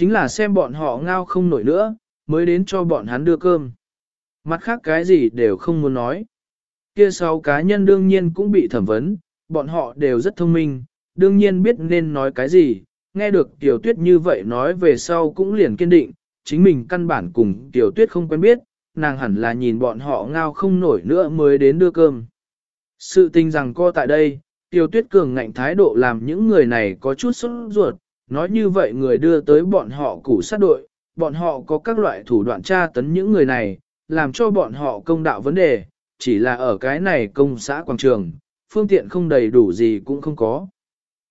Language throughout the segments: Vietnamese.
chính là xem bọn họ ngao không nổi nữa, mới đến cho bọn hắn đưa cơm. Mặt khác cái gì đều không muốn nói. Kia sau cá nhân đương nhiên cũng bị thẩm vấn, bọn họ đều rất thông minh, đương nhiên biết nên nói cái gì, nghe được Tiểu Tuyết như vậy nói về sau cũng liền kiên định, chính mình căn bản cùng Tiểu Tuyết không quen biết, nàng hẳn là nhìn bọn họ ngao không nổi nữa mới đến đưa cơm. Sự tình rằng co tại đây, Tiểu Tuyết cường ngạnh thái độ làm những người này có chút sốt ruột, nói như vậy người đưa tới bọn họ củ sát đội, bọn họ có các loại thủ đoạn tra tấn những người này, làm cho bọn họ công đạo vấn đề, chỉ là ở cái này công xã quảng trường, phương tiện không đầy đủ gì cũng không có.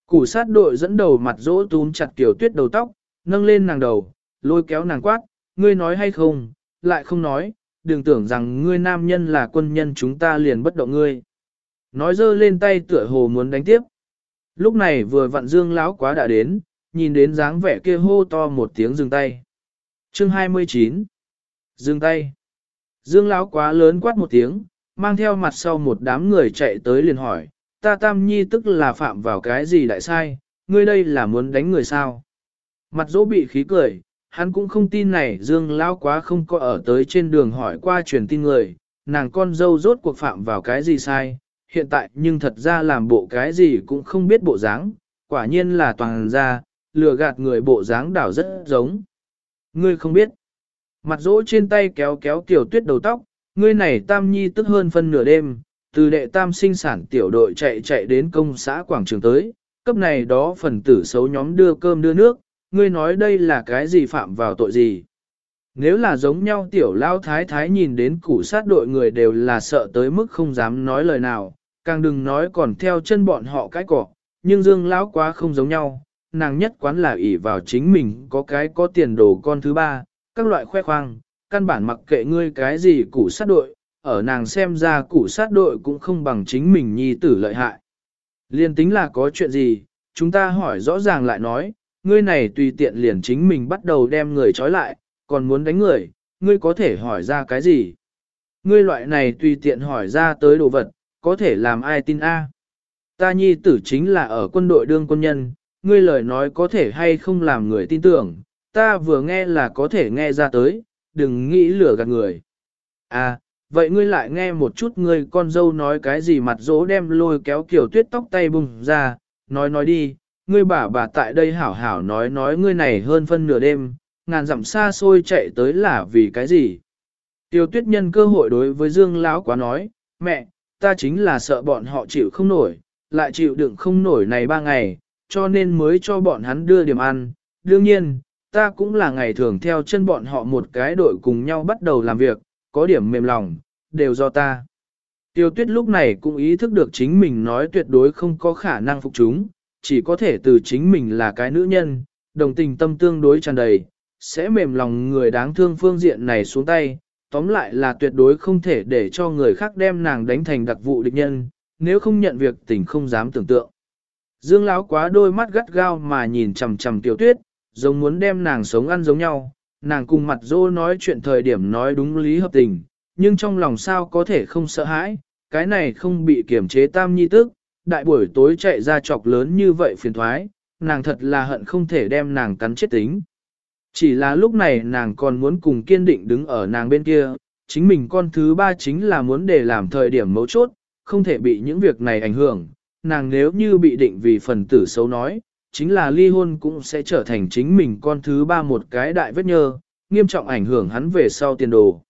Củ sát đội dẫn đầu mặt dỗ túm chặt tiểu tuyết đầu tóc, nâng lên nàng đầu, lôi kéo nàng quát, ngươi nói hay không, lại không nói, đừng tưởng rằng ngươi nam nhân là quân nhân chúng ta liền bất động ngươi. Nói dơ lên tay tựa hồ muốn đánh tiếp. Lúc này vừa vặn dương lão quá đã đến, nhìn đến dáng vẻ kia hô to một tiếng dừng tay. Chương 29 Dừng tay Dương lão quá lớn quát một tiếng, mang theo mặt sau một đám người chạy tới liền hỏi, ta tam nhi tức là phạm vào cái gì đại sai, ngươi đây là muốn đánh người sao? Mặt dỗ bị khí cười, hắn cũng không tin này Dương lão quá không có ở tới trên đường hỏi qua truyền tin người, nàng con dâu rốt cuộc phạm vào cái gì sai, hiện tại nhưng thật ra làm bộ cái gì cũng không biết bộ dáng, quả nhiên là toàn ra, lừa gạt người bộ dáng đảo rất giống. Ngươi không biết. Mặt dỗ trên tay kéo kéo tiểu tuyết đầu tóc, ngươi này tam nhi tức hơn phân nửa đêm, từ đệ tam sinh sản tiểu đội chạy chạy đến công xã quảng trường tới, cấp này đó phần tử xấu nhóm đưa cơm đưa nước, ngươi nói đây là cái gì phạm vào tội gì. Nếu là giống nhau tiểu lao thái thái nhìn đến củ sát đội người đều là sợ tới mức không dám nói lời nào, càng đừng nói còn theo chân bọn họ cái cỏ, nhưng dương lão quá không giống nhau, nàng nhất quán là ỷ vào chính mình có cái có tiền đồ con thứ ba, các loại khoe khoang, căn bản mặc kệ ngươi cái gì củ sát đội, ở nàng xem ra củ sát đội cũng không bằng chính mình nhi tử lợi hại. Liên tính là có chuyện gì, chúng ta hỏi rõ ràng lại nói, ngươi này tùy tiện liền chính mình bắt đầu đem người trói lại, còn muốn đánh người, ngươi có thể hỏi ra cái gì? Ngươi loại này tùy tiện hỏi ra tới đồ vật, có thể làm ai tin A. Ta nhi tử chính là ở quân đội đương quân nhân, ngươi lời nói có thể hay không làm người tin tưởng, ta vừa nghe là có thể nghe ra tới, đừng nghĩ lừa gạt người. À, vậy ngươi lại nghe một chút ngươi con dâu nói cái gì mặt dỗ đem lôi kéo kiểu tuyết tóc tay bùng ra, nói nói đi, ngươi bà bà tại đây hảo hảo nói nói ngươi này hơn phân nửa đêm, ngàn dặm xa xôi chạy tới là vì cái gì. Tiêu tuyết nhân cơ hội đối với Dương Lão quá nói, mẹ, ta chính là sợ bọn họ chịu không nổi, lại chịu đựng không nổi này ba ngày, cho nên mới cho bọn hắn đưa điểm ăn. Đương nhiên, ta cũng là ngày thường theo chân bọn họ một cái đội cùng nhau bắt đầu làm việc, có điểm mềm lòng, đều do ta. Tiêu tuyết lúc này cũng ý thức được chính mình nói tuyệt đối không có khả năng phục chúng, chỉ có thể từ chính mình là cái nữ nhân, đồng tình tâm tương đối tràn đầy, sẽ mềm lòng người đáng thương phương diện này xuống tay, tóm lại là tuyệt đối không thể để cho người khác đem nàng đánh thành đặc vụ địch nhân, nếu không nhận việc tình không dám tưởng tượng. Dương Lão quá đôi mắt gắt gao mà nhìn chằm chằm tiểu tuyết, giống muốn đem nàng sống ăn giống nhau, nàng cùng mặt dô nói chuyện thời điểm nói đúng lý hợp tình, nhưng trong lòng sao có thể không sợ hãi, cái này không bị kiểm chế tam nhi tức, đại buổi tối chạy ra chọc lớn như vậy phiền thoái, nàng thật là hận không thể đem nàng cắn chết tính. Chỉ là lúc này nàng còn muốn cùng kiên định đứng ở nàng bên kia, chính mình con thứ ba chính là muốn để làm thời điểm mấu chốt, không thể bị những việc này ảnh hưởng, nàng nếu như bị định vì phần tử xấu nói, chính là ly hôn cũng sẽ trở thành chính mình con thứ ba một cái đại vết nhơ, nghiêm trọng ảnh hưởng hắn về sau tiền đồ.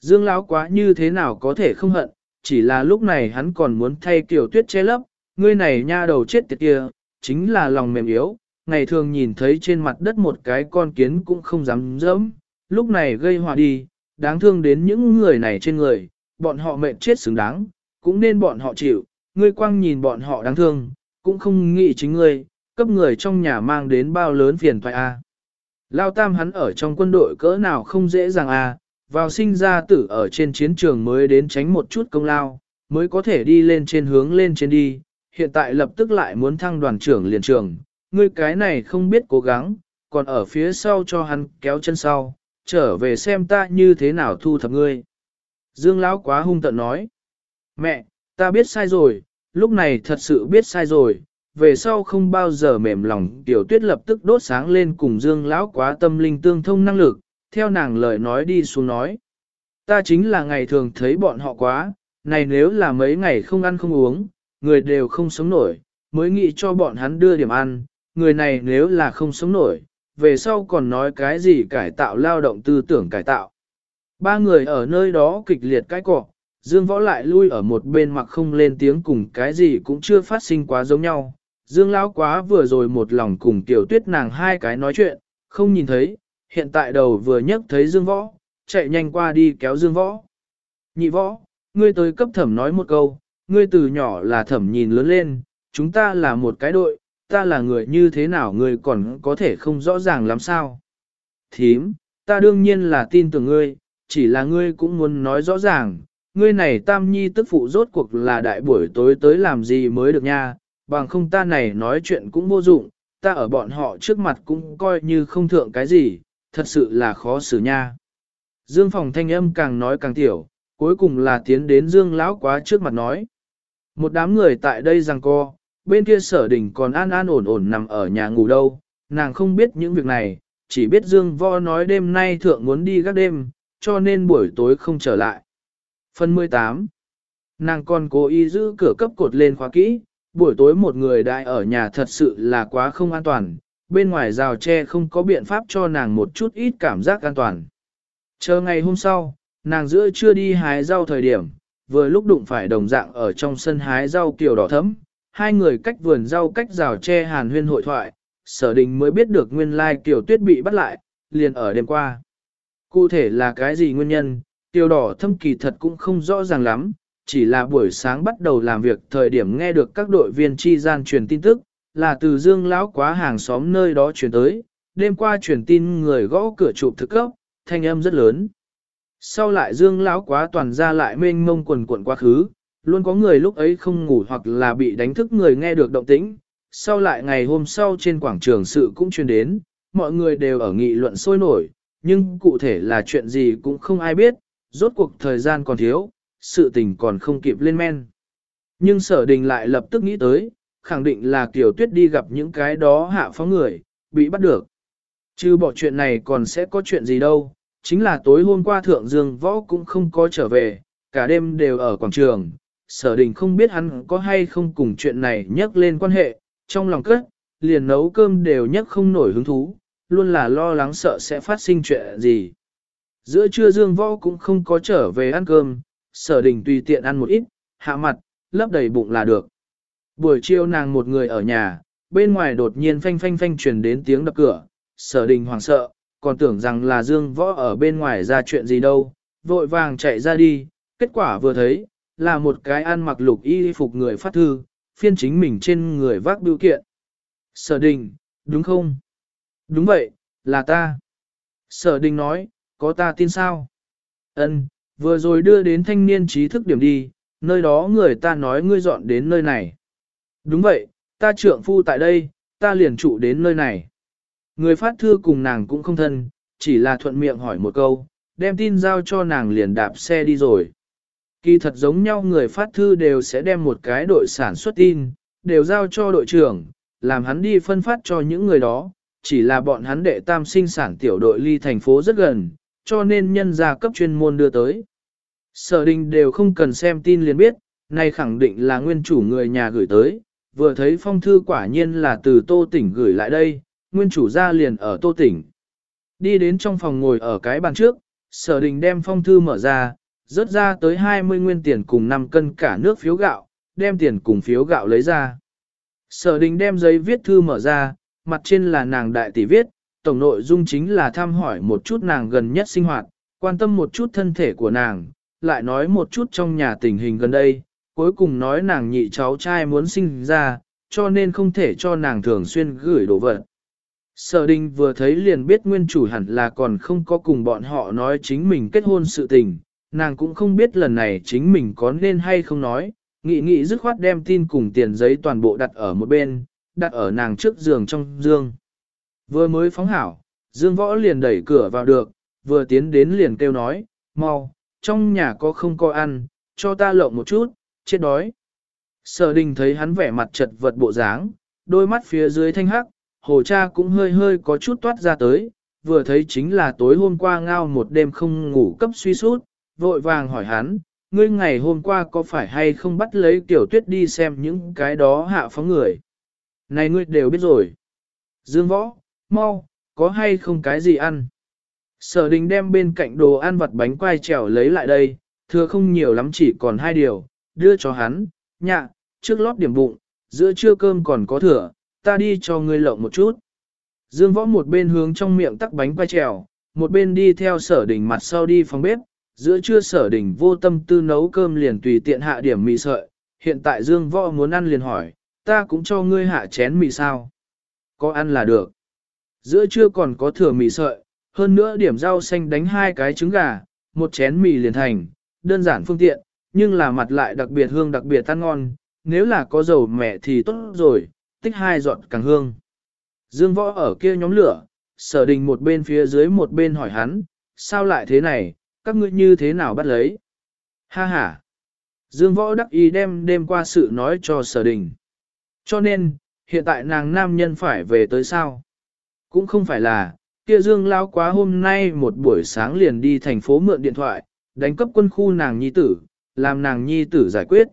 Dương Lão quá như thế nào có thể không hận, chỉ là lúc này hắn còn muốn thay kiểu tuyết che lấp, ngươi này nha đầu chết tiệt kia, chính là lòng mềm yếu, ngày thường nhìn thấy trên mặt đất một cái con kiến cũng không dám dẫm, lúc này gây hòa đi, đáng thương đến những người này trên người, bọn họ mệnh chết xứng đáng, cũng nên bọn họ chịu, ngươi quăng nhìn bọn họ đáng thương, cũng không nghĩ chính ngươi, cấp người trong nhà mang đến bao lớn phiền toái a. Lao tam hắn ở trong quân đội cỡ nào không dễ dàng a, vào sinh ra tử ở trên chiến trường mới đến tránh một chút công lao, mới có thể đi lên trên hướng lên trên đi, hiện tại lập tức lại muốn thăng đoàn trưởng liền trường, ngươi cái này không biết cố gắng, còn ở phía sau cho hắn kéo chân sau, trở về xem ta như thế nào thu thập ngươi. Dương Lão quá hung tận nói, mẹ, ta biết sai rồi, lúc này thật sự biết sai rồi, về sau không bao giờ mềm lòng tiểu tuyết lập tức đốt sáng lên cùng dương lão quá tâm linh tương thông năng lực, theo nàng lời nói đi xuống nói. Ta chính là ngày thường thấy bọn họ quá, này nếu là mấy ngày không ăn không uống, người đều không sống nổi, mới nghĩ cho bọn hắn đưa điểm ăn, người này nếu là không sống nổi, về sau còn nói cái gì cải tạo lao động tư tưởng cải tạo. Ba người ở nơi đó kịch liệt cái cọ, Dương Võ lại lui ở một bên mặc không lên tiếng cùng cái gì cũng chưa phát sinh quá giống nhau. Dương Lão quá vừa rồi một lòng cùng Tiểu Tuyết nàng hai cái nói chuyện, không nhìn thấy, hiện tại đầu vừa nhấc thấy Dương Võ, chạy nhanh qua đi kéo Dương Võ. Nhị Võ, ngươi tới cấp thẩm nói một câu, ngươi từ nhỏ là thẩm nhìn lớn lên, chúng ta là một cái đội, ta là người như thế nào ngươi còn có thể không rõ ràng làm sao. Thím, ta đương nhiên là tin tưởng ngươi, chỉ là ngươi cũng muốn nói rõ ràng, ngươi này tam nhi tức phụ rốt cuộc là đại buổi tối tới làm gì mới được nha, bằng không ta này nói chuyện cũng vô dụng, ta ở bọn họ trước mặt cũng coi như không thượng cái gì, thật sự là khó xử nha. Dương phòng thanh âm càng nói càng tiểu, cuối cùng là tiến đến Dương lão quá trước mặt nói. Một đám người tại đây rằng co, bên kia sở đình còn an an ổn ổn nằm ở nhà ngủ đâu, nàng không biết những việc này, chỉ biết Dương vo nói đêm nay thượng muốn đi gác đêm, cho nên buổi tối không trở lại. Phần 18 Nàng còn cố ý giữ cửa cấp cột lên khóa kỹ, buổi tối một người đại ở nhà thật sự là quá không an toàn, bên ngoài rào tre không có biện pháp cho nàng một chút ít cảm giác an toàn. Chờ ngày hôm sau, nàng giữa chưa đi hái rau thời điểm, vừa lúc đụng phải đồng dạng ở trong sân hái rau kiểu đỏ thấm, hai người cách vườn rau cách rào tre hàn huyên hội thoại, sở đình mới biết được nguyên lai kiểu tuyết bị bắt lại, liền ở đêm qua. Cụ thể là cái gì nguyên nhân, tiêu đỏ thâm kỳ thật cũng không rõ ràng lắm, chỉ là buổi sáng bắt đầu làm việc thời điểm nghe được các đội viên chi gian truyền tin tức, là từ dương lão quá hàng xóm nơi đó truyền tới, đêm qua truyền tin người gõ cửa chụp thực cấp, thanh âm rất lớn. Sau lại dương lão quá toàn ra lại mênh mông quần quần quá khứ, luôn có người lúc ấy không ngủ hoặc là bị đánh thức người nghe được động tĩnh. Sau lại ngày hôm sau trên quảng trường sự cũng truyền đến, mọi người đều ở nghị luận sôi nổi, nhưng cụ thể là chuyện gì cũng không ai biết, rốt cuộc thời gian còn thiếu, sự tình còn không kịp lên men. Nhưng sở đình lại lập tức nghĩ tới, khẳng định là Kiều Tuyết đi gặp những cái đó hạ phóng người, bị bắt được. Chứ bỏ chuyện này còn sẽ có chuyện gì đâu, chính là tối hôm qua Thượng Dương Võ cũng không có trở về, cả đêm đều ở quảng trường. Sở đình không biết hắn có hay không cùng chuyện này nhắc lên quan hệ, trong lòng cất, liền nấu cơm đều nhắc không nổi hứng thú, luôn là lo lắng sợ sẽ phát sinh chuyện gì. Giữa trưa Dương Võ cũng không có trở về ăn cơm, sở đình tùy tiện ăn một ít, hạ mặt, lấp đầy bụng là được. Buổi chiều nàng một người ở nhà, bên ngoài đột nhiên phanh phanh phanh truyền đến tiếng đập cửa, sở đình hoảng sợ, còn tưởng rằng là Dương Võ ở bên ngoài ra chuyện gì đâu, vội vàng chạy ra đi, kết quả vừa thấy, là một cái ăn mặc lục y phục người phát thư, phiên chính mình trên người vác biểu kiện. Sở đình, đúng không? Đúng vậy, là ta. Sở đình nói, có ta tin sao? Ân, vừa rồi đưa đến thanh niên trí thức điểm đi, nơi đó người ta nói ngươi dọn đến nơi này. Đúng vậy, ta trượng phu tại đây, ta liền trụ đến nơi này. Người phát thư cùng nàng cũng không thân, chỉ là thuận miệng hỏi một câu, đem tin giao cho nàng liền đạp xe đi rồi. Kỳ thật giống nhau người phát thư đều sẽ đem một cái đội sản xuất tin, đều giao cho đội trưởng, làm hắn đi phân phát cho những người đó, chỉ là bọn hắn đệ tam sinh sản tiểu đội ly thành phố rất gần, cho nên nhân gia cấp chuyên môn đưa tới. Sở đình đều không cần xem tin liền biết, này khẳng định là nguyên chủ người nhà gửi tới, vừa thấy phong thư quả nhiên là từ tô tỉnh gửi lại đây, nguyên chủ ra liền ở tô tỉnh. Đi đến trong phòng ngồi ở cái bàn trước, sở đình đem phong thư mở ra, rớt ra tới 20 nguyên tiền cùng 5 cân cả nước phiếu gạo, đem tiền cùng phiếu gạo lấy ra. Sở đình đem giấy viết thư mở ra, mặt trên là nàng đại tỷ viết, tổng nội dung chính là thăm hỏi một chút nàng gần nhất sinh hoạt, quan tâm một chút thân thể của nàng, lại nói một chút trong nhà tình hình gần đây, cuối cùng nói nàng nhị cháu trai muốn sinh ra, cho nên không thể cho nàng thường xuyên gửi đồ vật. Sở đình vừa thấy liền biết nguyên chủ hẳn là còn không có cùng bọn họ nói chính mình kết hôn sự tình, nàng cũng không biết lần này chính mình có nên hay không nói, nghị nghị dứt khoát đem tin cùng tiền giấy toàn bộ đặt ở một bên, đặt ở nàng trước giường trong giường. Vừa mới phóng hảo, Dương Võ liền đẩy cửa vào được, vừa tiến đến liền kêu nói, mau, trong nhà có không có ăn, cho ta lộng một chút, chết đói. Sở đình thấy hắn vẻ mặt chật vật bộ dáng, đôi mắt phía dưới thanh hắc, hồ cha cũng hơi hơi có chút toát ra tới, vừa thấy chính là tối hôm qua ngao một đêm không ngủ cấp suy sút, vội vàng hỏi hắn, ngươi ngày hôm qua có phải hay không bắt lấy tiểu tuyết đi xem những cái đó hạ phóng người. Này ngươi đều biết rồi. Dương võ, mau, có hay không cái gì ăn. Sở đình đem bên cạnh đồ ăn vặt bánh quai trèo lấy lại đây, thừa không nhiều lắm chỉ còn hai điều, đưa cho hắn, nhạ, trước lót điểm bụng, giữa trưa cơm còn có thừa, ta đi cho ngươi lộng một chút. Dương võ một bên hướng trong miệng tắc bánh quai trèo, một bên đi theo sở đình mặt sau đi phòng bếp, giữa trưa sở đình vô tâm tư nấu cơm liền tùy tiện hạ điểm mì sợi, hiện tại Dương võ muốn ăn liền hỏi, ta cũng cho ngươi hạ chén mì sao. Có ăn là được. Giữa trưa còn có thừa mì sợi, hơn nữa điểm rau xanh đánh hai cái trứng gà, một chén mì liền thành, đơn giản phương tiện, nhưng là mặt lại đặc biệt hương đặc biệt tan ngon, nếu là có dầu mẹ thì tốt rồi, tích hai giọt càng hương. Dương võ ở kia nhóm lửa, sở đình một bên phía dưới một bên hỏi hắn, sao lại thế này, các ngươi như thế nào bắt lấy? Ha ha! Dương võ đắc ý đem đêm qua sự nói cho sở đình. Cho nên, hiện tại nàng nam nhân phải về tới sao? Cũng không phải là, kia Dương lao quá hôm nay một buổi sáng liền đi thành phố mượn điện thoại, đánh cấp quân khu nàng nhi tử, làm nàng nhi tử giải quyết.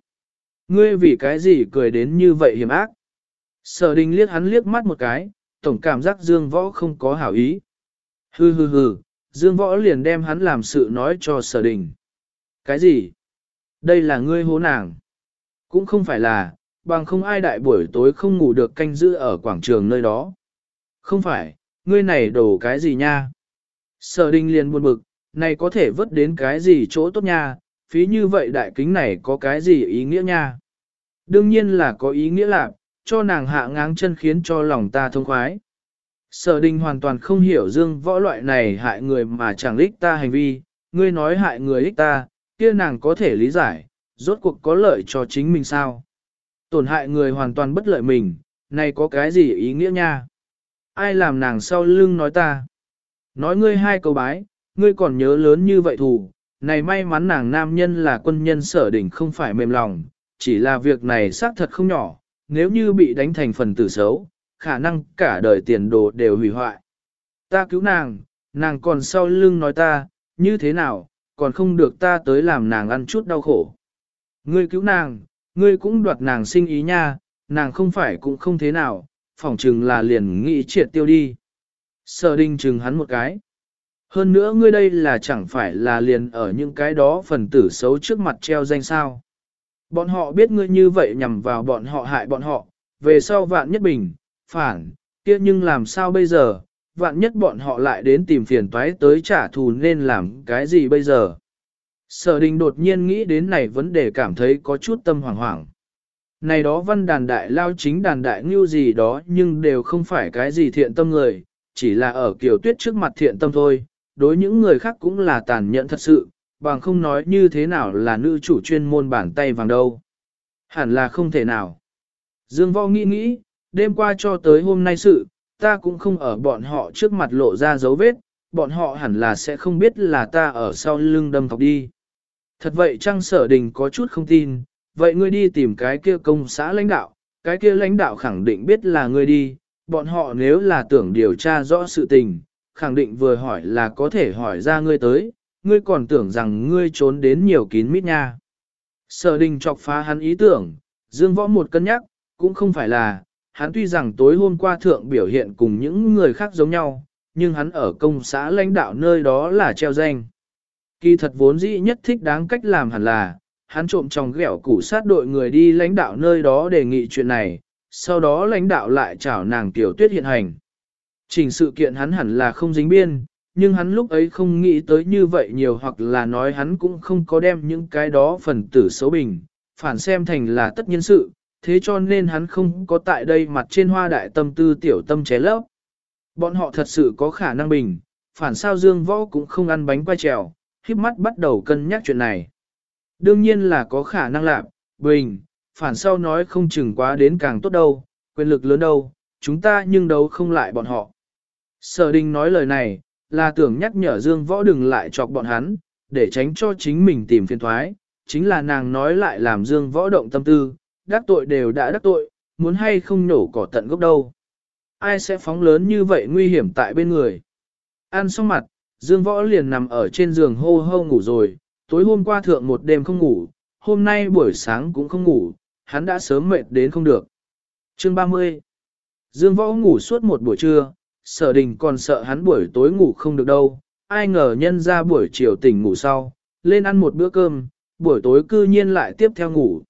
Ngươi vì cái gì cười đến như vậy hiểm ác? Sở đình liếc hắn liếc mắt một cái, tổng cảm giác Dương Võ không có hảo ý. Hừ hừ hừ, Dương Võ liền đem hắn làm sự nói cho sở đình. Cái gì? Đây là ngươi hố nàng. Cũng không phải là, bằng không ai đại buổi tối không ngủ được canh giữ ở quảng trường nơi đó. Không phải, ngươi này đổ cái gì nha? Sở đình liền buồn bực, này có thể vớt đến cái gì chỗ tốt nha, phí như vậy đại kính này có cái gì ý nghĩa nha? Đương nhiên là có ý nghĩa là, cho nàng hạ ngáng chân khiến cho lòng ta thông khoái. Sở đình hoàn toàn không hiểu dương võ loại này hại người mà chẳng ích ta hành vi, ngươi nói hại người ích ta, kia nàng có thể lý giải, rốt cuộc có lợi cho chính mình sao. Tổn hại người hoàn toàn bất lợi mình, này có cái gì ý nghĩa nha? Ai làm nàng sau lưng nói ta? Nói ngươi hai câu bái, ngươi còn nhớ lớn như vậy thù, này may mắn nàng nam nhân là quân nhân sở đỉnh không phải mềm lòng, chỉ là việc này xác thật không nhỏ, nếu như bị đánh thành phần tử xấu, khả năng cả đời tiền đồ đều hủy hoại. Ta cứu nàng, nàng còn sau lưng nói ta, như thế nào, còn không được ta tới làm nàng ăn chút đau khổ. Ngươi cứu nàng, ngươi cũng đoạt nàng sinh ý nha, nàng không phải cũng không thế nào, phỏng chừng là liền nghĩ triệt tiêu đi. Sở đinh chừng hắn một cái. Hơn nữa ngươi đây là chẳng phải là liền ở những cái đó phần tử xấu trước mặt treo danh sao. Bọn họ biết ngươi như vậy nhằm vào bọn họ hại bọn họ, về sau vạn nhất bình, phản, kia nhưng làm sao bây giờ, vạn nhất bọn họ lại đến tìm phiền toái tới trả thù nên làm cái gì bây giờ. Sở đình đột nhiên nghĩ đến này vấn đề cảm thấy có chút tâm hoảng hoảng. Này đó văn đàn đại lao chính đàn đại ngưu gì đó nhưng đều không phải cái gì thiện tâm người, chỉ là ở kiểu tuyết trước mặt thiện tâm thôi, đối những người khác cũng là tàn nhẫn thật sự, bằng không nói như thế nào là nữ chủ chuyên môn bản tay vàng đâu. Hẳn là không thể nào. Dương Võ nghĩ nghĩ, đêm qua cho tới hôm nay sự, ta cũng không ở bọn họ trước mặt lộ ra dấu vết, bọn họ hẳn là sẽ không biết là ta ở sau lưng đâm thọc đi. Thật vậy Trang Sở Đình có chút không tin, vậy ngươi đi tìm cái kia công xã lãnh đạo, cái kia lãnh đạo khẳng định biết là ngươi đi, bọn họ nếu là tưởng điều tra rõ sự tình, khẳng định vừa hỏi là có thể hỏi ra ngươi tới, ngươi còn tưởng rằng ngươi trốn đến nhiều kín mít nha. Sở đình chọc phá hắn ý tưởng, dương võ một cân nhắc, cũng không phải là, hắn tuy rằng tối hôm qua thượng biểu hiện cùng những người khác giống nhau, nhưng hắn ở công xã lãnh đạo nơi đó là treo danh. Kỳ thật vốn dĩ nhất thích đáng cách làm hẳn là, hắn trộm trong ghẻo củ sát đội người đi lãnh đạo nơi đó đề nghị chuyện này, sau đó lãnh đạo lại chào nàng tiểu tuyết hiện hành. Trình sự kiện hắn hẳn là không dính biên, nhưng hắn lúc ấy không nghĩ tới như vậy nhiều hoặc là nói hắn cũng không có đem những cái đó phần tử xấu bình, phản xem thành là tất nhiên sự, thế cho nên hắn không có tại đây mặt trên hoa đại tâm tư tiểu tâm ché lấp. Bọn họ thật sự có khả năng bình, phản sao Dương Võ cũng không ăn bánh quay trèo, khiếp mắt bắt đầu cân nhắc chuyện này. Đương nhiên là có khả năng lạc, bình, phản sau nói không chừng quá đến càng tốt đâu, quyền lực lớn đâu, chúng ta nhưng đấu không lại bọn họ. Sở đình nói lời này, là tưởng nhắc nhở Dương Võ đừng lại chọc bọn hắn, để tránh cho chính mình tìm phiền thoái, chính là nàng nói lại làm Dương Võ động tâm tư, đắc tội đều đã đắc tội, muốn hay không nổ cỏ tận gốc đâu. Ai sẽ phóng lớn như vậy nguy hiểm tại bên người. Ăn xong mặt, Dương Võ liền nằm ở trên giường hô hô ngủ rồi, tối hôm qua thượng một đêm không ngủ, hôm nay buổi sáng cũng không ngủ, hắn đã sớm mệt đến không được. Chương 30 Dương Võ ngủ suốt một buổi trưa, sở đình còn sợ hắn buổi tối ngủ không được đâu, ai ngờ nhân ra buổi chiều tỉnh ngủ sau, lên ăn một bữa cơm, buổi tối cư nhiên lại tiếp theo ngủ.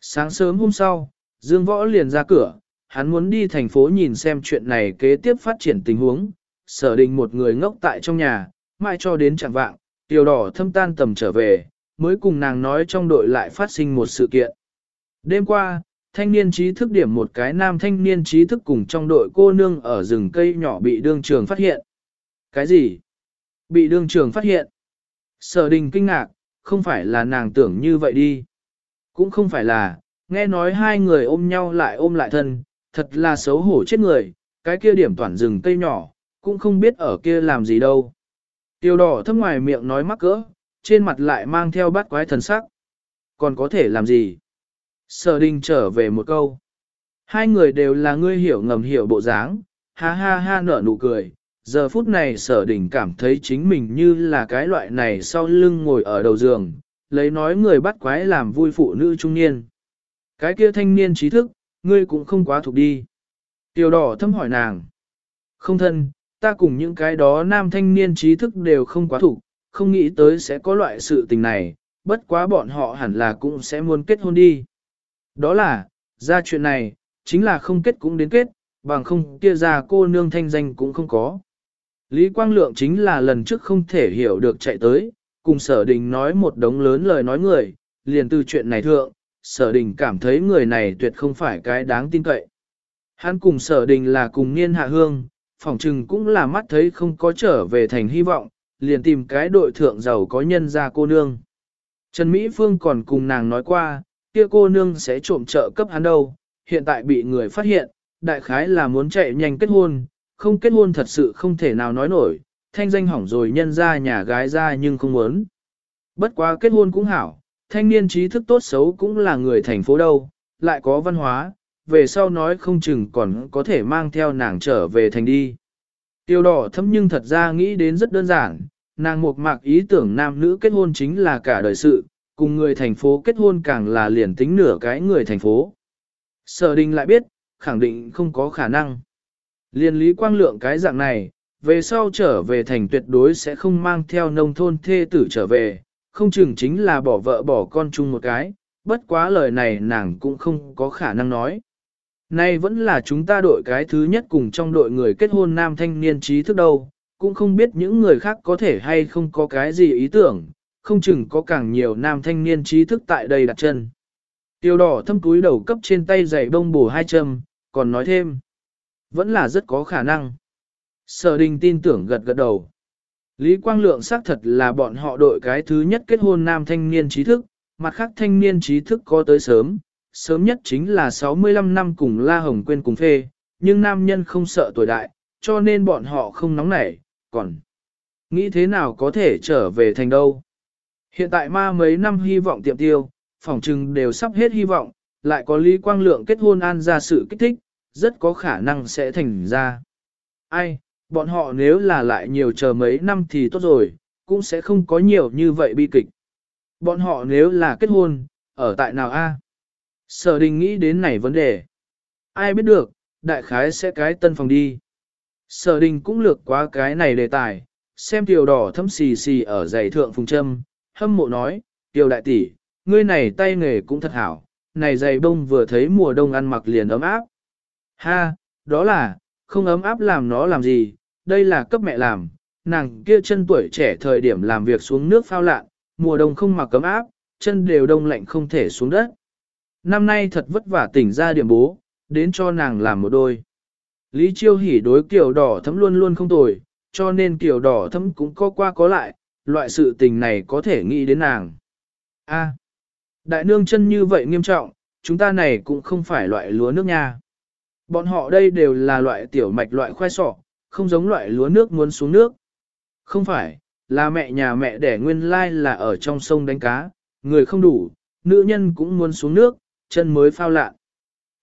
Sáng sớm hôm sau, Dương Võ liền ra cửa, hắn muốn đi thành phố nhìn xem chuyện này kế tiếp phát triển tình huống, sở đình một người ngốc tại trong nhà, mãi cho đến chẳng vạng, tiểu đỏ thâm tan tầm trở về, mới cùng nàng nói trong đội lại phát sinh một sự kiện. Đêm qua, thanh niên trí thức điểm một cái nam thanh niên trí thức cùng trong đội cô nương ở rừng cây nhỏ bị đương trường phát hiện. Cái gì? Bị đương trường phát hiện. Sở đình kinh ngạc, không phải là nàng tưởng như vậy đi. Cũng không phải là, nghe nói hai người ôm nhau lại ôm lại thân, thật là xấu hổ chết người, cái kia điểm toàn rừng cây nhỏ, cũng không biết ở kia làm gì đâu. Tiêu đỏ thấp ngoài miệng nói mắc cỡ, trên mặt lại mang theo bát quái thần sắc. Còn có thể làm gì? Sở đình trở về một câu. Hai người đều là ngươi hiểu ngầm hiểu bộ dáng, ha ha ha nở nụ cười. Giờ phút này sở đình cảm thấy chính mình như là cái loại này sau lưng ngồi ở đầu giường, lấy nói người bắt quái làm vui phụ nữ trung niên. Cái kia thanh niên trí thức, ngươi cũng không quá thuộc đi. Tiểu đỏ thâm hỏi nàng. Không thân, ta cùng những cái đó nam thanh niên trí thức đều không quá thủ, không nghĩ tới sẽ có loại sự tình này, bất quá bọn họ hẳn là cũng sẽ muốn kết hôn đi. Đó là, ra chuyện này, chính là không kết cũng đến kết, bằng không kia ra cô nương thanh danh cũng không có. Lý Quang Lượng chính là lần trước không thể hiểu được chạy tới, cùng sở đình nói một đống lớn lời nói người, liền từ chuyện này thượng, sở đình cảm thấy người này tuyệt không phải cái đáng tin cậy. Hắn cùng sở đình là cùng niên hạ hương, phỏng trừng cũng là mắt thấy không có trở về thành hy vọng, liền tìm cái đội thượng giàu có nhân ra cô nương. Trần Mỹ Phương còn cùng nàng nói qua, kia cô nương sẽ trộm trợ cấp hắn đâu, hiện tại bị người phát hiện, đại khái là muốn chạy nhanh kết hôn, không kết hôn thật sự không thể nào nói nổi, thanh danh hỏng rồi nhân ra nhà gái ra nhưng không muốn. Bất quá kết hôn cũng hảo, thanh niên trí thức tốt xấu cũng là người thành phố đâu, lại có văn hóa, về sau nói không chừng còn có thể mang theo nàng trở về thành đi. Tiêu đỏ thấm nhưng thật ra nghĩ đến rất đơn giản, nàng một mạc ý tưởng nam nữ kết hôn chính là cả đời sự, cùng người thành phố kết hôn càng là liền tính nửa cái người thành phố. Sở đình lại biết, khẳng định không có khả năng. Liên lý quang lượng cái dạng này, về sau trở về thành tuyệt đối sẽ không mang theo nông thôn thê tử trở về, không chừng chính là bỏ vợ bỏ con chung một cái, bất quá lời này nàng cũng không có khả năng nói. Nay vẫn là chúng ta đội cái thứ nhất cùng trong đội người kết hôn nam thanh niên trí thức đâu, cũng không biết những người khác có thể hay không có cái gì ý tưởng, không chừng có càng nhiều nam thanh niên trí thức tại đây đặt chân. Tiêu đỏ thâm túi đầu cấp trên tay giày bông bổ hai châm, còn nói thêm. Vẫn là rất có khả năng. Sở đình tin tưởng gật gật đầu. Lý Quang Lượng xác thật là bọn họ đội cái thứ nhất kết hôn nam thanh niên trí thức, mặt khác thanh niên trí thức có tới sớm, sớm nhất chính là 65 năm cùng La Hồng Quyên cùng phê, nhưng nam nhân không sợ tuổi đại, cho nên bọn họ không nóng nảy, còn nghĩ thế nào có thể trở về thành đâu. Hiện tại ma mấy năm hy vọng tiệm tiêu, phòng trừng đều sắp hết hy vọng, lại có Lý Quang Lượng kết hôn an ra sự kích thích, rất có khả năng sẽ thành ra. Ai, bọn họ nếu là lại nhiều chờ mấy năm thì tốt rồi, cũng sẽ không có nhiều như vậy bi kịch. Bọn họ nếu là kết hôn, ở tại nào a? Sở đình nghĩ đến này vấn đề. Ai biết được, đại khái sẽ cái tân phòng đi. Sở đình cũng lược qua cái này đề tài, xem tiểu đỏ thâm xì xì ở giày thượng phùng trâm, hâm mộ nói, tiểu đại tỷ, ngươi này tay nghề cũng thật hảo, này giày bông vừa thấy mùa đông ăn mặc liền ấm áp. Ha, đó là, không ấm áp làm nó làm gì, đây là cấp mẹ làm, nàng kia chân tuổi trẻ thời điểm làm việc xuống nước phao lạn, mùa đông không mặc cấm áp, chân đều đông lạnh không thể xuống đất. Năm nay thật vất vả tỉnh ra điểm bố, đến cho nàng làm một đôi. Lý Chiêu hỉ đối kiểu đỏ thấm luôn luôn không tồi, cho nên kiểu đỏ thấm cũng có qua có lại, loại sự tình này có thể nghĩ đến nàng. A, đại nương chân như vậy nghiêm trọng, chúng ta này cũng không phải loại lúa nước nha. Bọn họ đây đều là loại tiểu mạch loại khoai sọ, không giống loại lúa nước muốn xuống nước. Không phải, là mẹ nhà mẹ đẻ nguyên lai là ở trong sông đánh cá, người không đủ, nữ nhân cũng muốn xuống nước, chân mới phao lạ.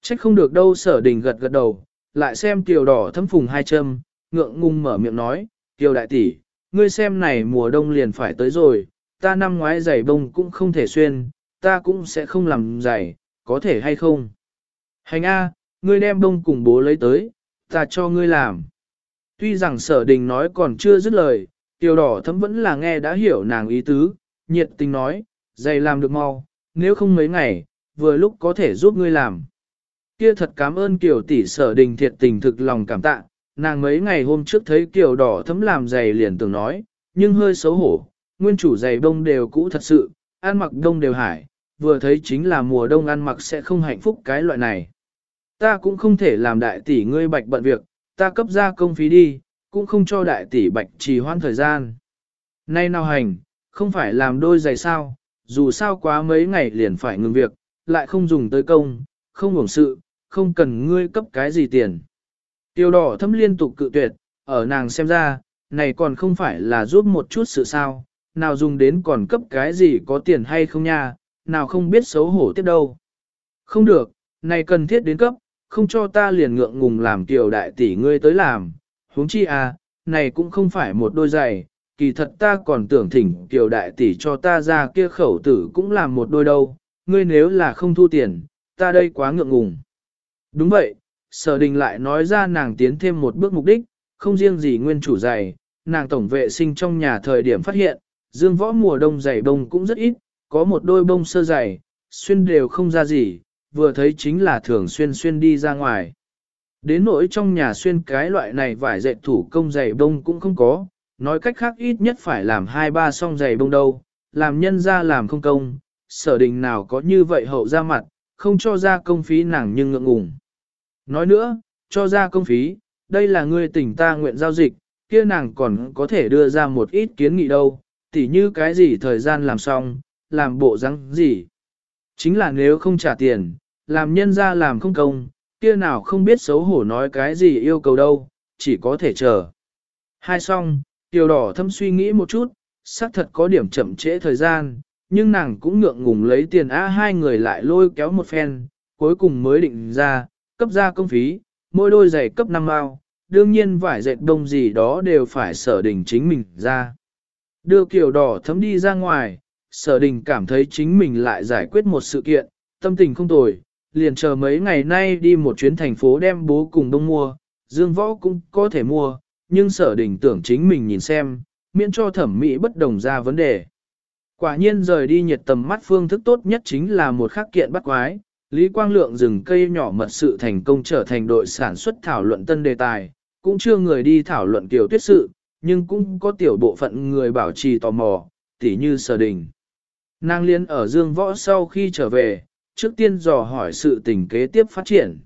Trách không được đâu sở đình gật gật đầu, lại xem tiểu đỏ thấm phùng hai châm, ngượng ngung mở miệng nói, tiểu đại tỷ, ngươi xem này mùa đông liền phải tới rồi, ta năm ngoái giày bông cũng không thể xuyên, ta cũng sẽ không làm giày, có thể hay không? Hành A, ngươi đem bông cùng bố lấy tới, ta cho ngươi làm. Tuy rằng sở đình nói còn chưa dứt lời, tiểu đỏ thấm vẫn là nghe đã hiểu nàng ý tứ, nhiệt tình nói, giày làm được mau, nếu không mấy ngày, vừa lúc có thể giúp ngươi làm. Kia thật cảm ơn Kiều tỷ sở đình thiệt tình thực lòng cảm tạ, nàng mấy ngày hôm trước thấy Kiều đỏ thấm làm giày liền tưởng nói, nhưng hơi xấu hổ, nguyên chủ giày đông đều cũ thật sự, ăn mặc đông đều hải, vừa thấy chính là mùa đông ăn mặc sẽ không hạnh phúc cái loại này. Ta cũng không thể làm đại tỷ ngươi bạch bận việc, ta cấp ra công phí đi, cũng không cho đại tỷ bạch trì hoãn thời gian. Nay nào hành, không phải làm đôi giày sao, dù sao quá mấy ngày liền phải ngừng việc, lại không dùng tới công, không hưởng sự, không cần ngươi cấp cái gì tiền. Tiêu đỏ thâm liên tục cự tuyệt, ở nàng xem ra, này còn không phải là giúp một chút sự sao, nào dùng đến còn cấp cái gì có tiền hay không nha, nào không biết xấu hổ tiếp đâu. Không được, này cần thiết đến cấp, không cho ta liền ngượng ngùng làm tiểu đại tỷ ngươi tới làm, huống chi à, này cũng không phải một đôi giày, kỳ thật ta còn tưởng thỉnh tiểu đại tỷ cho ta ra kia khẩu tử cũng làm một đôi đâu, ngươi nếu là không thu tiền, ta đây quá ngượng ngùng. Đúng vậy, sở đình lại nói ra nàng tiến thêm một bước mục đích, không riêng gì nguyên chủ giày, nàng tổng vệ sinh trong nhà thời điểm phát hiện, dương võ mùa đông giày đông cũng rất ít, có một đôi bông sơ giày, xuyên đều không ra gì, vừa thấy chính là thường xuyên xuyên đi ra ngoài. Đến nỗi trong nhà xuyên cái loại này vải dệt thủ công giày bông cũng không có, nói cách khác ít nhất phải làm hai ba song giày bông đâu, làm nhân ra làm không công, sở đình nào có như vậy hậu ra mặt, không cho ra công phí nàng nhưng ngượng ngùng. Nói nữa, cho ra công phí, đây là người tỉnh ta nguyện giao dịch, kia nàng còn có thể đưa ra một ít kiến nghị đâu, tỉ như cái gì thời gian làm xong, làm bộ răng gì. Chính là nếu không trả tiền, làm nhân ra làm không công, kia nào không biết xấu hổ nói cái gì yêu cầu đâu, chỉ có thể chờ. Hai xong, tiểu đỏ thâm suy nghĩ một chút, xác thật có điểm chậm trễ thời gian, nhưng nàng cũng ngượng ngùng lấy tiền A hai người lại lôi kéo một phen, cuối cùng mới định ra, cấp ra công phí, mỗi đôi giày cấp 5 mao, đương nhiên vải dệt đông gì đó đều phải sở đình chính mình ra. Đưa kiểu đỏ thấm đi ra ngoài, sở đình cảm thấy chính mình lại giải quyết một sự kiện, tâm tình không tồi, liền chờ mấy ngày nay đi một chuyến thành phố đem bố cùng đông mua, dương võ cũng có thể mua, nhưng sở đình tưởng chính mình nhìn xem, miễn cho thẩm mỹ bất đồng ra vấn đề. Quả nhiên rời đi nhiệt tầm mắt phương thức tốt nhất chính là một khắc kiện bắt quái, Lý Quang Lượng rừng cây nhỏ mật sự thành công trở thành đội sản xuất thảo luận tân đề tài, cũng chưa người đi thảo luận tiểu tuyết sự, nhưng cũng có tiểu bộ phận người bảo trì tò mò, tỉ như sở đình. Nàng liên ở dương võ sau khi trở về, trước tiên dò hỏi sự tình kế tiếp phát triển.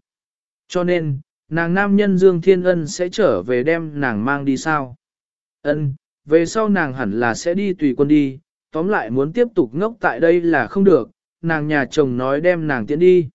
Cho nên, nàng nam nhân Dương Thiên Ân sẽ trở về đem nàng mang đi sao? Ân, về sau nàng hẳn là sẽ đi tùy quân đi, tóm lại muốn tiếp tục ngốc tại đây là không được, nàng nhà chồng nói đem nàng tiễn đi.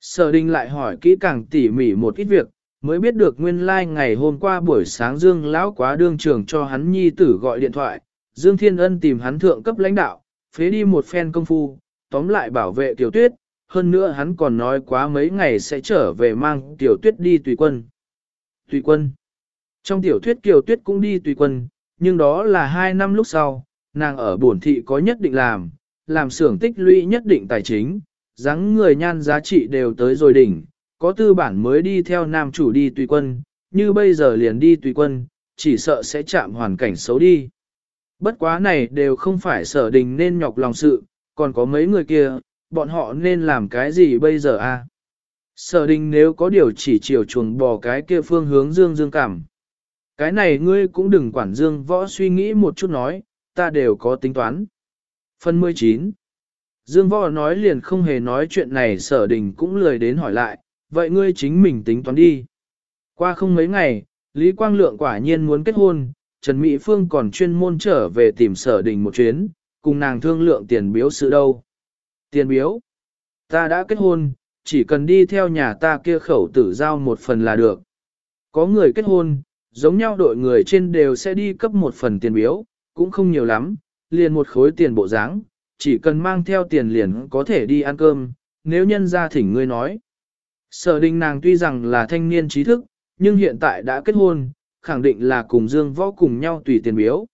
Sở đình lại hỏi kỹ càng tỉ mỉ một ít việc, mới biết được nguyên lai like ngày hôm qua buổi sáng Dương lão quá đương trường cho hắn nhi tử gọi điện thoại, Dương Thiên Ân tìm hắn thượng cấp lãnh đạo, phế đi một phen công phu, tóm lại bảo vệ tiểu tuyết, hơn nữa hắn còn nói quá mấy ngày sẽ trở về mang tiểu tuyết đi tùy quân. Tùy quân. Trong tiểu thuyết kiều tuyết cũng đi tùy quân, nhưng đó là hai năm lúc sau, nàng ở buồn thị có nhất định làm, làm xưởng tích lũy nhất định tài chính, dáng người nhan giá trị đều tới rồi đỉnh, có tư bản mới đi theo nam chủ đi tùy quân, như bây giờ liền đi tùy quân, chỉ sợ sẽ chạm hoàn cảnh xấu đi. Bất quá này đều không phải sở đình nên nhọc lòng sự, còn có mấy người kia, bọn họ nên làm cái gì bây giờ a? À? Sở đình nếu có điều chỉ chiều chuồng bò cái kia phương hướng dương dương cảm. Cái này ngươi cũng đừng quản dương võ suy nghĩ một chút nói, ta đều có tính toán. Phần 19 Dương võ nói liền không hề nói chuyện này sở đình cũng lười đến hỏi lại, vậy ngươi chính mình tính toán đi. Qua không mấy ngày, Lý Quang Lượng quả nhiên muốn kết hôn, Trần Mỹ Phương còn chuyên môn trở về tìm sở đình một chuyến, cùng nàng thương lượng tiền biếu sự đâu. Tiền biếu. Ta đã kết hôn, chỉ cần đi theo nhà ta kia khẩu tử giao một phần là được. Có người kết hôn, giống nhau đội người trên đều sẽ đi cấp một phần tiền biếu, cũng không nhiều lắm, liền một khối tiền bộ dáng, chỉ cần mang theo tiền liền có thể đi ăn cơm, nếu nhân gia thỉnh ngươi nói. Sở đình nàng tuy rằng là thanh niên trí thức, nhưng hiện tại đã kết hôn, khẳng định là cùng Dương Võ cùng nhau tùy tiền biếu.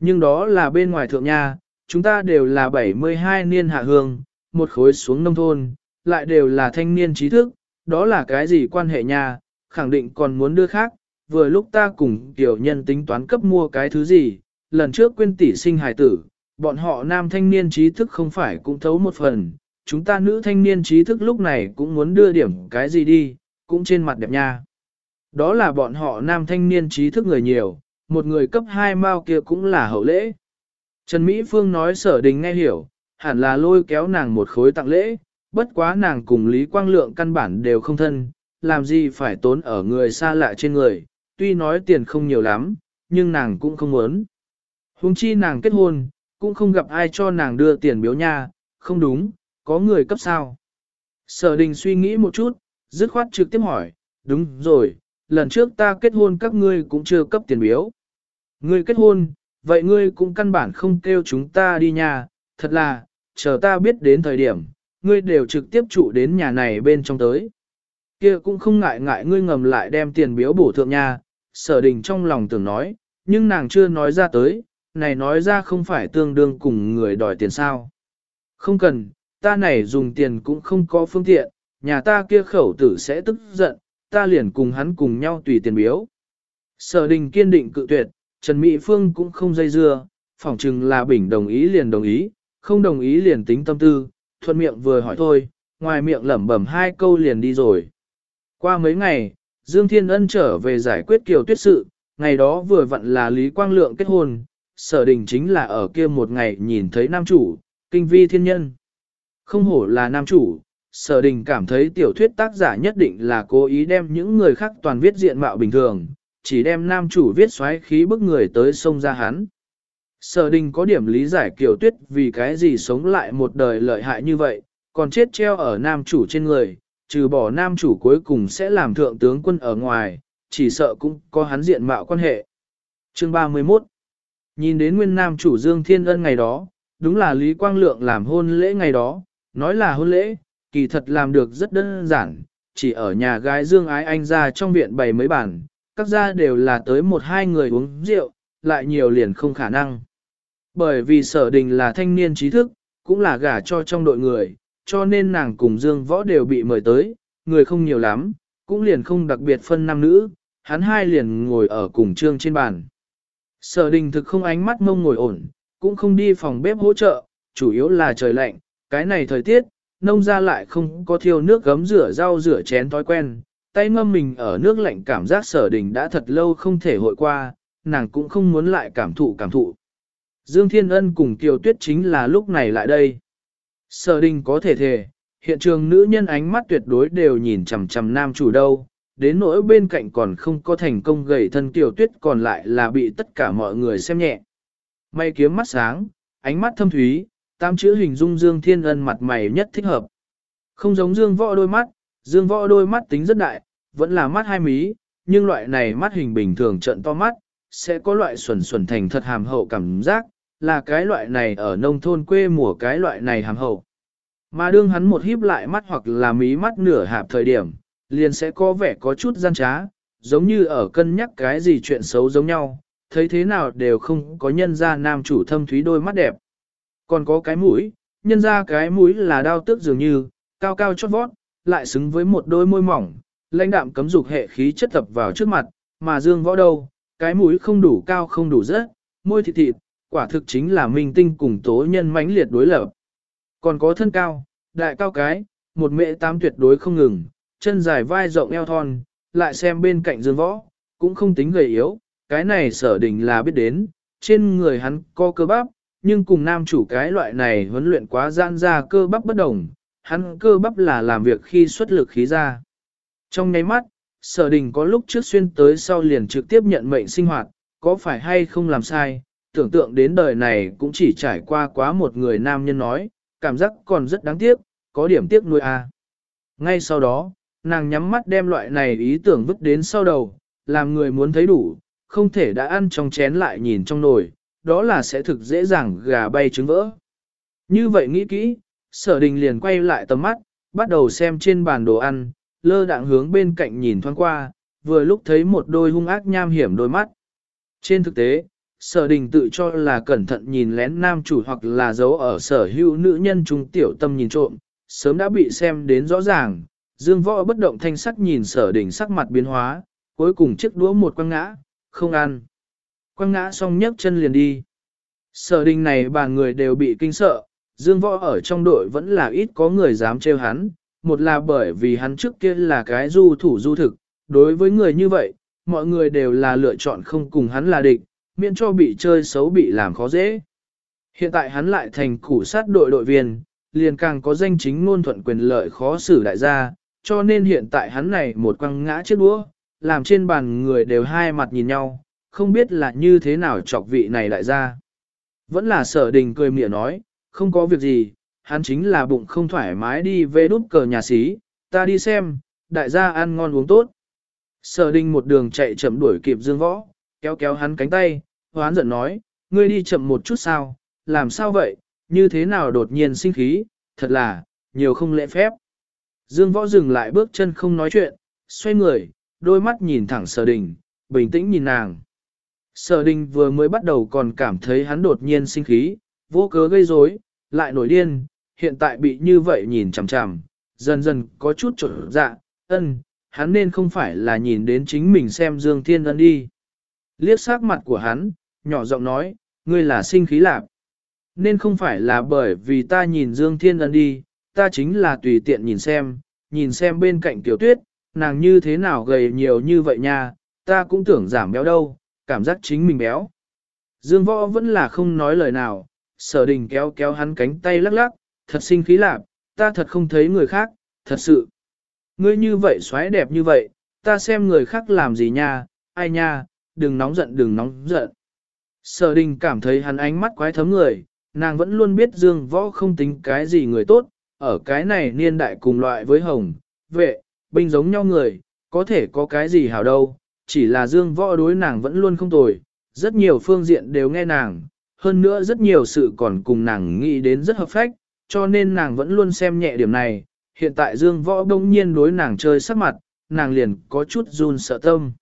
Nhưng đó là bên ngoài thượng nha, chúng ta đều là 72 niên hạ hương, một khối xuống nông thôn, lại đều là thanh niên trí thức, đó là cái gì quan hệ nha, khẳng định còn muốn đưa khác, vừa lúc ta cùng tiểu nhân tính toán cấp mua cái thứ gì, lần trước quên tỷ sinh hài tử, bọn họ nam thanh niên trí thức không phải cũng thấu một phần, chúng ta nữ thanh niên trí thức lúc này cũng muốn đưa điểm cái gì đi, cũng trên mặt đẹp nha. Đó là bọn họ nam thanh niên trí thức người nhiều, một người cấp hai mao kia cũng là hậu lễ. Trần Mỹ Phương nói sở đình nghe hiểu, hẳn là lôi kéo nàng một khối tặng lễ, bất quá nàng cùng Lý Quang Lượng căn bản đều không thân, làm gì phải tốn ở người xa lạ trên người, tuy nói tiền không nhiều lắm, nhưng nàng cũng không muốn. Huống chi nàng kết hôn, cũng không gặp ai cho nàng đưa tiền biếu nha, không đúng, có người cấp sao. Sở đình suy nghĩ một chút, dứt khoát trực tiếp hỏi, đúng rồi, lần trước ta kết hôn các ngươi cũng chưa cấp tiền biếu. Ngươi kết hôn, vậy ngươi cũng căn bản không kêu chúng ta đi nhà, thật là, chờ ta biết đến thời điểm, ngươi đều trực tiếp trụ đến nhà này bên trong tới. Kia cũng không ngại ngại ngươi ngầm lại đem tiền biếu bổ thượng nha, sở đình trong lòng tưởng nói, nhưng nàng chưa nói ra tới, này nói ra không phải tương đương cùng người đòi tiền sao. Không cần, ta này dùng tiền cũng không có phương tiện, nhà ta kia khẩu tử sẽ tức giận, ta liền cùng hắn cùng nhau tùy tiền biếu. Sở đình kiên định cự tuyệt, Trần Mỹ Phương cũng không dây dưa, phỏng chừng là bình đồng ý liền đồng ý, không đồng ý liền tính tâm tư, thuận miệng vừa hỏi thôi, ngoài miệng lẩm bẩm hai câu liền đi rồi. Qua mấy ngày, Dương Thiên Ân trở về giải quyết kiều tuyết sự, ngày đó vừa vặn là Lý Quang Lượng kết hôn, sở đình chính là ở kia một ngày nhìn thấy nam chủ, kinh vi thiên nhân. Không hổ là nam chủ, sở đình cảm thấy tiểu thuyết tác giả nhất định là cố ý đem những người khác toàn viết diện mạo bình thường, chỉ đem nam chủ viết xoáy khí bức người tới sông ra hắn. Sở đình có điểm lý giải kiểu tuyết vì cái gì sống lại một đời lợi hại như vậy, còn chết treo ở nam chủ trên người, trừ bỏ nam chủ cuối cùng sẽ làm thượng tướng quân ở ngoài, chỉ sợ cũng có hắn diện mạo quan hệ. Chương 31 Nhìn đến nguyên nam chủ Dương Thiên Ân ngày đó, đúng là Lý Quang Lượng làm hôn lễ ngày đó, nói là hôn lễ, kỳ thật làm được rất đơn giản, chỉ ở nhà gái Dương Ái Anh ra trong viện bày mấy bàn, các gia đều là tới một hai người uống rượu, lại nhiều liền không khả năng. Bởi vì sở đình là thanh niên trí thức, cũng là gả cho trong đội người, cho nên nàng cùng Dương Võ đều bị mời tới, người không nhiều lắm, cũng liền không đặc biệt phân nam nữ, hắn hai liền ngồi ở cùng trương trên bàn. Sở đình thực không ánh mắt mông ngồi ổn, cũng không đi phòng bếp hỗ trợ, chủ yếu là trời lạnh, cái này thời tiết, nông ra lại không có thiêu nước gấm rửa rau rửa chén thói quen, tay ngâm mình ở nước lạnh cảm giác sở đình đã thật lâu không thể hội qua, nàng cũng không muốn lại cảm thụ cảm thụ. Dương Thiên Ân cùng Kiều Tuyết chính là lúc này lại đây. Sở đình có thể thề, hiện trường nữ nhân ánh mắt tuyệt đối đều nhìn chằm chằm nam chủ đâu, đến nỗi bên cạnh còn không có thành công gầy thân tiểu Tuyết còn lại là bị tất cả mọi người xem nhẹ. May kiếm mắt sáng, ánh mắt thâm thúy, tam chữ hình dung Dương Thiên Ân mặt mày nhất thích hợp. Không giống Dương Võ đôi mắt, Dương Võ đôi mắt tính rất đại, vẫn là mắt hai mí, nhưng loại này mắt hình bình thường trận to mắt, sẽ có loại xuẩn xuẩn thành thật hàm hậu cảm giác, là cái loại này ở nông thôn quê mùa cái loại này hàm hậu. Mà đương hắn một híp lại mắt hoặc là mí mắt nửa hạp thời điểm, liền sẽ có vẻ có chút gian trá, giống như ở cân nhắc cái gì chuyện xấu giống nhau, thấy thế nào đều không có nhân ra nam chủ thâm thúy đôi mắt đẹp. Còn có cái mũi, nhân ra cái mũi là đao tước dường như, cao cao chót vót, lại xứng với một đôi môi mỏng, lãnh đạm cấm dục hệ khí chất tập vào trước mặt, mà dương võ đâu, cái mũi không đủ cao không đủ rớt, môi thịt thịt, quả thực chính là minh tinh cùng tố nhân mãnh liệt đối lập. Còn có thân cao, đại cao cái, một mệ tám tuyệt đối không ngừng, chân dài vai rộng eo thon, lại xem bên cạnh dương võ, cũng không tính gầy yếu, cái này sở đình là biết đến, trên người hắn có cơ bắp, nhưng cùng nam chủ cái loại này huấn luyện quá gian ra cơ bắp bất đồng, hắn cơ bắp là làm việc khi xuất lực khí ra. Trong nháy mắt, sở đình có lúc trước xuyên tới sau liền trực tiếp nhận mệnh sinh hoạt, có phải hay không làm sai, tưởng tượng đến đời này cũng chỉ trải qua quá một người nam nhân nói, cảm giác còn rất đáng tiếc, có điểm tiếc nuôi. À. Ngay sau đó, nàng nhắm mắt đem loại này ý tưởng vứt đến sau đầu, làm người muốn thấy đủ, không thể đã ăn trong chén lại nhìn trong nồi, đó là sẽ thực dễ dàng gà bay trứng vỡ. Như vậy nghĩ kỹ, sở đình liền quay lại tầm mắt, bắt đầu xem trên bàn đồ ăn, lơ đạng hướng bên cạnh nhìn thoáng qua, vừa lúc thấy một đôi hung ác nham hiểm đôi mắt. Trên thực tế, sở đình tự cho là cẩn thận nhìn lén nam chủ hoặc là giấu ở sở hữu nữ nhân trung tiểu tâm nhìn trộm, sớm đã bị xem đến rõ ràng, dương võ bất động thanh sắc nhìn sở đình sắc mặt biến hóa, cuối cùng chiếc đũa một quăng ngã, không ăn. Quăng ngã xong nhấc chân liền đi. Sở đình này bà người đều bị kinh sợ, dương võ ở trong đội vẫn là ít có người dám trêu hắn, một là bởi vì hắn trước kia là cái du thủ du thực, đối với người như vậy, mọi người đều là lựa chọn không cùng hắn là địch, miễn cho bị chơi xấu bị làm khó dễ. Hiện tại hắn lại thành củ sát đội đội viên, liền càng có danh chính ngôn thuận quyền lợi khó xử đại gia, cho nên hiện tại hắn này một quăng ngã chiếc đũa, làm trên bàn người đều hai mặt nhìn nhau, không biết là như thế nào chọc vị này lại ra. Vẫn là sở đình cười mỉa nói, không có việc gì, hắn chính là bụng không thoải mái đi về đút cờ nhà xí, ta đi xem, đại gia ăn ngon uống tốt. Sở đình một đường chạy chậm đuổi kịp dương võ, kéo kéo hắn cánh tay, hoán giận nói, ngươi đi chậm một chút sao, làm sao vậy, như thế nào đột nhiên sinh khí, thật là, nhiều không lễ phép. Dương võ dừng lại bước chân không nói chuyện, xoay người, đôi mắt nhìn thẳng sở đình, bình tĩnh nhìn nàng. Sở đình vừa mới bắt đầu còn cảm thấy hắn đột nhiên sinh khí, vô cớ gây rối, lại nổi điên, hiện tại bị như vậy nhìn chằm chằm, dần dần có chút trở dạ, ân, hắn nên không phải là nhìn đến chính mình xem Dương Thiên Ân đi. Liếc sắc mặt của hắn, nhỏ giọng nói, ngươi là sinh khí lạc. Nên không phải là bởi vì ta nhìn Dương Thiên Ân đi, ta chính là tùy tiện nhìn xem, nhìn xem bên cạnh tiểu Tuyết, nàng như thế nào gầy nhiều như vậy nha, ta cũng tưởng giảm béo đâu, cảm giác chính mình béo. Dương Võ vẫn là không nói lời nào, sở đình kéo kéo hắn cánh tay lắc lắc, thật sinh khí lạp, ta thật không thấy người khác, thật sự. Ngươi như vậy xoáy đẹp như vậy, ta xem người khác làm gì nha, ai nha, đừng nóng giận đừng nóng giận. Sở đình cảm thấy hắn ánh mắt quái thấm người, nàng vẫn luôn biết Dương Võ không tính cái gì người tốt, ở cái này niên đại cùng loại với hồng, vệ, binh giống nhau người, có thể có cái gì hảo đâu, chỉ là Dương Võ đối nàng vẫn luôn không tồi, rất nhiều phương diện đều nghe nàng, hơn nữa rất nhiều sự còn cùng nàng nghĩ đến rất hợp phách, cho nên nàng vẫn luôn xem nhẹ điểm này, hiện tại Dương Võ đông nhiên đối nàng chơi sắc mặt, nàng liền có chút run sợ tâm.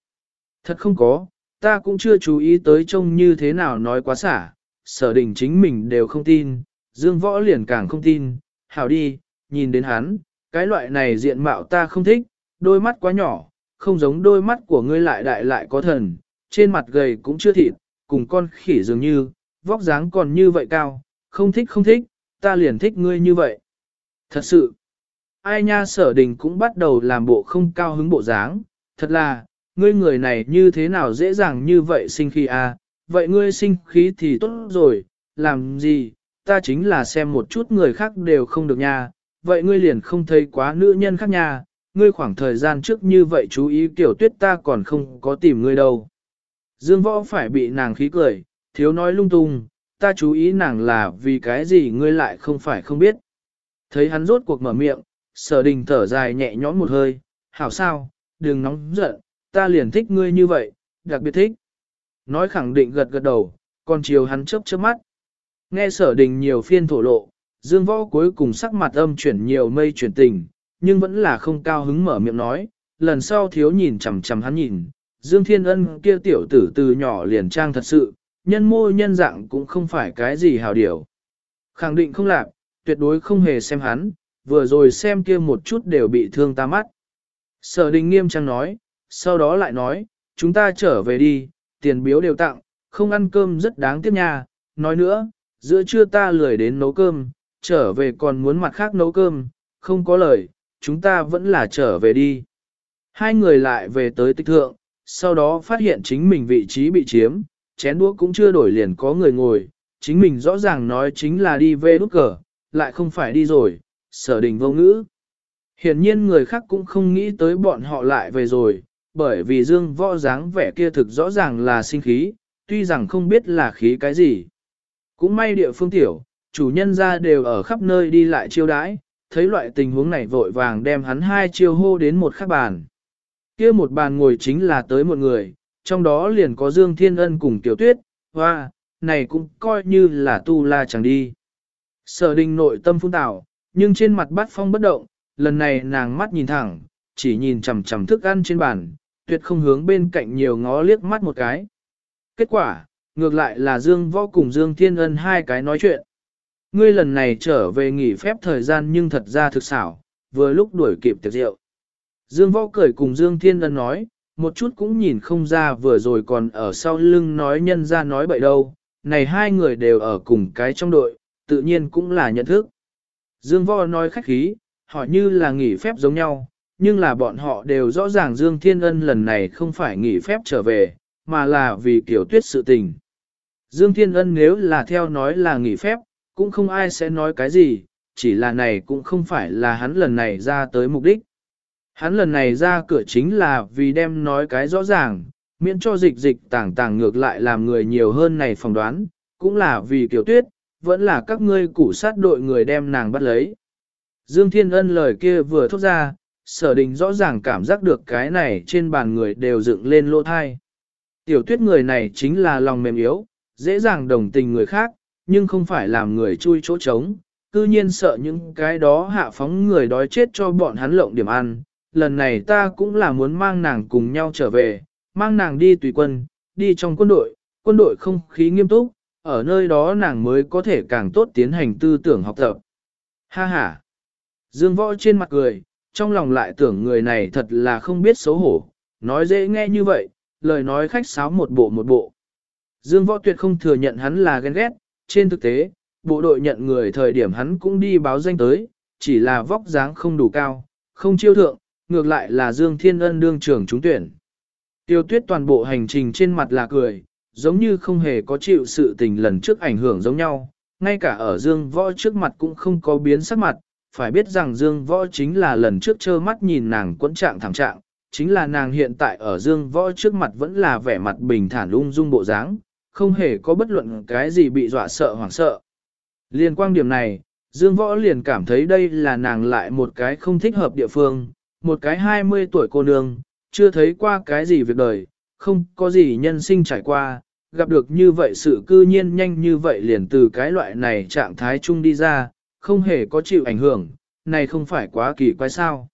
Thật không có, ta cũng chưa chú ý tới trông như thế nào nói quá xả, sở đình chính mình đều không tin, Dương Võ liền càng không tin, hảo đi, nhìn đến hắn, cái loại này diện mạo ta không thích, đôi mắt quá nhỏ, không giống đôi mắt của ngươi lại đại lại có thần, trên mặt gầy cũng chưa thịt, cùng con khỉ dường như, vóc dáng còn như vậy cao, không thích không thích, ta liền thích ngươi như vậy. Thật sự, ai nha sở đình cũng bắt đầu làm bộ không cao hứng bộ dáng, thật là, ngươi người này như thế nào dễ dàng như vậy sinh khí à, vậy ngươi sinh khí thì tốt rồi, làm gì, ta chính là xem một chút người khác đều không được nha, vậy ngươi liền không thấy quá nữ nhân khác nha, ngươi khoảng thời gian trước như vậy chú ý kiểu tuyết ta còn không có tìm ngươi đâu. Dương võ phải bị nàng khí cười, thiếu nói lung tung, ta chú ý nàng là vì cái gì ngươi lại không phải không biết. Thấy hắn rốt cuộc mở miệng, sở đình thở dài nhẹ nhõm một hơi, hảo sao, đừng nóng giận, ta liền thích ngươi như vậy, đặc biệt thích. Nói khẳng định gật gật đầu, còn chiều hắn chớp chớp mắt. Nghe sở đình nhiều phiên thổ lộ, dương võ cuối cùng sắc mặt âm chuyển nhiều mây chuyển tình, nhưng vẫn là không cao hứng mở miệng nói, lần sau thiếu nhìn chằm chằm hắn nhìn, Dương Thiên Ân kia tiểu tử từ nhỏ liền trang thật sự, nhân mô nhân dạng cũng không phải cái gì hào điều. Khẳng định không lạc, tuyệt đối không hề xem hắn, vừa rồi xem kia một chút đều bị thương ta mắt. Sở đình nghiêm trang nói, sau đó lại nói, chúng ta trở về đi, tiền biếu đều tặng, không ăn cơm rất đáng tiếc nha, nói nữa, giữa trưa ta lười đến nấu cơm, trở về còn muốn mặt khác nấu cơm, không có lời, chúng ta vẫn là trở về đi. Hai người lại về tới tích thượng, sau đó phát hiện chính mình vị trí bị chiếm, chén đũa cũng chưa đổi liền có người ngồi, chính mình rõ ràng nói chính là đi về đút cờ, lại không phải đi rồi, sở đình vô ngữ. Hiển nhiên người khác cũng không nghĩ tới bọn họ lại về rồi, bởi vì dương võ dáng vẻ kia thực rõ ràng là sinh khí, tuy rằng không biết là khí cái gì. Cũng may địa phương tiểu, chủ nhân ra đều ở khắp nơi đi lại chiêu đãi, thấy loại tình huống này vội vàng đem hắn hai chiêu hô đến một khắc bàn. kia một bàn ngồi chính là tới một người, trong đó liền có Dương Thiên Ân cùng Tiểu Tuyết, hoa, này cũng coi như là tu la chẳng đi. Sở đình nội tâm phun tạo, nhưng trên mặt bắt phong bất động, lần này nàng mắt nhìn thẳng, chỉ nhìn chằm chằm thức ăn trên bàn, tuyệt không hướng bên cạnh nhiều ngó liếc mắt một cái. Kết quả, ngược lại là Dương Võ cùng Dương Thiên Ân hai cái nói chuyện. Ngươi lần này trở về nghỉ phép thời gian nhưng thật ra thực xảo, vừa lúc đuổi kịp tiệc rượu. Dương Võ cười cùng Dương Thiên Ân nói, một chút cũng nhìn không ra vừa rồi còn ở sau lưng nói nhân ra nói bậy đâu, này hai người đều ở cùng cái trong đội, tự nhiên cũng là nhận thức. Dương Võ nói khách khí, họ như là nghỉ phép giống nhau, nhưng là bọn họ đều rõ ràng Dương Thiên Ân lần này không phải nghỉ phép trở về, mà là vì kiểu tuyết sự tình. Dương Thiên Ân nếu là theo nói là nghỉ phép, cũng không ai sẽ nói cái gì, chỉ là này cũng không phải là hắn lần này ra tới mục đích. Hắn lần này ra cửa chính là vì đem nói cái rõ ràng, miễn cho dịch dịch tảng tảng ngược lại làm người nhiều hơn này phỏng đoán, cũng là vì tiểu tuyết, vẫn là các ngươi củ sát đội người đem nàng bắt lấy. Dương Thiên Ân lời kia vừa thốt ra, sở đình rõ ràng cảm giác được cái này trên bàn người đều dựng lên lỗ thai. Tiểu tuyết người này chính là lòng mềm yếu, dễ dàng đồng tình người khác, nhưng không phải làm người chui chỗ trống, cư nhiên sợ những cái đó hạ phóng người đói chết cho bọn hắn lộng điểm ăn. Lần này ta cũng là muốn mang nàng cùng nhau trở về, mang nàng đi tùy quân, đi trong quân đội, quân đội không khí nghiêm túc, ở nơi đó nàng mới có thể càng tốt tiến hành tư tưởng học tập. Ha ha! Dương võ trên mặt cười, trong lòng lại tưởng người này thật là không biết xấu hổ, nói dễ nghe như vậy, lời nói khách sáo một bộ một bộ. Dương võ tuyệt không thừa nhận hắn là ghen ghét, trên thực tế, bộ đội nhận người thời điểm hắn cũng đi báo danh tới, chỉ là vóc dáng không đủ cao, không chiêu thượng, ngược lại là Dương Thiên Ân đương trưởng trúng tuyển. Tiêu tuyết toàn bộ hành trình trên mặt là cười, giống như không hề có chịu sự tình lần trước ảnh hưởng giống nhau, ngay cả ở Dương Võ trước mặt cũng không có biến sắc mặt, phải biết rằng Dương Võ chính là lần trước trơ mắt nhìn nàng quẫn trạng thẳng trạng, chính là nàng hiện tại ở Dương Võ trước mặt vẫn là vẻ mặt bình thản ung dung bộ dáng, không hề có bất luận cái gì bị dọa sợ hoảng sợ. Liên quan điểm này, Dương Võ liền cảm thấy đây là nàng lại một cái không thích hợp địa phương, một cái 20 tuổi cô nương, chưa thấy qua cái gì việc đời, không có gì nhân sinh trải qua, gặp được như vậy sự cư nhiên nhanh như vậy liền từ cái loại này trạng thái chung đi ra, không hề có chịu ảnh hưởng, này không phải quá kỳ quái sao.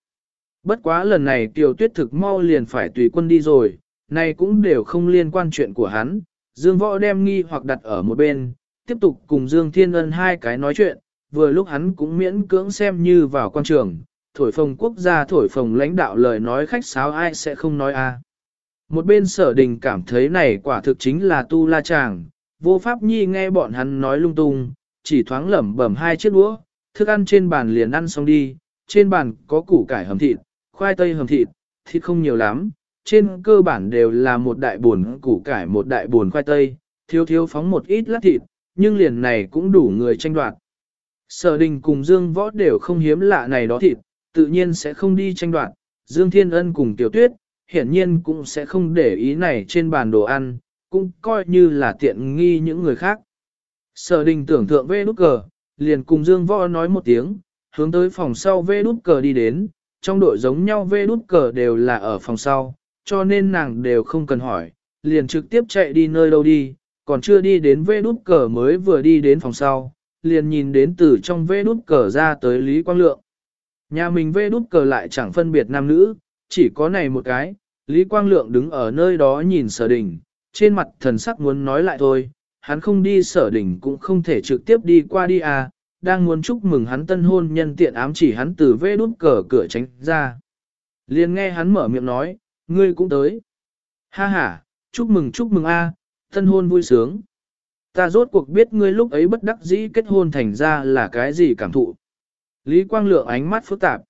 Bất quá lần này tiểu tuyết thực mau liền phải tùy quân đi rồi, này cũng đều không liên quan chuyện của hắn, Dương Võ đem nghi hoặc đặt ở một bên, tiếp tục cùng Dương Thiên Ân hai cái nói chuyện, vừa lúc hắn cũng miễn cưỡng xem như vào quan trường, thổi phồng quốc gia thổi phồng lãnh đạo lời nói khách sáo ai sẽ không nói a. Một bên sở đình cảm thấy này quả thực chính là tu la chàng, vô pháp nhi nghe bọn hắn nói lung tung, chỉ thoáng lẩm bẩm hai chiếc đũa, thức ăn trên bàn liền ăn xong đi, trên bàn có củ cải hầm thịt, khoai tây hầm thịt, thịt không nhiều lắm, trên cơ bản đều là một đại buồn củ cải một đại buồn khoai tây, thiếu thiếu phóng một ít lát thịt, nhưng liền này cũng đủ người tranh đoạt. Sở đình cùng Dương Võ đều không hiếm lạ này đó thịt, tự nhiên sẽ không đi tranh đoạt, Dương Thiên Ân cùng Tiểu Tuyết, hiển nhiên cũng sẽ không để ý này trên bàn đồ ăn, cũng coi như là tiện nghi những người khác. Sở đình tưởng thượng vê nút cờ, liền cùng Dương Võ nói một tiếng, hướng tới phòng sau vê nút cờ đi đến, trong đội giống nhau vê nút cờ đều là ở phòng sau, cho nên nàng đều không cần hỏi, liền trực tiếp chạy đi nơi đâu đi, còn chưa đi đến vê đút cờ mới vừa đi đến phòng sau, liền nhìn đến từ trong vê đút cờ ra tới Lý Quang Lượng. Nhà mình vê đút cờ lại chẳng phân biệt nam nữ, chỉ có này một cái, Lý Quang Lượng đứng ở nơi đó nhìn sở đình, trên mặt thần sắc muốn nói lại thôi, hắn không đi sở đình cũng không thể trực tiếp đi qua đi à, đang muốn chúc mừng hắn tân hôn nhân tiện ám chỉ hắn từ vê đút cờ cửa tránh ra. Liền nghe hắn mở miệng nói, ngươi cũng tới. Ha ha, chúc mừng chúc mừng a, thân hôn vui sướng. Ta rốt cuộc biết ngươi lúc ấy bất đắc dĩ kết hôn thành ra là cái gì cảm thụ. Lý Quang Lượng ánh mắt phức tạp.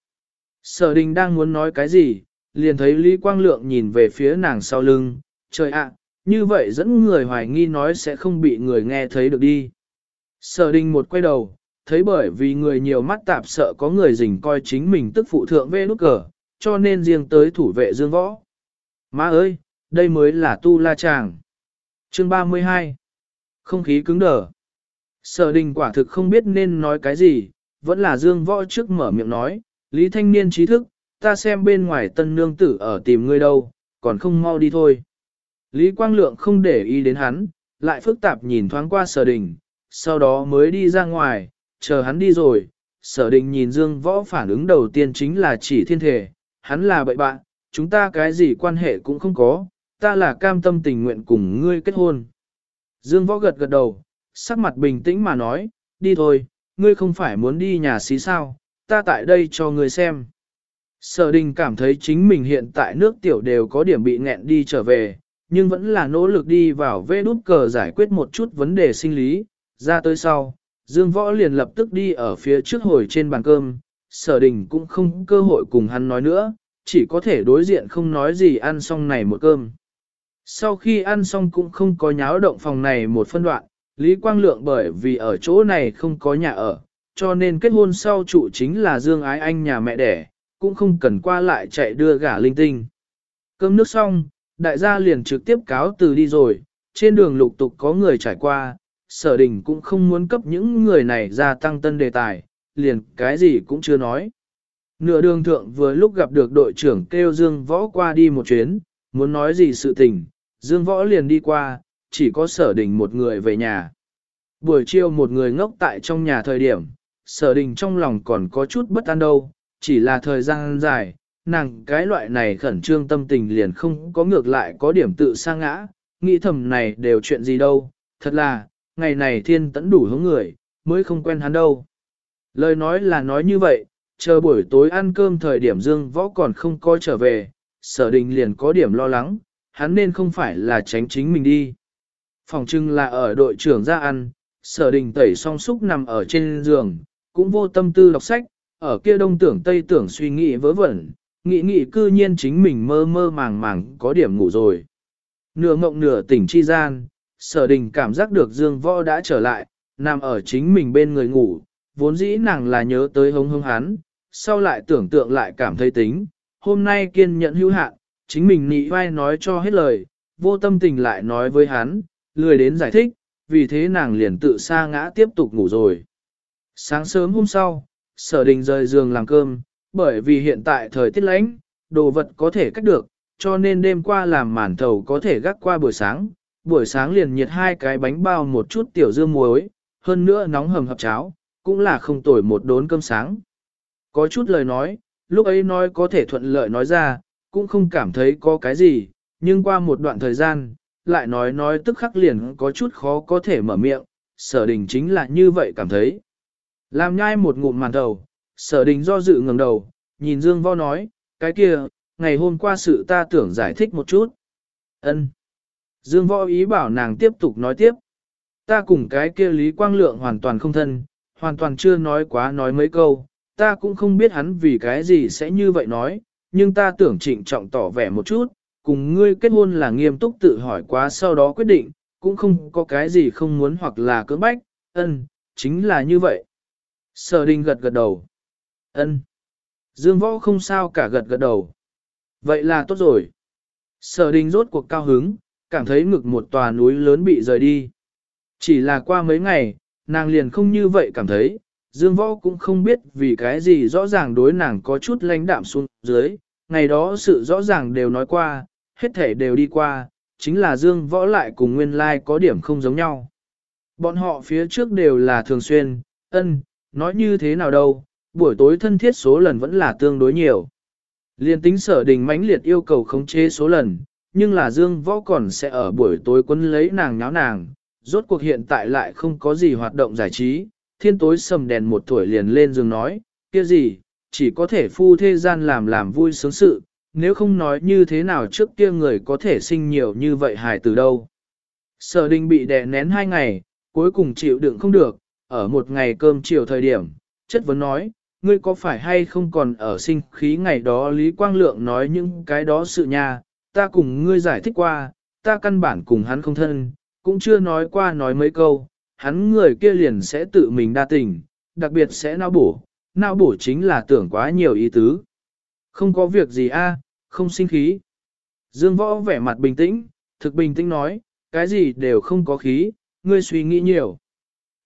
Sở đình đang muốn nói cái gì, liền thấy Lý Quang Lượng nhìn về phía nàng sau lưng, trời ạ, như vậy dẫn người hoài nghi nói sẽ không bị người nghe thấy được đi. Sở đình một quay đầu, thấy bởi vì người nhiều mắt tạp sợ có người rình coi chính mình tức phụ thượng vê nút cờ, cho nên riêng tới thủ vệ dương võ. Má ơi, đây mới là tu la chàng. Chương 32 Không khí cứng đờ. Sở đình quả thực không biết nên nói cái gì, vẫn là dương võ trước mở miệng nói, Lý Thanh Niên trí thức, ta xem bên ngoài tân nương tử ở tìm ngươi đâu, còn không mau đi thôi. Lý Quang Lượng không để ý đến hắn, lại phức tạp nhìn thoáng qua sở đình, sau đó mới đi ra ngoài, chờ hắn đi rồi. Sở đình nhìn Dương Võ phản ứng đầu tiên chính là chỉ thiên thể, hắn là bậy bạn, chúng ta cái gì quan hệ cũng không có, ta là cam tâm tình nguyện cùng ngươi kết hôn. Dương võ gật gật đầu, sắc mặt bình tĩnh mà nói, đi thôi, ngươi không phải muốn đi nhà xí sao, ta tại đây cho ngươi xem. Sở đình cảm thấy chính mình hiện tại nước tiểu đều có điểm bị nghẹn đi trở về, nhưng vẫn là nỗ lực đi vào vê đút cờ giải quyết một chút vấn đề sinh lý, ra tới sau, Dương Võ liền lập tức đi ở phía trước hồi trên bàn cơm, sở đình cũng không cơ hội cùng hắn nói nữa, chỉ có thể đối diện không nói gì ăn xong này một cơm. Sau khi ăn xong cũng không có nháo động phòng này một phân đoạn, Lý Quang Lượng bởi vì ở chỗ này không có nhà ở, cho nên kết hôn sau trụ chính là Dương Ái Anh nhà mẹ đẻ, cũng không cần qua lại chạy đưa gả linh tinh. Cơm nước xong, đại gia liền trực tiếp cáo từ đi rồi, trên đường lục tục có người trải qua, sở đình cũng không muốn cấp những người này gia tăng tân đề tài, liền cái gì cũng chưa nói. Nửa đường thượng vừa lúc gặp được đội trưởng kêu Dương Võ qua đi một chuyến, muốn nói gì sự tình, Dương Võ liền đi qua, chỉ có sở đình một người về nhà. Buổi chiều một người ngốc tại trong nhà thời điểm, sở đình trong lòng còn có chút bất an đâu, chỉ là thời gian dài, nàng cái loại này khẩn trương tâm tình liền không có ngược lại có điểm tự sa ngã, nghĩ thầm này đều chuyện gì đâu, thật là, ngày này thiên tẫn đủ hướng người, mới không quen hắn đâu. Lời nói là nói như vậy, chờ buổi tối ăn cơm thời điểm Dương Võ còn không coi trở về, sở đình liền có điểm lo lắng, hắn nên không phải là tránh chính mình đi. Phòng trưng là ở đội trưởng ra ăn, sở đình tẩy song súc nằm ở trên giường, cũng vô tâm tư đọc sách, ở kia đông tưởng tây tưởng suy nghĩ vớ vẩn, nghĩ nghĩ cư nhiên chính mình mơ mơ màng màng có điểm ngủ rồi. Nửa mộng nửa tỉnh chi gian, sở đình cảm giác được dương võ đã trở lại, nằm ở chính mình bên người ngủ, vốn dĩ nàng là nhớ tới hống hống hắn, sau lại tưởng tượng lại cảm thấy tính, hôm nay kiên nhận hữu hạn, chính mình nị vai nói cho hết lời, vô tâm tình lại nói với hắn, lười đến giải thích, vì thế nàng liền tự sa ngã tiếp tục ngủ rồi. Sáng sớm hôm sau, sở đình rời giường làm cơm, bởi vì hiện tại thời tiết lạnh, đồ vật có thể cách được, cho nên đêm qua làm màn thầu có thể gác qua buổi sáng, buổi sáng liền nhiệt hai cái bánh bao một chút tiểu dưa muối, hơn nữa nóng hầm hập cháo, cũng là không tồi một đốn cơm sáng. Có chút lời nói, lúc ấy nói có thể thuận lợi nói ra, cũng không cảm thấy có cái gì, nhưng qua một đoạn thời gian, lại nói nói tức khắc liền có chút khó có thể mở miệng, sở đình chính là như vậy cảm thấy. Làm nhai một ngụm màn đầu, sở đình do dự ngẩng đầu, nhìn Dương Võ nói, cái kia, ngày hôm qua sự ta tưởng giải thích một chút. Ân. Dương Võ ý bảo nàng tiếp tục nói tiếp. Ta cùng cái kia Lý Quang Lượng hoàn toàn không thân, hoàn toàn chưa nói quá nói mấy câu, ta cũng không biết hắn vì cái gì sẽ như vậy nói, nhưng ta tưởng trịnh trọng tỏ vẻ một chút, cùng ngươi kết hôn là nghiêm túc tự hỏi quá sau đó quyết định, cũng không có cái gì không muốn hoặc là cưỡng bách, ân, chính là như vậy. Sở đình gật gật đầu. ân. Dương võ không sao cả gật gật đầu. Vậy là tốt rồi. Sở đình rốt cuộc cao hứng, cảm thấy ngực một tòa núi lớn bị rời đi. Chỉ là qua mấy ngày, nàng liền không như vậy cảm thấy, Dương Võ cũng không biết vì cái gì rõ ràng đối nàng có chút lãnh đạm xuống dưới, ngày đó sự rõ ràng đều nói qua, hết thể đều đi qua, chính là Dương Võ lại cùng nguyên lai like có điểm không giống nhau. Bọn họ phía trước đều là thường xuyên, ân, nói như thế nào đâu, buổi tối thân thiết số lần vẫn là tương đối nhiều. Liên tính sở đình mãnh liệt yêu cầu khống chế số lần, nhưng là Dương Võ còn sẽ ở buổi tối quấn lấy nàng nháo nàng, rốt cuộc hiện tại lại không có gì hoạt động giải trí, thiên tối sầm đèn một tuổi liền lên giường nói, kia gì, chỉ có thể phu thế gian làm làm vui sướng sự, nếu không nói như thế nào trước kia người có thể sinh nhiều như vậy hài từ đâu. Sở đình bị đè nén hai ngày, cuối cùng chịu đựng không được, ở một ngày cơm chiều thời điểm, chất vấn nói, ngươi có phải hay không còn ở sinh khí ngày đó Lý Quang Lượng nói những cái đó sự nha, ta cùng ngươi giải thích qua, ta căn bản cùng hắn không thân, cũng chưa nói qua nói mấy câu, hắn người kia liền sẽ tự mình đa tình, đặc biệt sẽ não bổ, não bổ chính là tưởng quá nhiều ý tứ. Không có việc gì a, không sinh khí. Dương võ vẻ mặt bình tĩnh, thực bình tĩnh nói, cái gì đều không có khí, ngươi suy nghĩ nhiều.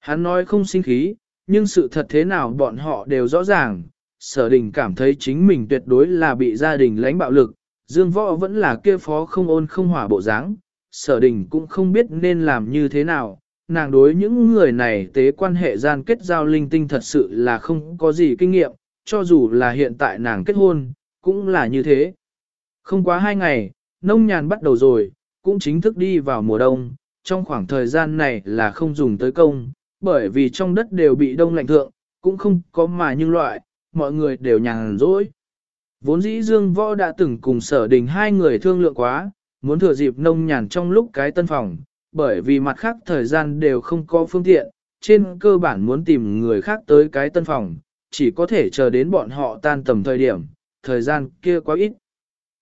Hắn nói không sinh khí, nhưng sự thật thế nào bọn họ đều rõ ràng, sở đình cảm thấy chính mình tuyệt đối là bị gia đình lãnh bạo lực, Dương võ vẫn là kia phó không ôn không hỏa bộ dáng, sở đình cũng không biết nên làm như thế nào, nàng đối những người này tế quan hệ gian kết giao linh tinh thật sự là không có gì kinh nghiệm, cho dù là hiện tại nàng kết hôn, cũng là như thế. Không quá hai ngày, nông nhàn bắt đầu rồi, cũng chính thức đi vào mùa đông, trong khoảng thời gian này là không dùng tới công, bởi vì trong đất đều bị đông lạnh thượng, cũng không có mà nhưng loại, mọi người đều nhàn rỗi. Vốn dĩ Dương Võ đã từng cùng sở đình hai người thương lượng quá, muốn thừa dịp nông nhàn trong lúc cái tân phòng, bởi vì mặt khác thời gian đều không có phương tiện, trên cơ bản muốn tìm người khác tới cái tân phòng, chỉ có thể chờ đến bọn họ tan tầm thời điểm, thời gian kia quá ít.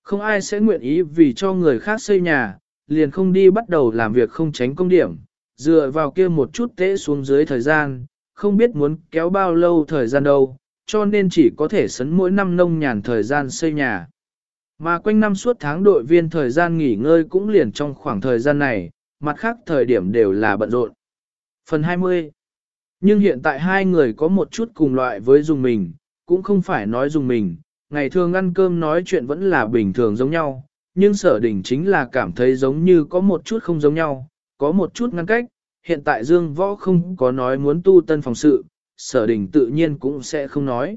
Không ai sẽ nguyện ý vì cho người khác xây nhà, liền không đi bắt đầu làm việc không tránh công điểm, dựa vào kia một chút tễ xuống dưới thời gian, không biết muốn kéo bao lâu thời gian đâu, cho nên chỉ có thể sấn mỗi năm nông nhàn thời gian xây nhà. Mà quanh năm suốt tháng đội viên thời gian nghỉ ngơi cũng liền trong khoảng thời gian này, mặt khác thời điểm đều là bận rộn. Phần 20 Nhưng hiện tại hai người có một chút cùng loại với dùng mình, cũng không phải nói dùng mình, ngày thường ăn cơm nói chuyện vẫn là bình thường giống nhau, nhưng sở đình chính là cảm thấy giống như có một chút không giống nhau, có một chút ngăn cách, hiện tại Dương Võ không có nói muốn tu tân phòng sự, sở đình tự nhiên cũng sẽ không nói.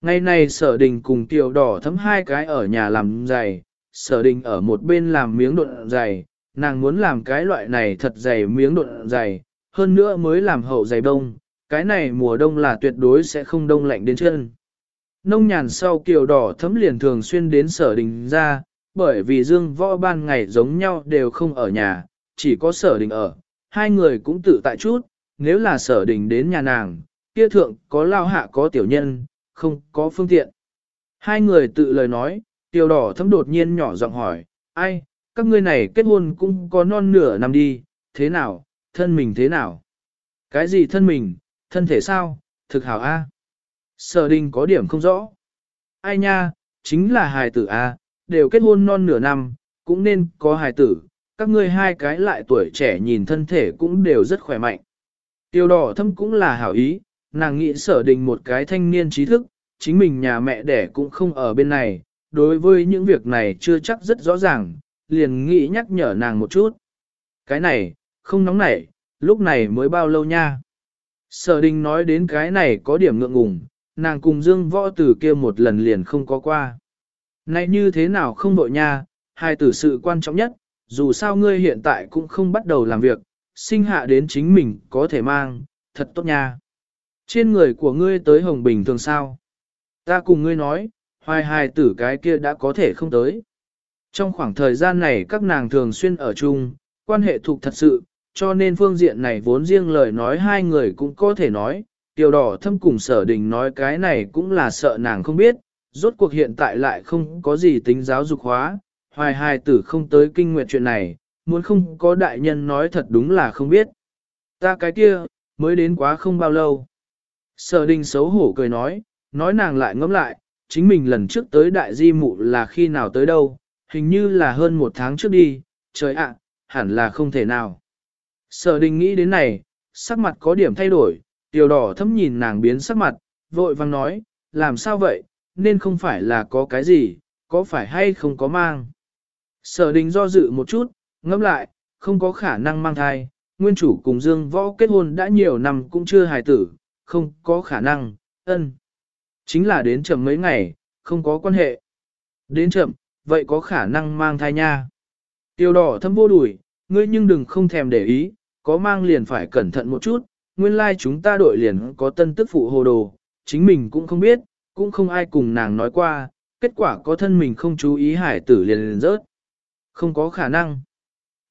Ngày này sở đình cùng tiểu đỏ thấm hai cái ở nhà làm giày, sở đình ở một bên làm miếng độn giày, nàng muốn làm cái loại này thật dày miếng độn dày, hơn nữa mới làm hậu dày đông, cái này mùa đông là tuyệt đối sẽ không đông lạnh đến chân. Nông nhàn sau kiều đỏ thấm liền thường xuyên đến sở đình ra, bởi vì dương võ ban ngày giống nhau đều không ở nhà, chỉ có sở đình ở, hai người cũng tự tại chút, nếu là sở đình đến nhà nàng, kia thượng có lao hạ có tiểu nhân, không có phương tiện. Hai người tự lời nói, tiểu đỏ thấm đột nhiên nhỏ giọng hỏi, ai, các ngươi này kết hôn cũng có non nửa năm đi, thế nào, thân mình thế nào? Cái gì thân mình, thân thể sao, thực hảo A. Sở đình có điểm không rõ. Ai nha, chính là hài tử A, đều kết hôn non nửa năm, cũng nên có hài tử, các ngươi hai cái lại tuổi trẻ nhìn thân thể cũng đều rất khỏe mạnh. Tiêu đỏ thâm cũng là hảo ý, nàng nghĩ sở đình một cái thanh niên trí thức, chính mình nhà mẹ đẻ cũng không ở bên này, đối với những việc này chưa chắc rất rõ ràng, liền nghĩ nhắc nhở nàng một chút. Cái này, không nóng nảy, lúc này mới bao lâu nha. Sở đình nói đến cái này có điểm ngượng ngùng, nàng cùng Dương Võ Tử kia một lần liền không có qua. Này như thế nào không đội nha, hai tử sự quan trọng nhất, dù sao ngươi hiện tại cũng không bắt đầu làm việc, sinh hạ đến chính mình có thể mang, thật tốt nha. Trên người của ngươi tới Hồng Bình thường sao? Ta cùng ngươi nói, hoài hài tử cái kia đã có thể không tới. Trong khoảng thời gian này các nàng thường xuyên ở chung, quan hệ thuộc thật sự, cho nên phương diện này vốn riêng lời nói hai người cũng có thể nói, tiểu đỏ thâm cùng sở đình nói cái này cũng là sợ nàng không biết, rốt cuộc hiện tại lại không có gì tính giáo dục hóa, hoài hài tử không tới kinh nguyện chuyện này, muốn không có đại nhân nói thật đúng là không biết. Ta cái kia, mới đến quá không bao lâu. Sở đình xấu hổ cười nói, nói nàng lại ngẫm lại, chính mình lần trước tới đại di mụ là khi nào tới đâu, hình như là hơn một tháng trước đi, trời ạ, hẳn là không thể nào. Sở đình nghĩ đến này, sắc mặt có điểm thay đổi, tiểu đỏ thấm nhìn nàng biến sắc mặt, vội vang nói, làm sao vậy, nên không phải là có cái gì, có phải hay không có mang. Sở đình do dự một chút, ngẫm lại, không có khả năng mang thai, nguyên chủ cùng Dương Võ kết hôn đã nhiều năm cũng chưa hài tử, không có khả năng, ân. Chính là đến chậm mấy ngày, không có quan hệ. Đến chậm, vậy có khả năng mang thai nha. Tiêu đỏ thâm vô đuổi, ngươi nhưng đừng không thèm để ý, có mang liền phải cẩn thận một chút, nguyên lai like chúng ta đội liền có tân tức phụ hồ đồ, chính mình cũng không biết, cũng không ai cùng nàng nói qua, kết quả có thân mình không chú ý hải tử liền liền rớt. Không có khả năng.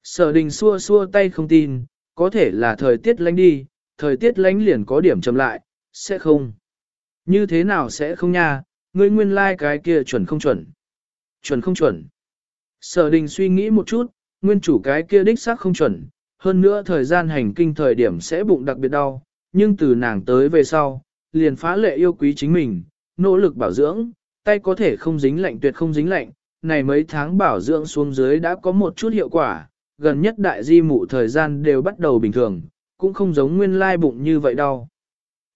Sở đình xua xua tay không tin, có thể là thời tiết lánh đi, thời tiết lánh liền có điểm chậm lại, sẽ không. Như thế nào sẽ không nha, ngươi nguyên lai like cái kia chuẩn không chuẩn chuẩn không chuẩn. Sở đình suy nghĩ một chút, nguyên chủ cái kia đích xác không chuẩn, hơn nữa thời gian hành kinh thời điểm sẽ bụng đặc biệt đau, nhưng từ nàng tới về sau, liền phá lệ yêu quý chính mình, nỗ lực bảo dưỡng, tay có thể không dính lạnh tuyệt không dính lạnh, này mấy tháng bảo dưỡng xuống dưới đã có một chút hiệu quả, gần nhất đại di mụ thời gian đều bắt đầu bình thường, cũng không giống nguyên lai bụng như vậy đâu.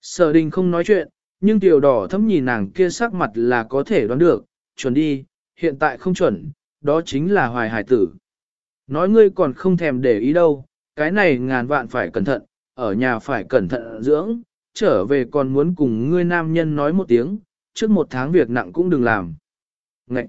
Sở đình không nói chuyện, nhưng tiểu đỏ thấm nhìn nàng kia sắc mặt là có thể đoán được, chuẩn đi, hiện tại không chuẩn, đó chính là hoài hải tử. Nói ngươi còn không thèm để ý đâu, cái này ngàn vạn phải cẩn thận, ở nhà phải cẩn thận dưỡng, trở về còn muốn cùng ngươi nam nhân nói một tiếng, trước một tháng việc nặng cũng đừng làm. Ngậy!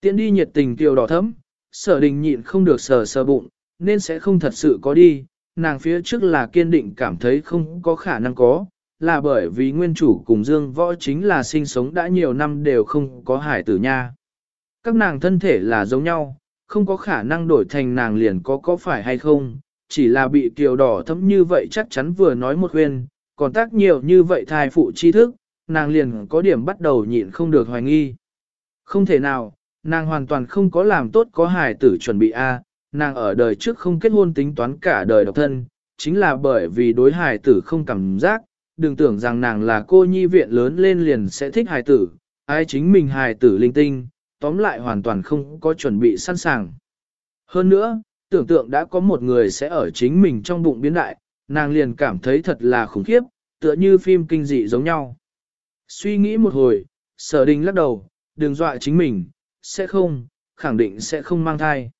Tiễn đi nhiệt tình tiêu đỏ thấm, sở đình nhịn không được sờ sờ bụng, nên sẽ không thật sự có đi, nàng phía trước là kiên định cảm thấy không có khả năng có, là bởi vì nguyên chủ cùng Dương Võ chính là sinh sống đã nhiều năm đều không có hải tử nha. Các nàng thân thể là giống nhau, không có khả năng đổi thành nàng liền có có phải hay không, chỉ là bị kiều đỏ thấm như vậy chắc chắn vừa nói một khuyên, còn tác nhiều như vậy thai phụ tri thức, nàng liền có điểm bắt đầu nhịn không được hoài nghi. Không thể nào, nàng hoàn toàn không có làm tốt có hài tử chuẩn bị A, nàng ở đời trước không kết hôn tính toán cả đời độc thân, chính là bởi vì đối hài tử không cảm giác, đừng tưởng rằng nàng là cô nhi viện lớn lên liền sẽ thích hài tử, ai chính mình hài tử linh tinh, tóm lại hoàn toàn không có chuẩn bị sẵn sàng. Hơn nữa, tưởng tượng đã có một người sẽ ở chính mình trong bụng biến đại, nàng liền cảm thấy thật là khủng khiếp, tựa như phim kinh dị giống nhau. Suy nghĩ một hồi, sở đình lắc đầu, đừng dọa chính mình, sẽ không, khẳng định sẽ không mang thai.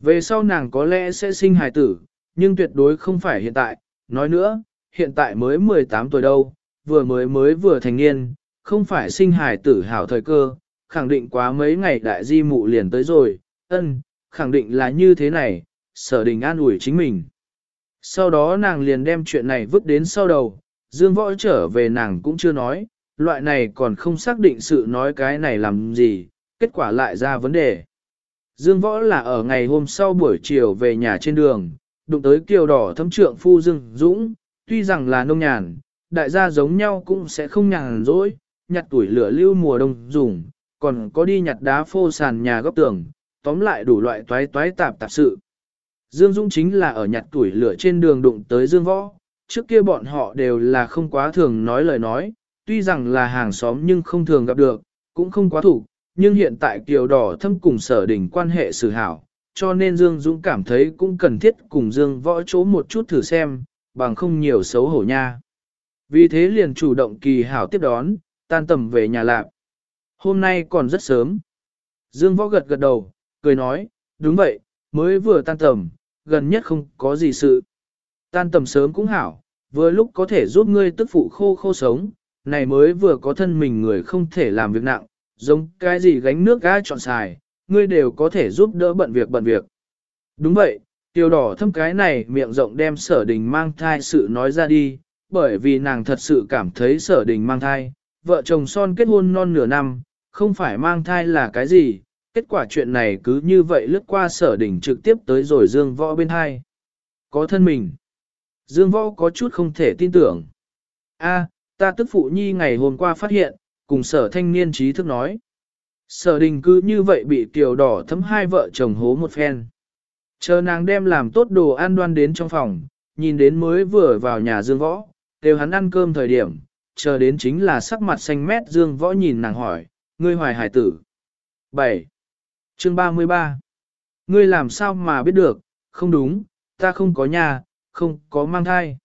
Về sau nàng có lẽ sẽ sinh hài tử, nhưng tuyệt đối không phải hiện tại, nói nữa, hiện tại mới 18 tuổi đâu, vừa mới mới vừa thành niên, không phải sinh hài tử hảo thời cơ, khẳng định quá mấy ngày đại di mụ liền tới rồi, ân, khẳng định là như thế này, sở đình an ủi chính mình. Sau đó nàng liền đem chuyện này vứt đến sau đầu, Dương Võ trở về nàng cũng chưa nói, loại này còn không xác định sự nói cái này làm gì, kết quả lại ra vấn đề. Dương Võ là ở ngày hôm sau buổi chiều về nhà trên đường, đụng tới kiều đỏ thấm trượng phu Dương Dũng, tuy rằng là nông nhàn, đại gia giống nhau cũng sẽ không nhàn rỗi, nhặt tuổi lửa lưu mùa đông dùng, còn có đi nhặt đá phô sàn nhà góc tường, tóm lại đủ loại toái toái tạp tạp sự. Dương Dũng chính là ở nhặt tuổi lửa trên đường đụng tới Dương Võ, trước kia bọn họ đều là không quá thường nói lời nói, tuy rằng là hàng xóm nhưng không thường gặp được, cũng không quá thủ, nhưng hiện tại Kiều Đỏ thâm cùng sở đỉnh quan hệ xử hảo, cho nên Dương Dũng cảm thấy cũng cần thiết cùng Dương Võ chỗ một chút thử xem, bằng không nhiều xấu hổ nha. Vì thế liền chủ động kỳ hảo tiếp đón, tan tầm về nhà lạc. Hôm nay còn rất sớm. Dương Võ gật gật đầu, cười nói, đúng vậy, mới vừa tan tầm, gần nhất không có gì sự. Tan tầm sớm cũng hảo, vừa lúc có thể giúp ngươi tức phụ khô khô sống, này mới vừa có thân mình người không thể làm việc nặng, giống cái gì gánh nước ga chọn xài, ngươi đều có thể giúp đỡ bận việc bận việc. Đúng vậy, tiêu đỏ thâm cái này miệng rộng đem sở đình mang thai sự nói ra đi, bởi vì nàng thật sự cảm thấy sở đình mang thai, vợ chồng son kết hôn non nửa năm, không phải mang thai là cái gì, kết quả chuyện này cứ như vậy lướt qua sở đình trực tiếp tới rồi dương võ bên hai. Có thân mình. Dương võ có chút không thể tin tưởng. a ta tức phụ nhi ngày hôm qua phát hiện, cùng sở thanh niên trí thức nói. Sở đình cứ như vậy bị tiểu đỏ thấm hai vợ chồng hố một phen. Chờ nàng đem làm tốt đồ ăn đoan đến trong phòng, nhìn đến mới vừa vào nhà Dương Võ, đều hắn ăn cơm thời điểm, chờ đến chính là sắc mặt xanh mét Dương Võ nhìn nàng hỏi, ngươi hoài hải tử. 7. Chương 33 Ngươi làm sao mà biết được, không đúng, ta không có nhà, không có mang thai.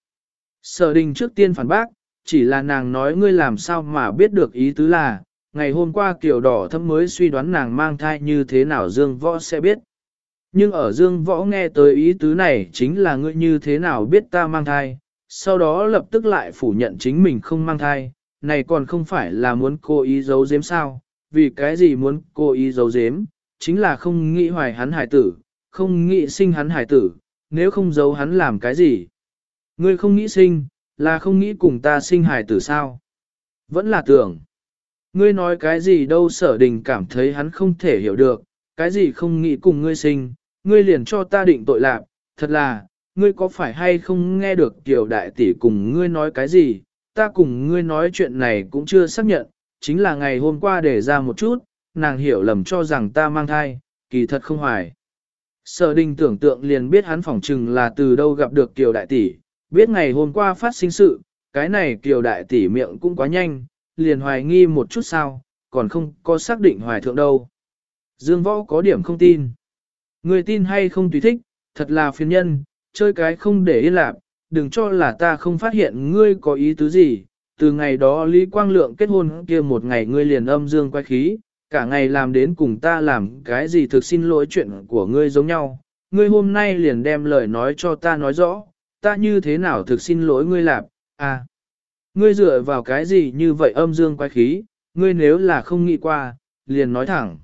Sở đình trước tiên phản bác, chỉ là nàng nói ngươi làm sao mà biết được ý tứ là, ngày hôm qua kiểu đỏ thâm mới suy đoán nàng mang thai như thế nào Dương Võ sẽ biết. Nhưng ở Dương Võ nghe tới ý tứ này chính là ngươi như thế nào biết ta mang thai, sau đó lập tức lại phủ nhận chính mình không mang thai, này còn không phải là muốn cô ý giấu giếm sao, vì cái gì muốn cô ý giấu giếm, chính là không nghĩ hoài hắn hải tử, không nghĩ sinh hắn hải tử, nếu không giấu hắn làm cái gì. Ngươi không nghĩ sinh, là không nghĩ cùng ta sinh hải tử sao? Vẫn là tưởng. Ngươi nói cái gì đâu sở đình cảm thấy hắn không thể hiểu được, cái gì không nghĩ cùng ngươi sinh, ngươi liền cho ta định tội lạc, thật là, ngươi có phải hay không nghe được tiểu đại tỷ cùng ngươi nói cái gì, ta cùng ngươi nói chuyện này cũng chưa xác nhận, chính là ngày hôm qua để ra một chút, nàng hiểu lầm cho rằng ta mang thai, kỳ thật không hoài. Sở đình tưởng tượng liền biết hắn phỏng chừng là từ đâu gặp được kiều đại tỷ, biết ngày hôm qua phát sinh sự, cái này kiều đại tỷ miệng cũng quá nhanh, liền hoài nghi một chút sao, còn không có xác định hoài thượng đâu. Dương võ có điểm không tin. Người tin hay không tùy thích, thật là phiền nhân, chơi cái không để yên lạc, đừng cho là ta không phát hiện ngươi có ý tứ gì. Từ ngày đó Lý Quang Lượng kết hôn kia một ngày ngươi liền âm dương quay khí, cả ngày làm đến cùng ta làm cái gì thực xin lỗi chuyện của ngươi giống nhau. Ngươi hôm nay liền đem lời nói cho ta nói rõ, ta như thế nào thực xin lỗi ngươi lạp, à. Ngươi dựa vào cái gì như vậy âm dương quái khí, ngươi nếu là không nghĩ qua, liền nói thẳng.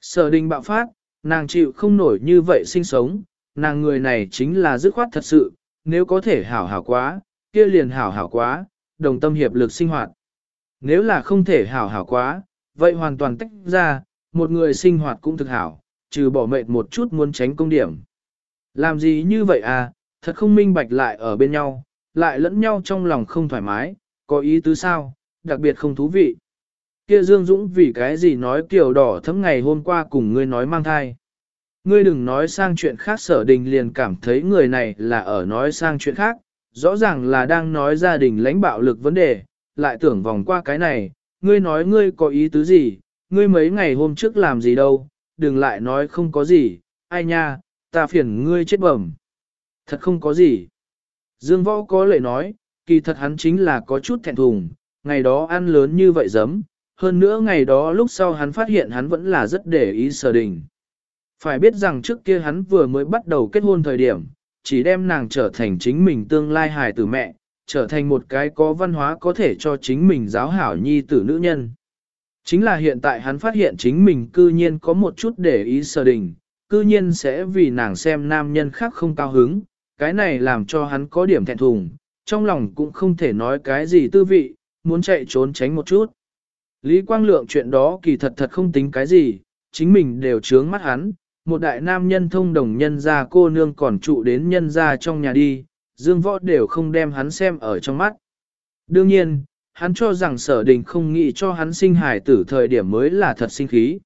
Sở đình bạo phát, nàng chịu không nổi như vậy sinh sống, nàng người này chính là dứt khoát thật sự, nếu có thể hảo hảo quá, kia liền hảo hảo quá, đồng tâm hiệp lực sinh hoạt. Nếu là không thể hảo hảo quá, vậy hoàn toàn tách ra, một người sinh hoạt cũng thực hảo, trừ bỏ mệt một chút muốn tránh công điểm. Làm gì như vậy à, thật không minh bạch lại ở bên nhau, lại lẫn nhau trong lòng không thoải mái, có ý tứ sao, đặc biệt không thú vị. Kia Dương Dũng vì cái gì nói kiểu đỏ thấm ngày hôm qua cùng ngươi nói mang thai. Ngươi đừng nói sang chuyện khác sở đình liền cảm thấy người này là ở nói sang chuyện khác, rõ ràng là đang nói gia đình lãnh bạo lực vấn đề, lại tưởng vòng qua cái này, ngươi nói ngươi có ý tứ gì, ngươi mấy ngày hôm trước làm gì đâu, đừng lại nói không có gì, ai nha, ta phiền ngươi chết bẩm. Thật không có gì. Dương Võ có lệ nói, kỳ thật hắn chính là có chút thẹn thùng, ngày đó ăn lớn như vậy giấm, hơn nữa ngày đó lúc sau hắn phát hiện hắn vẫn là rất để ý sở đình. Phải biết rằng trước kia hắn vừa mới bắt đầu kết hôn thời điểm, chỉ đem nàng trở thành chính mình tương lai hài tử mẹ, trở thành một cái có văn hóa có thể cho chính mình giáo hảo nhi tử nữ nhân. Chính là hiện tại hắn phát hiện chính mình cư nhiên có một chút để ý sở đình, cư nhiên sẽ vì nàng xem nam nhân khác không cao hứng, cái này làm cho hắn có điểm thẹn thùng, trong lòng cũng không thể nói cái gì tư vị, muốn chạy trốn tránh một chút. Lý Quang Lượng chuyện đó kỳ thật thật không tính cái gì, chính mình đều trướng mắt hắn, một đại nam nhân thông đồng nhân gia cô nương còn trụ đến nhân gia trong nhà đi, dương võ đều không đem hắn xem ở trong mắt. Đương nhiên, hắn cho rằng sở đình không nghĩ cho hắn sinh hài tử thời điểm mới là thật sinh khí.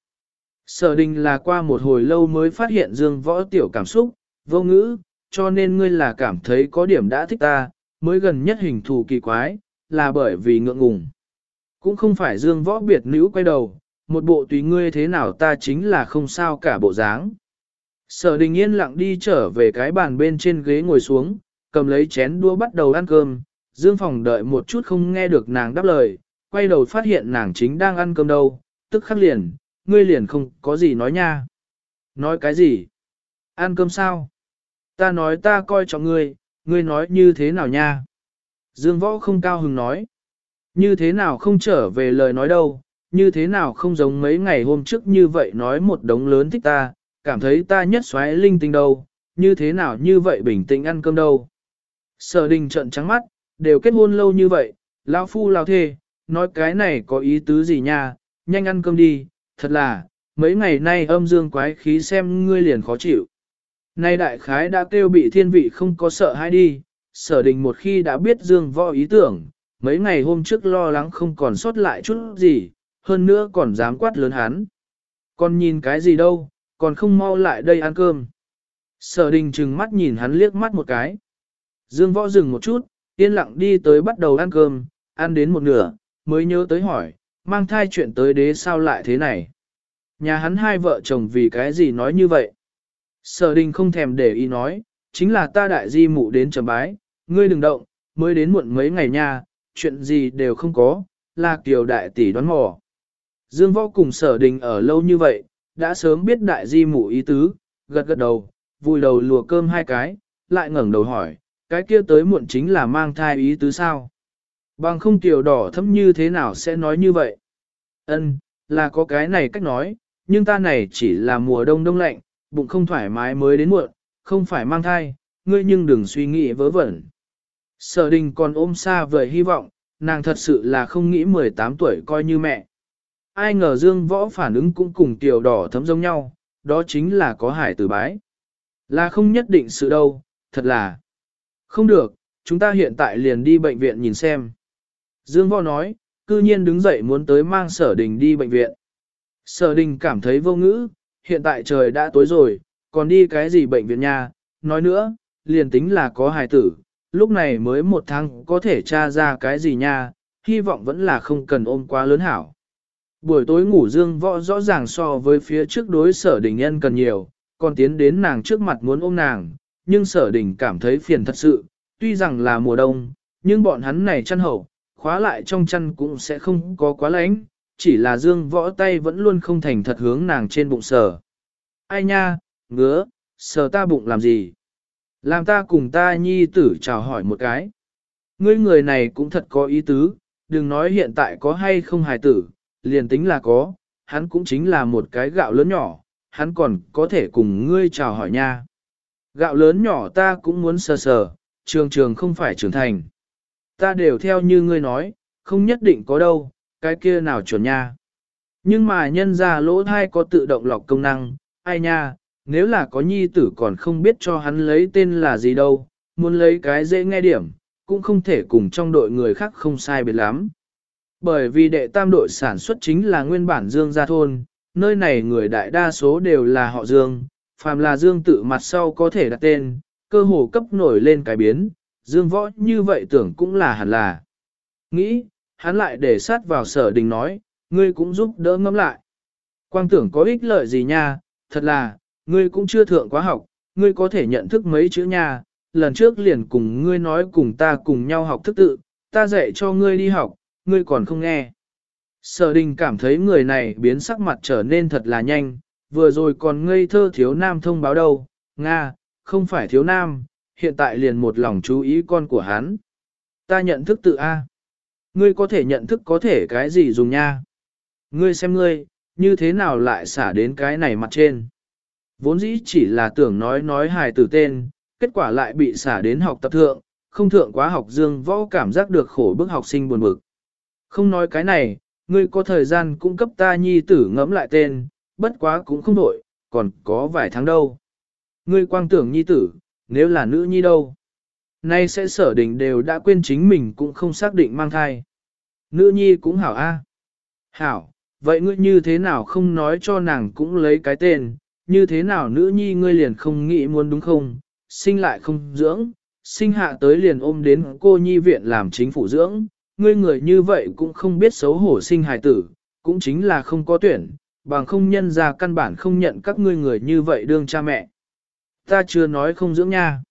Sở đình là qua một hồi lâu mới phát hiện dương võ tiểu cảm xúc, vô ngữ, cho nên ngươi là cảm thấy có điểm đã thích ta, mới gần nhất hình thù kỳ quái, là bởi vì ngượng ngùng. Cũng không phải dương võ biệt nữ quay đầu, một bộ tùy ngươi thế nào ta chính là không sao cả bộ dáng. Sở đình yên lặng đi trở về cái bàn bên trên ghế ngồi xuống, cầm lấy chén đua bắt đầu ăn cơm, dương phòng đợi một chút không nghe được nàng đáp lời, quay đầu phát hiện nàng chính đang ăn cơm đâu, tức khắc liền, ngươi liền không có gì nói nha. Nói cái gì? Ăn cơm sao? Ta nói ta coi trọng ngươi, ngươi nói như thế nào nha? Dương võ không cao hứng nói. Như thế nào không trở về lời nói đâu, như thế nào không giống mấy ngày hôm trước như vậy nói một đống lớn thích ta, cảm thấy ta nhất xoáy linh tinh đâu, như thế nào như vậy bình tĩnh ăn cơm đâu. Sở đình trận trắng mắt, đều kết hôn lâu như vậy, lão phu lão thê, nói cái này có ý tứ gì nha, nhanh ăn cơm đi, thật là, mấy ngày nay âm dương quái khí xem ngươi liền khó chịu. Nay đại khái đã kêu bị thiên vị không có sợ hay đi, sở đình một khi đã biết dương võ ý tưởng, mấy ngày hôm trước lo lắng không còn sót lại chút gì, hơn nữa còn dám quát lớn hắn. Còn nhìn cái gì đâu, còn không mau lại đây ăn cơm. Sở đình trừng mắt nhìn hắn liếc mắt một cái. Dương võ dừng một chút, yên lặng đi tới bắt đầu ăn cơm, ăn đến một nửa, mới nhớ tới hỏi, mang thai chuyện tới đế sao lại thế này. Nhà hắn hai vợ chồng vì cái gì nói như vậy. Sở đình không thèm để ý nói, chính là ta đại di mụ đến trầm bái, ngươi đừng động, mới đến muộn mấy ngày nha, chuyện gì đều không có, là kiều đại tỷ đoán mò. Dương võ cùng sở đình ở lâu như vậy, đã sớm biết đại di mụ ý tứ, gật gật đầu, vùi đầu lùa cơm hai cái, lại ngẩng đầu hỏi, cái kia tới muộn chính là mang thai ý tứ sao? Bằng không tiểu đỏ thấm như thế nào sẽ nói như vậy? Ân, là có cái này cách nói, nhưng ta này chỉ là mùa đông đông lạnh, bụng không thoải mái mới đến muộn, không phải mang thai, ngươi nhưng đừng suy nghĩ vớ vẩn. Sở đình còn ôm xa vời hy vọng, nàng thật sự là không nghĩ 18 tuổi coi như mẹ. Ai ngờ Dương Võ phản ứng cũng cùng tiểu đỏ thấm giống nhau, đó chính là có hải tử bái. Là không nhất định sự đâu, thật là. Không được, chúng ta hiện tại liền đi bệnh viện nhìn xem. Dương Võ nói, cư nhiên đứng dậy muốn tới mang sở đình đi bệnh viện. Sở đình cảm thấy vô ngữ, hiện tại trời đã tối rồi, còn đi cái gì bệnh viện nha, nói nữa, liền tính là có hài tử, lúc này mới một tháng có thể tra ra cái gì nha, hy vọng vẫn là không cần ôm quá lớn hảo. Buổi tối ngủ dương võ rõ ràng so với phía trước đối sở đình nhân cần nhiều, còn tiến đến nàng trước mặt muốn ôm nàng, nhưng sở đình cảm thấy phiền thật sự, tuy rằng là mùa đông, nhưng bọn hắn này chăn hậu, khóa lại trong chăn cũng sẽ không có quá lạnh, chỉ là dương võ tay vẫn luôn không thành thật hướng nàng trên bụng sở. Ai nha, ngứa, sờ ta bụng làm gì? Làm ta cùng ta nhi tử chào hỏi một cái. Ngươi người này cũng thật có ý tứ, đừng nói hiện tại có hay không hài tử, liền tính là có, hắn cũng chính là một cái gạo lớn nhỏ, hắn còn có thể cùng ngươi chào hỏi nha. Gạo lớn nhỏ ta cũng muốn sờ sờ, trường trường không phải trưởng thành. Ta đều theo như ngươi nói, không nhất định có đâu, cái kia nào chuẩn nha. Nhưng mà nhân ra lỗ thai có tự động lọc công năng, ai nha, nếu là có nhi tử còn không biết cho hắn lấy tên là gì đâu, muốn lấy cái dễ nghe điểm, cũng không thể cùng trong đội người khác không sai biệt lắm. Bởi vì đệ tam đội sản xuất chính là nguyên bản Dương Gia Thôn, nơi này người đại đa số đều là họ Dương, phàm là Dương tự mặt sau có thể đặt tên, cơ hồ cấp nổi lên cái biến, Dương võ như vậy tưởng cũng là hẳn là. Nghĩ, hắn lại để sát vào sở đình nói, ngươi cũng giúp đỡ ngẫm lại. Quang tưởng có ích lợi gì nha, thật là, ngươi cũng chưa thượng quá học, ngươi có thể nhận thức mấy chữ nha, lần trước liền cùng ngươi nói cùng ta cùng nhau học thức tự, ta dạy cho ngươi đi học, ngươi còn không nghe. Sở đình cảm thấy người này biến sắc mặt trở nên thật là nhanh, vừa rồi còn ngây thơ thiếu nam thông báo đâu, Nga, không phải thiếu nam, hiện tại liền một lòng chú ý con của hắn. Ta nhận thức tự A. Ngươi có thể nhận thức có thể cái gì dùng nha. Ngươi xem ngươi, như thế nào lại xả đến cái này mặt trên. Vốn dĩ chỉ là tưởng nói nói hài tử tên, kết quả lại bị xả đến học tập thượng, không thượng quá học dương võ cảm giác được khổ bức học sinh buồn bực. Không nói cái này, ngươi có thời gian cung cấp ta nhi tử ngẫm lại tên, bất quá cũng không đổi, còn có vài tháng đâu. Ngươi quang tưởng nhi tử, nếu là nữ nhi đâu. Nay sẽ sở đình đều đã quên chính mình cũng không xác định mang thai. Nữ nhi cũng hảo a. À? Hảo, vậy ngươi như thế nào không nói cho nàng cũng lấy cái tên, như thế nào nữ nhi ngươi liền không nghĩ muốn đúng không, sinh lại không dưỡng, sinh hạ tới liền ôm đến cô nhi viện làm chính phủ dưỡng, ngươi người như vậy cũng không biết xấu hổ sinh hài tử, cũng chính là không có tuyển, bằng không nhân ra căn bản không nhận các ngươi người như vậy đương cha mẹ. Ta chưa nói không dưỡng nha.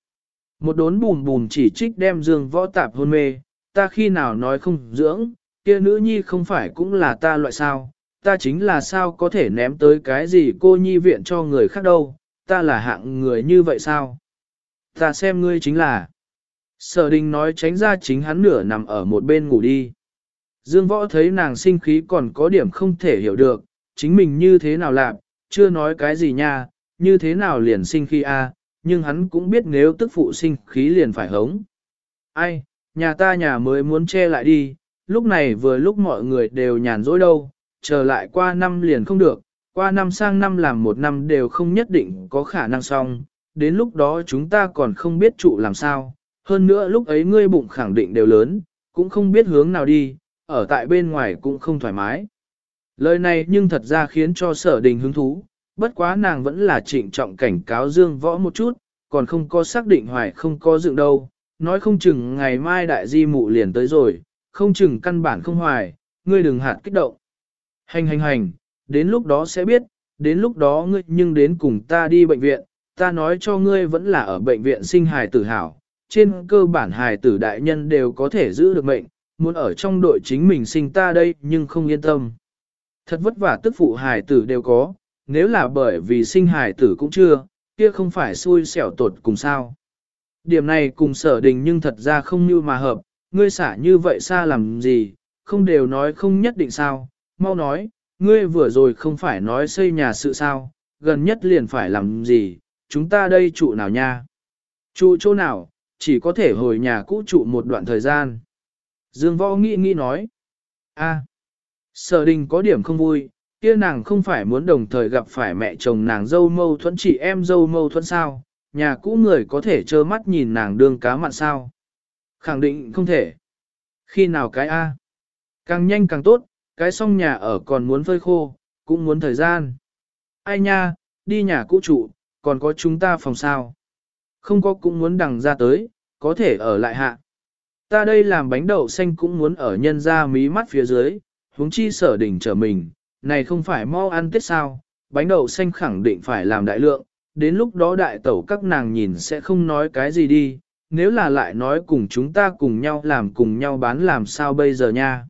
Một đốn bùn bùn chỉ trích đem dương võ tạp hôn mê, ta khi nào nói không dưỡng, kia nữ nhi không phải cũng là ta loại sao, ta chính là sao có thể ném tới cái gì cô nhi viện cho người khác đâu, ta là hạng người như vậy sao? Ta xem ngươi chính là. Sở đình nói tránh ra chính hắn nửa nằm ở một bên ngủ đi. Dương võ thấy nàng sinh khí còn có điểm không thể hiểu được, chính mình như thế nào làm, chưa nói cái gì nha, như thế nào liền sinh khí a, nhưng hắn cũng biết nếu tức phụ sinh khí liền phải hống. Ai, nhà ta nhà mới muốn che lại đi, lúc này vừa lúc mọi người đều nhàn rỗi đâu, chờ lại qua năm liền không được, qua năm sang năm làm một năm đều không nhất định có khả năng xong, đến lúc đó chúng ta còn không biết trụ làm sao, hơn nữa lúc ấy ngươi bụng khẳng định đều lớn, cũng không biết hướng nào đi, ở tại bên ngoài cũng không thoải mái. Lời này nhưng thật ra khiến cho sở đình hứng thú, bất quá nàng vẫn là trịnh trọng cảnh cáo Dương Võ một chút, còn không có xác định hoài không có dựng đâu, nói không chừng ngày mai đại di mụ liền tới rồi, không chừng căn bản không hoài, ngươi đừng hạt kích động. Hành hành hành, đến lúc đó sẽ biết, đến lúc đó ngươi nhưng đến cùng ta đi bệnh viện, ta nói cho ngươi vẫn là ở bệnh viện sinh hài tử hảo, trên cơ bản hài tử đại nhân đều có thể giữ được mệnh, muốn ở trong đội chính mình sinh ta đây nhưng không yên tâm. Thật vất vả tức phụ hài tử đều có, nếu là bởi vì sinh hài tử cũng chưa, kia không phải xui xẻo tột cùng sao. Điểm này cùng sở đình nhưng thật ra không như mà hợp, ngươi xả như vậy xa làm gì, không đều nói không nhất định sao, mau nói, ngươi vừa rồi không phải nói xây nhà sự sao, gần nhất liền phải làm gì, chúng ta đây trụ nào nha. Trụ chỗ nào, chỉ có thể hồi nhà cũ trụ một đoạn thời gian. Dương võ nghĩ nghĩ nói, a, sở đình có điểm không vui, kia nàng không phải muốn đồng thời gặp phải mẹ chồng nàng dâu mâu thuẫn chị em dâu mâu thuẫn sao, nhà cũ người có thể trơ mắt nhìn nàng đương cá mặn sao. Khẳng định không thể. Khi nào cái A? Càng nhanh càng tốt, cái xong nhà ở còn muốn phơi khô, cũng muốn thời gian. Ai nha, đi nhà cũ trụ, còn có chúng ta phòng sao. Không có cũng muốn đằng ra tới, có thể ở lại hạ. Ta đây làm bánh đậu xanh cũng muốn ở nhân ra mí mắt phía dưới, huống chi sở đỉnh trở mình, này không phải mau ăn tết sao, bánh đậu xanh khẳng định phải làm đại lượng, đến lúc đó đại tẩu các nàng nhìn sẽ không nói cái gì đi, nếu là lại nói cùng chúng ta cùng nhau làm cùng nhau bán làm sao bây giờ nha.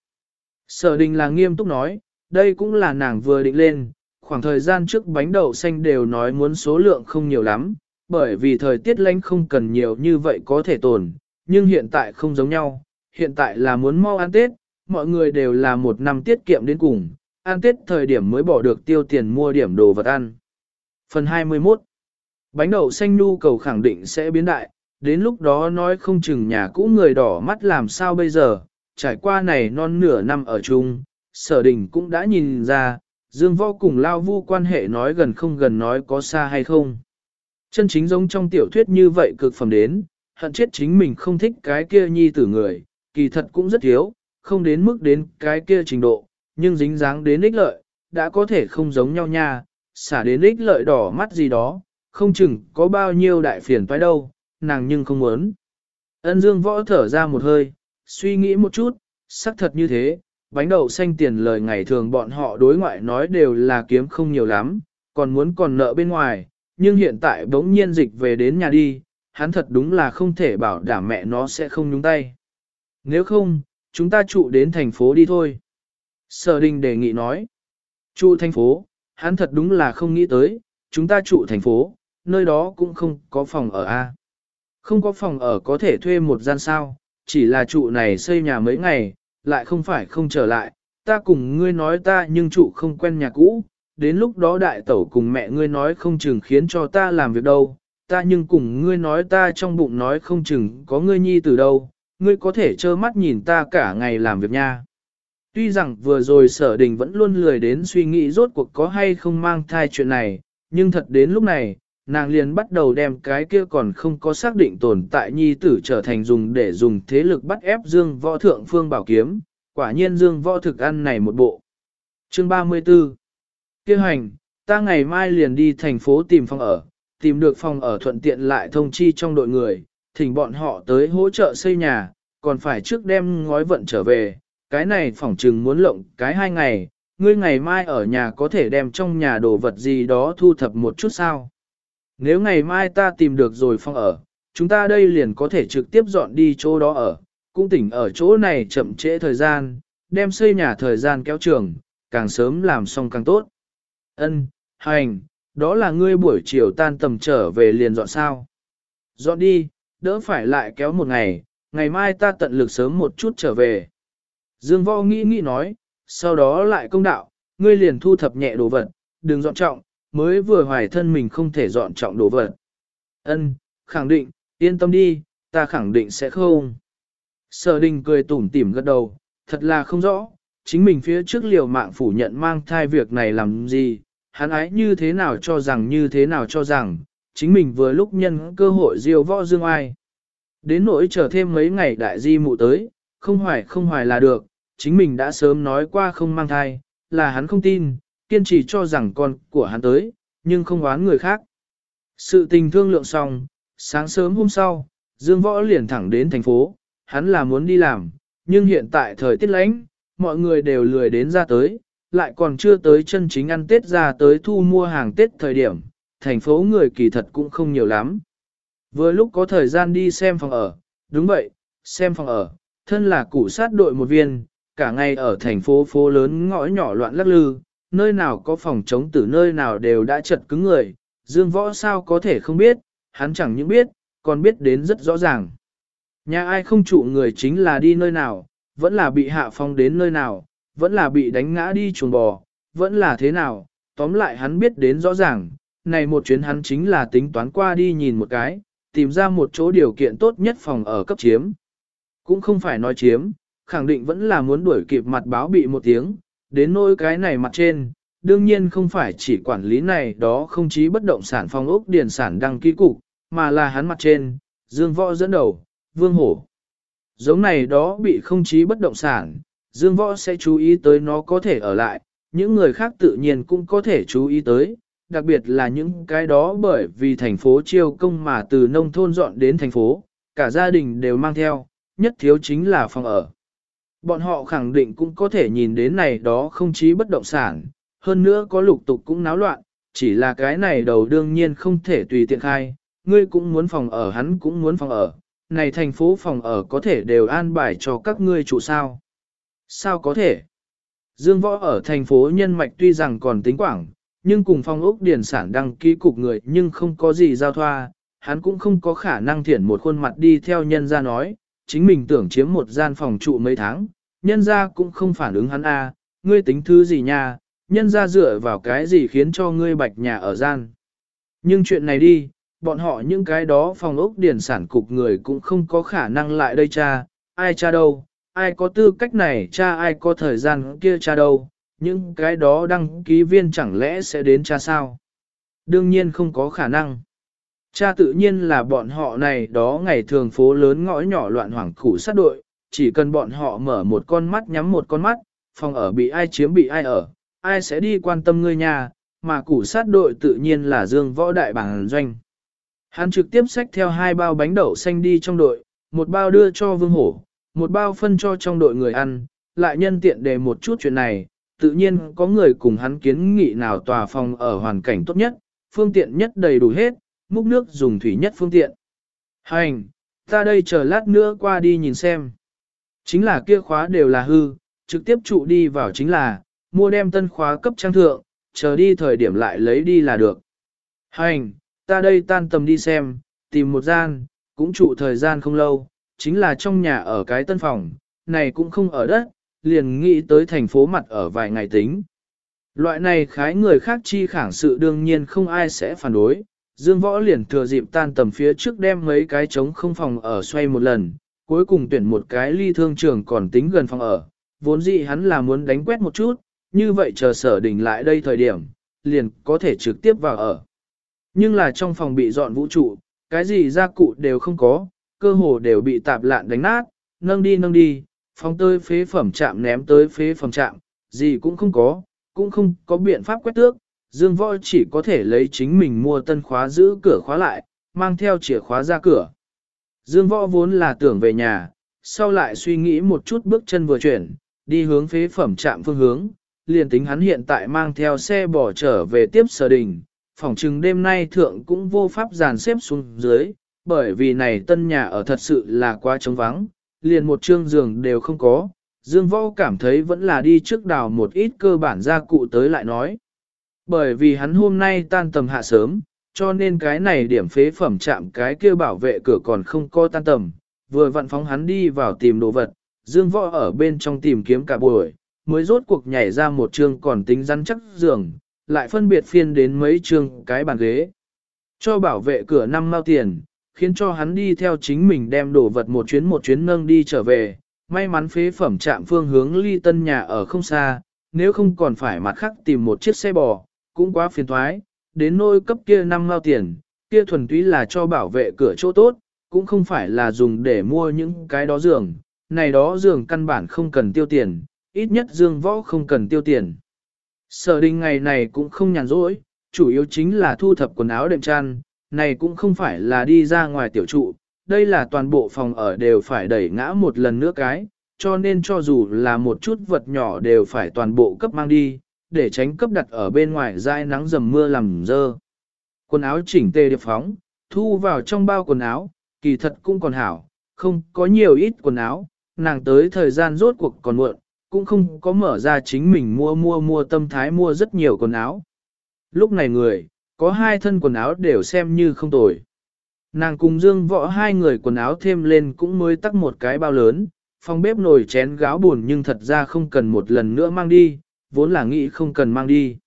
Sở đình là nghiêm túc nói, đây cũng là nàng vừa định lên, khoảng thời gian trước bánh đậu xanh đều nói muốn số lượng không nhiều lắm, bởi vì thời tiết lạnh không cần nhiều như vậy có thể tồn, nhưng hiện tại không giống nhau, hiện tại là muốn mau ăn Tết, mọi người đều là một năm tiết kiệm đến cùng, ăn tết thời điểm mới bỏ được tiêu tiền mua điểm đồ vật ăn. Phần 21 Bánh đậu xanh nhu cầu khẳng định sẽ biến đại, đến lúc đó nói không chừng nhà cũ người đỏ mắt làm sao bây giờ, trải qua này non nửa năm ở chung, sở đình cũng đã nhìn ra, dương võ cùng lao vu quan hệ nói gần không gần nói có xa hay không. Chân chính giống trong tiểu thuyết như vậy cực phẩm đến, hận chết chính mình không thích cái kia nhi tử người, kỳ thật cũng rất thiếu, không đến mức đến cái kia trình độ, nhưng dính dáng đến ích lợi, đã có thể không giống nhau nha, xả đến ích lợi đỏ mắt gì đó, không chừng có bao nhiêu đại phiền toái đâu, nàng nhưng không muốn. Ân dương võ thở ra một hơi, suy nghĩ một chút, xác thật như thế, bánh đậu xanh tiền lời ngày thường bọn họ đối ngoại nói đều là kiếm không nhiều lắm, còn muốn còn nợ bên ngoài, nhưng hiện tại bỗng nhiên dịch về đến nhà đi, hắn thật đúng là không thể bảo đảm mẹ nó sẽ không nhúng tay. Nếu không, chúng ta trụ đến thành phố đi thôi. Sở đình đề nghị nói. Trụ thành phố, hắn thật đúng là không nghĩ tới, chúng ta trụ thành phố, nơi đó cũng không có phòng ở A. Không có phòng ở có thể thuê một gian sao, chỉ là trụ này xây nhà mấy ngày, lại không phải không trở lại, ta cùng ngươi nói ta nhưng trụ không quen nhà cũ, đến lúc đó đại tẩu cùng mẹ ngươi nói không chừng khiến cho ta làm việc đâu, ta nhưng cùng ngươi nói ta trong bụng nói không chừng có ngươi nhi từ đâu, ngươi có thể trơ mắt nhìn ta cả ngày làm việc nha. Tuy rằng vừa rồi sở đình vẫn luôn lười đến suy nghĩ rốt cuộc có hay không mang thai chuyện này, nhưng thật đến lúc này, nàng liền bắt đầu đem cái kia còn không có xác định tồn tại nhi tử trở thành dùng để dùng thế lực bắt ép dương võ thượng phương bảo kiếm, quả nhiên dương võ thực ăn này một bộ. Chương 34 Kêu hành, ta ngày mai liền đi thành phố tìm phòng ở, tìm được phòng ở thuận tiện lại thông chi trong đội người, thỉnh bọn họ tới hỗ trợ xây nhà, còn phải trước đem ngói vận trở về, cái này phỏng chừng muốn lộng cái hai ngày, ngươi ngày mai ở nhà có thể đem trong nhà đồ vật gì đó thu thập một chút sao. Nếu ngày mai ta tìm được rồi phòng ở, chúng ta đây liền có thể trực tiếp dọn đi chỗ đó ở, cũng tỉnh ở chỗ này chậm trễ thời gian, đem xây nhà thời gian kéo trường, càng sớm làm xong càng tốt. Ân, hành, đó là ngươi buổi chiều tan tầm trở về liền dọn sao. Dọn đi, đỡ phải lại kéo một ngày, ngày mai ta tận lực sớm một chút trở về. Dương Võ nghĩ nghĩ nói, sau đó lại công đạo, ngươi liền thu thập nhẹ đồ vật, đừng dọn trọng, mới vừa hoài thân mình không thể dọn trọng đồ vật. Ân, khẳng định, yên tâm đi, ta khẳng định sẽ không. Sở đình cười tủm tỉm gật đầu, thật là không rõ, chính mình phía trước liều mạng phủ nhận mang thai việc này làm gì, hắn ái như thế nào cho rằng như thế nào cho rằng, chính mình vừa lúc nhân cơ hội diêu võ dương ai. Đến nỗi chờ thêm mấy ngày đại di mụ tới, không hoài không hoài là được, chính mình đã sớm nói qua không mang thai, là hắn không tin, kiên trì cho rằng con của hắn tới, nhưng không oán người khác. Sự tình thương lượng xong, sáng sớm hôm sau, Dương Võ liền thẳng đến thành phố, hắn là muốn đi làm, nhưng hiện tại thời tiết lạnh, mọi người đều lười đến ra tới, lại còn chưa tới chân chính ăn Tết ra tới thu mua hàng Tết thời điểm, thành phố người kỳ thật cũng không nhiều lắm. Vừa lúc có thời gian đi xem phòng ở, đúng vậy, xem phòng ở, thân là cụ sát đội một viên, cả ngày ở thành phố phố lớn ngõ nhỏ loạn lắc lư, nơi nào có phòng chống từ nơi nào đều đã chật cứng người, Dương Võ sao có thể không biết, hắn chẳng những biết, còn biết đến rất rõ ràng. Nhà ai không trụ người chính là đi nơi nào, vẫn là bị hạ phong đến nơi nào, vẫn là bị đánh ngã đi chuồng bò, vẫn là thế nào, tóm lại hắn biết đến rõ ràng, này một chuyến hắn chính là tính toán qua đi nhìn một cái, tìm ra một chỗ điều kiện tốt nhất phòng ở cấp chiếm. Cũng không phải nói chiếm, khẳng định vẫn là muốn đuổi kịp mặt báo bị một tiếng, đến nỗi cái này mặt trên, đương nhiên không phải chỉ quản lý này đó không chí bất động sản phong ốc điền sản đăng ký cục, mà là hắn mặt trên, Dương Võ dẫn đầu, Vương Hổ. Giống này đó bị không chí bất động sản, Dương Võ sẽ chú ý tới nó có thể ở lại, những người khác tự nhiên cũng có thể chú ý tới, đặc biệt là những cái đó bởi vì thành phố chiêu công mà từ nông thôn dọn đến thành phố, cả gia đình đều mang theo, nhất thiếu chính là phòng ở. Bọn họ khẳng định cũng có thể nhìn đến này đó không chí bất động sản, hơn nữa có lục tục cũng náo loạn, chỉ là cái này đầu đương nhiên không thể tùy tiện khai, ngươi cũng muốn phòng ở hắn cũng muốn phòng ở, này thành phố phòng ở có thể đều an bài cho các ngươi trụ sao. Sao có thể? Dương Võ ở thành phố Nhân Mạch tuy rằng còn tính quảng, nhưng cùng phong ốc điển sản đăng ký cục người nhưng không có gì giao thoa, hắn cũng không có khả năng thiển một khuôn mặt đi theo nhân ra nói, chính mình tưởng chiếm một gian phòng trụ mấy tháng, nhân ra cũng không phản ứng hắn a, ngươi tính thứ gì nha, nhân ra dựa vào cái gì khiến cho ngươi bạch nhà ở gian. Nhưng chuyện này đi, bọn họ những cái đó phòng ốc điển sản cục người cũng không có khả năng lại đây cha, ai cha đâu, ai có tư cách này cha ai có thời gian kia cha đâu, những cái đó đăng ký viên chẳng lẽ sẽ đến cha sao? Đương nhiên không có khả năng. Cha tự nhiên là bọn họ này đó ngày thường phố lớn ngõ nhỏ loạn hoảng củ sát đội, chỉ cần bọn họ mở một con mắt nhắm một con mắt, phòng ở bị ai chiếm bị ai ở, ai sẽ đi quan tâm ngươi nhà, mà củ sát đội tự nhiên là dương võ đại bảng doanh. Hắn trực tiếp xách theo hai bao bánh đậu xanh đi trong đội, một bao đưa cho vương hổ, một bao phân cho trong đội người ăn, lại nhân tiện đề một chút chuyện này, tự nhiên có người cùng hắn kiến nghị nào tòa phòng ở hoàn cảnh tốt nhất, phương tiện nhất đầy đủ hết, múc nước dùng thủy nhất phương tiện. Hành, ta đây chờ lát nữa qua đi nhìn xem. Chính là kia khóa đều là hư, trực tiếp trụ đi vào chính là, mua đem tân khóa cấp trang thượng, chờ đi thời điểm lại lấy đi là được. Hành, ta đây tan tầm đi xem, tìm một gian, cũng trụ thời gian không lâu, chính là trong nhà ở cái tân phòng, này cũng không ở đất, liền nghĩ tới thành phố mặt ở vài ngày tính. Loại này khái người khác chi khẳng sự đương nhiên không ai sẽ phản đối, Dương Võ liền thừa dịp tan tầm phía trước đem mấy cái trống không phòng ở xoay một lần, cuối cùng tuyển một cái ly thương trường còn tính gần phòng ở, vốn dĩ hắn là muốn đánh quét một chút, như vậy chờ sở đình lại đây thời điểm, liền có thể trực tiếp vào ở. Nhưng là trong phòng bị dọn vũ trụ, cái gì gia cụ đều không có, cơ hồ đều bị tạp lạn đánh nát, nâng đi nâng đi, phóng tới phế phẩm chạm ném tới phế phẩm chạm, gì cũng không có, cũng không có biện pháp quét tước, Dương Võ chỉ có thể lấy chính mình mua tân khóa giữ cửa khóa lại, mang theo chìa khóa ra cửa. Dương Võ vốn là tưởng về nhà, sau lại suy nghĩ một chút bước chân vừa chuyển, đi hướng phế phẩm trạm phương hướng, liền tính hắn hiện tại mang theo xe bỏ trở về tiếp sở đình, phòng trừng đêm nay thượng cũng vô pháp dàn xếp xuống dưới, bởi vì này tân nhà ở thật sự là quá trống vắng, liền một trương giường đều không có, Dương Võ cảm thấy vẫn là đi trước đào một ít cơ bản gia cụ tới lại nói. Bởi vì hắn hôm nay tan tầm hạ sớm, cho nên cái này điểm phế phẩm chạm cái kia bảo vệ cửa còn không có tan tầm, vừa vặn phóng hắn đi vào tìm đồ vật, Dương Võ ở bên trong tìm kiếm cả buổi, mới rốt cuộc nhảy ra một trương còn tính rắn chắc giường, lại phân biệt phiên đến mấy trương cái bàn ghế. Cho bảo vệ cửa năm mao tiền, khiến cho hắn đi theo chính mình đem đồ vật một chuyến một chuyến nâng đi trở về. May mắn phế phẩm chạm phương hướng ly tân nhà ở không xa, nếu không còn phải mặt khác tìm một chiếc xe bò, cũng quá phiền thoái, đến nôi cấp kia năm mao tiền, kia thuần túy là cho bảo vệ cửa chỗ tốt, cũng không phải là dùng để mua những cái đó giường, này đó giường căn bản không cần tiêu tiền, ít nhất dương võ không cần tiêu tiền. Sở đình ngày này cũng không nhàn rỗi, chủ yếu chính là thu thập quần áo đệm chăn, này cũng không phải là đi ra ngoài tiểu trụ, đây là toàn bộ phòng ở đều phải đẩy ngã một lần nữa cái, cho nên cho dù là một chút vật nhỏ đều phải toàn bộ cấp mang đi, để tránh cấp đặt ở bên ngoài dai nắng dầm mưa làm dơ. Quần áo chỉnh tề điệp phóng, thu vào trong bao quần áo, kỳ thật cũng còn hảo, không có nhiều ít quần áo, nàng tới thời gian rốt cuộc còn muộn, cũng không có mở ra chính mình mua mua mua tâm thái mua rất nhiều quần áo. Lúc này người, có hai thân quần áo đều xem như không tồi. Nàng cùng Dương Võ hai người quần áo thêm lên cũng mới tắc một cái bao lớn, phòng bếp nồi chén gáo buồn nhưng thật ra không cần một lần nữa mang đi, vốn là nghĩ không cần mang đi.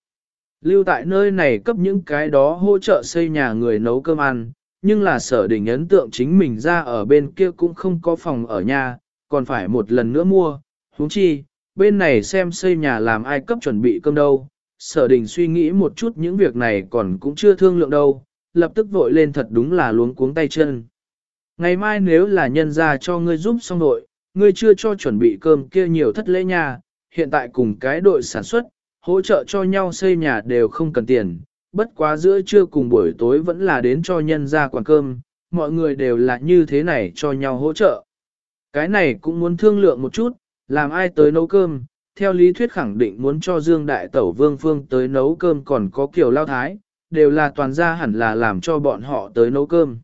Lưu tại nơi này cấp những cái đó hỗ trợ xây nhà người nấu cơm ăn, nhưng là sở đỉnh ấn tượng chính mình ra ở bên kia cũng không có phòng ở nhà, còn phải một lần nữa mua, huống chi, bên này xem xây nhà làm ai cấp chuẩn bị cơm đâu. Sở đình suy nghĩ một chút những việc này còn cũng chưa thương lượng đâu, lập tức vội lên thật đúng là luống cuống tay chân. Ngày mai nếu là nhân ra cho ngươi giúp xong đội, ngươi chưa cho chuẩn bị cơm kia nhiều thất lễ nhà, hiện tại cùng cái đội sản xuất, hỗ trợ cho nhau xây nhà đều không cần tiền, bất quá giữa trưa cùng buổi tối vẫn là đến cho nhân ra quản cơm, mọi người đều là như thế này cho nhau hỗ trợ. Cái này cũng muốn thương lượng một chút, làm ai tới nấu cơm, theo lý thuyết khẳng định muốn cho Dương Đại Tẩu Vương Phương tới nấu cơm còn có kiểu lao thái, đều là toàn gia hẳn là làm cho bọn họ tới nấu cơm.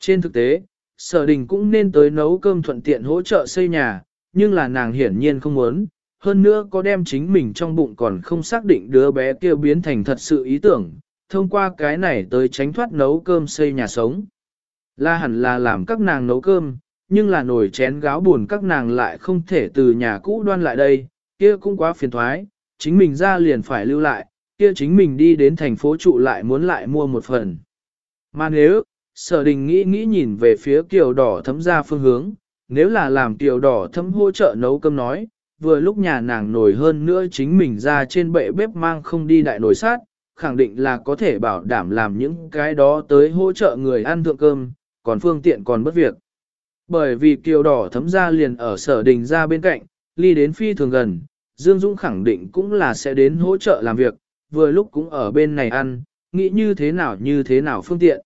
Trên thực tế, sở đình cũng nên tới nấu cơm thuận tiện hỗ trợ xây nhà, nhưng là nàng hiển nhiên không muốn, hơn nữa có đem chính mình trong bụng còn không xác định đứa bé kia biến thành thật sự ý tưởng, thông qua cái này tới tránh thoát nấu cơm xây nhà sống. Là hẳn là làm các nàng nấu cơm, nhưng là nồi chén gáo buồn các nàng lại không thể từ nhà cũ đoan lại đây, kia cũng quá phiền thoái, chính mình ra liền phải lưu lại, kia chính mình đi đến thành phố trụ lại muốn lại mua một phần. Mà nếu, sở đình nghĩ nghĩ nhìn về phía kiều đỏ thấm ra phương hướng, nếu là làm kiều đỏ thấm hỗ trợ nấu cơm nói, vừa lúc nhà nàng nổi hơn nữa chính mình ra trên bệ bếp mang không đi đại nồi sát, khẳng định là có thể bảo đảm làm những cái đó tới hỗ trợ người ăn thượng cơm, còn phương tiện còn bất việc. Bởi vì kiều đỏ thấm ra liền ở sở đình ra bên cạnh, ly đến phi thường gần, Dương Dũng khẳng định cũng là sẽ đến hỗ trợ làm việc, vừa lúc cũng ở bên này ăn, nghĩ như thế nào như thế nào phương tiện.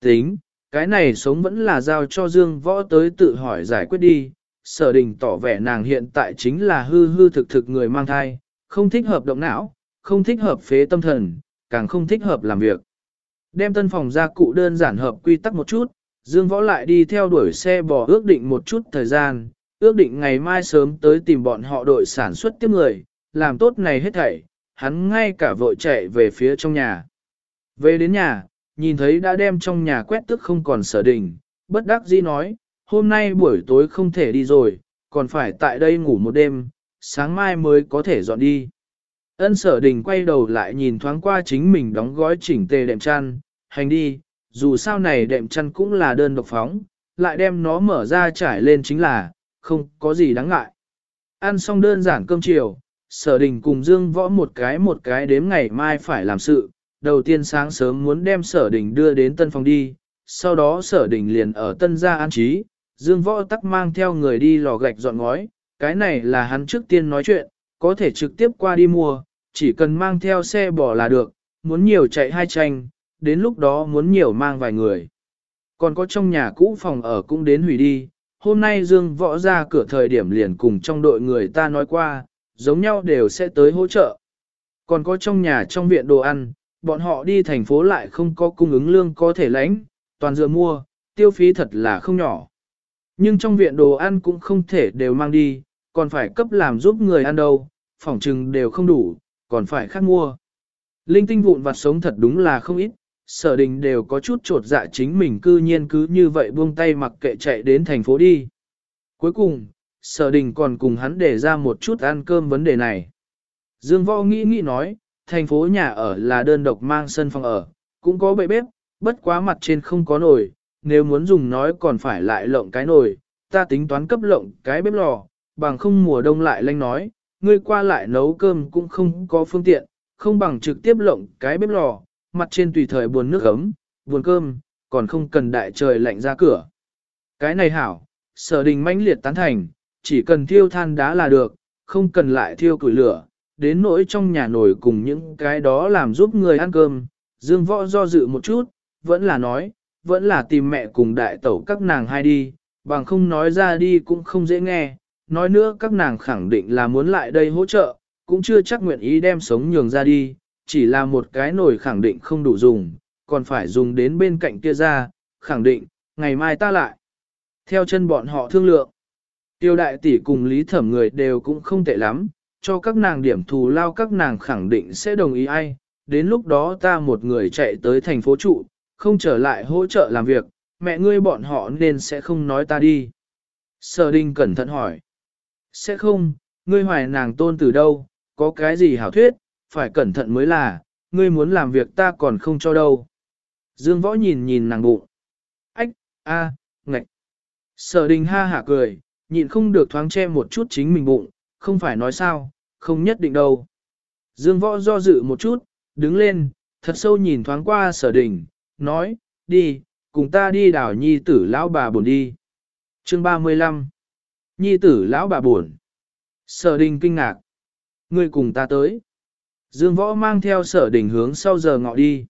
Tính, cái này sống vẫn là giao cho Dương Võ tới tự hỏi giải quyết đi, sở đình tỏ vẻ nàng hiện tại chính là hư hư thực thực người mang thai, không thích hợp động não, không thích hợp phế tâm thần, càng không thích hợp làm việc. Đem tân phòng ra cụ đơn giản hợp quy tắc một chút, Dương Võ lại đi theo đuổi xe bò ước định một chút thời gian, ước định ngày mai sớm tới tìm bọn họ đội sản xuất tiếp người, làm tốt này hết thảy, hắn ngay cả vội chạy về phía trong nhà. Về đến nhà, nhìn thấy đã đem trong nhà quét tức không còn sở đình, bất đắc dĩ nói, hôm nay buổi tối không thể đi rồi, còn phải tại đây ngủ một đêm, sáng mai mới có thể dọn đi. Ân sở đình quay đầu lại nhìn thoáng qua chính mình đóng gói chỉnh tề đệm chăn, hành đi, dù sao này đệm chăn cũng là đơn độc phóng, lại đem nó mở ra trải lên chính là, không có gì đáng ngại. Ăn xong đơn giản cơm chiều, sở đình cùng Dương Võ một cái một cái đếm ngày mai phải làm sự, đầu tiên sáng sớm muốn đem sở đình đưa đến tân phòng đi, sau đó sở đình liền ở tân gia an trí, Dương Võ tắc mang theo người đi lò gạch dọn ngói, cái này là hắn trước tiên nói chuyện, có thể trực tiếp qua đi mua, chỉ cần mang theo xe bỏ là được, muốn nhiều chạy hai tranh, đến lúc đó muốn nhiều mang vài người. Còn có trong nhà cũ phòng ở cũng đến hủy đi, hôm nay Dương Võ ra cửa thời điểm liền cùng trong đội người ta nói qua, giống nhau đều sẽ tới hỗ trợ. Còn có trong nhà trong viện đồ ăn, bọn họ đi thành phố lại không có cung ứng lương có thể lãnh, toàn dựa mua, tiêu phí thật là không nhỏ. Nhưng trong viện đồ ăn cũng không thể đều mang đi, còn phải cấp làm giúp người ăn đâu, phòng trừng đều không đủ, còn phải khác mua. Linh tinh vụn vặt sống thật đúng là không ít, sở đình đều có chút trột dạ chính mình cư nhiên cứ như vậy buông tay mặc kệ chạy đến thành phố đi. Cuối cùng, sở đình còn cùng hắn để ra một chút ăn cơm vấn đề này. Dương Võ nghĩ nghĩ nói, thành phố nhà ở là đơn độc mang sân phòng ở, cũng có bệ bếp, bất quá mặt trên không có nồi, nếu muốn dùng nói còn phải lại lộng cái nồi, ta tính toán cấp lộng cái bếp lò, bằng không mùa đông lại lanh nói, ngươi qua lại nấu cơm cũng không có phương tiện, không bằng trực tiếp lộng cái bếp lò, mặt trên tùy thời buồn nước ấm, buồn cơm, còn không cần đại trời lạnh ra cửa. Cái này hảo, sở đình mãnh liệt tán thành, chỉ cần thiêu than đá là được, không cần lại thiêu củi lửa, đến nỗi trong nhà nổi cùng những cái đó làm giúp người ăn cơm, dương võ do dự một chút, vẫn là nói, vẫn là tìm mẹ cùng đại tẩu các nàng hai đi, bằng không nói ra đi cũng không dễ nghe, nói nữa các nàng khẳng định là muốn lại đây hỗ trợ, cũng chưa chắc nguyện ý đem sống nhường ra đi, chỉ là một cái nồi khẳng định không đủ dùng, còn phải dùng đến bên cạnh kia ra, khẳng định, ngày mai ta lại. Theo chân bọn họ thương lượng, tiêu đại tỷ cùng lý thẩm người đều cũng không tệ lắm, cho các nàng điểm thù lao các nàng khẳng định sẽ đồng ý ai, đến lúc đó ta một người chạy tới thành phố trụ, không trở lại hỗ trợ làm việc, mẹ ngươi bọn họ nên sẽ không nói ta đi. Sở đình cẩn thận hỏi. Sẽ không, ngươi hoài nàng tôn từ đâu, có cái gì hảo thuyết, phải cẩn thận mới là, ngươi muốn làm việc ta còn không cho đâu. Dương võ nhìn nhìn nàng bụng. Ách, a, à, ngạch. Sở đình ha hả cười, nhịn không được thoáng che một chút chính mình bụng, không phải nói sao, không nhất định đâu. Dương võ do dự một chút, đứng lên, thật sâu nhìn thoáng qua sở đình, nói, đi, cùng ta đi đảo nhi tử lão bà buồn đi. Chương 35 Nhi tử lão bà buồn. Sở đình kinh ngạc. Ngươi cùng ta tới. Dương võ mang theo sở đình hướng sau giờ ngọ đi.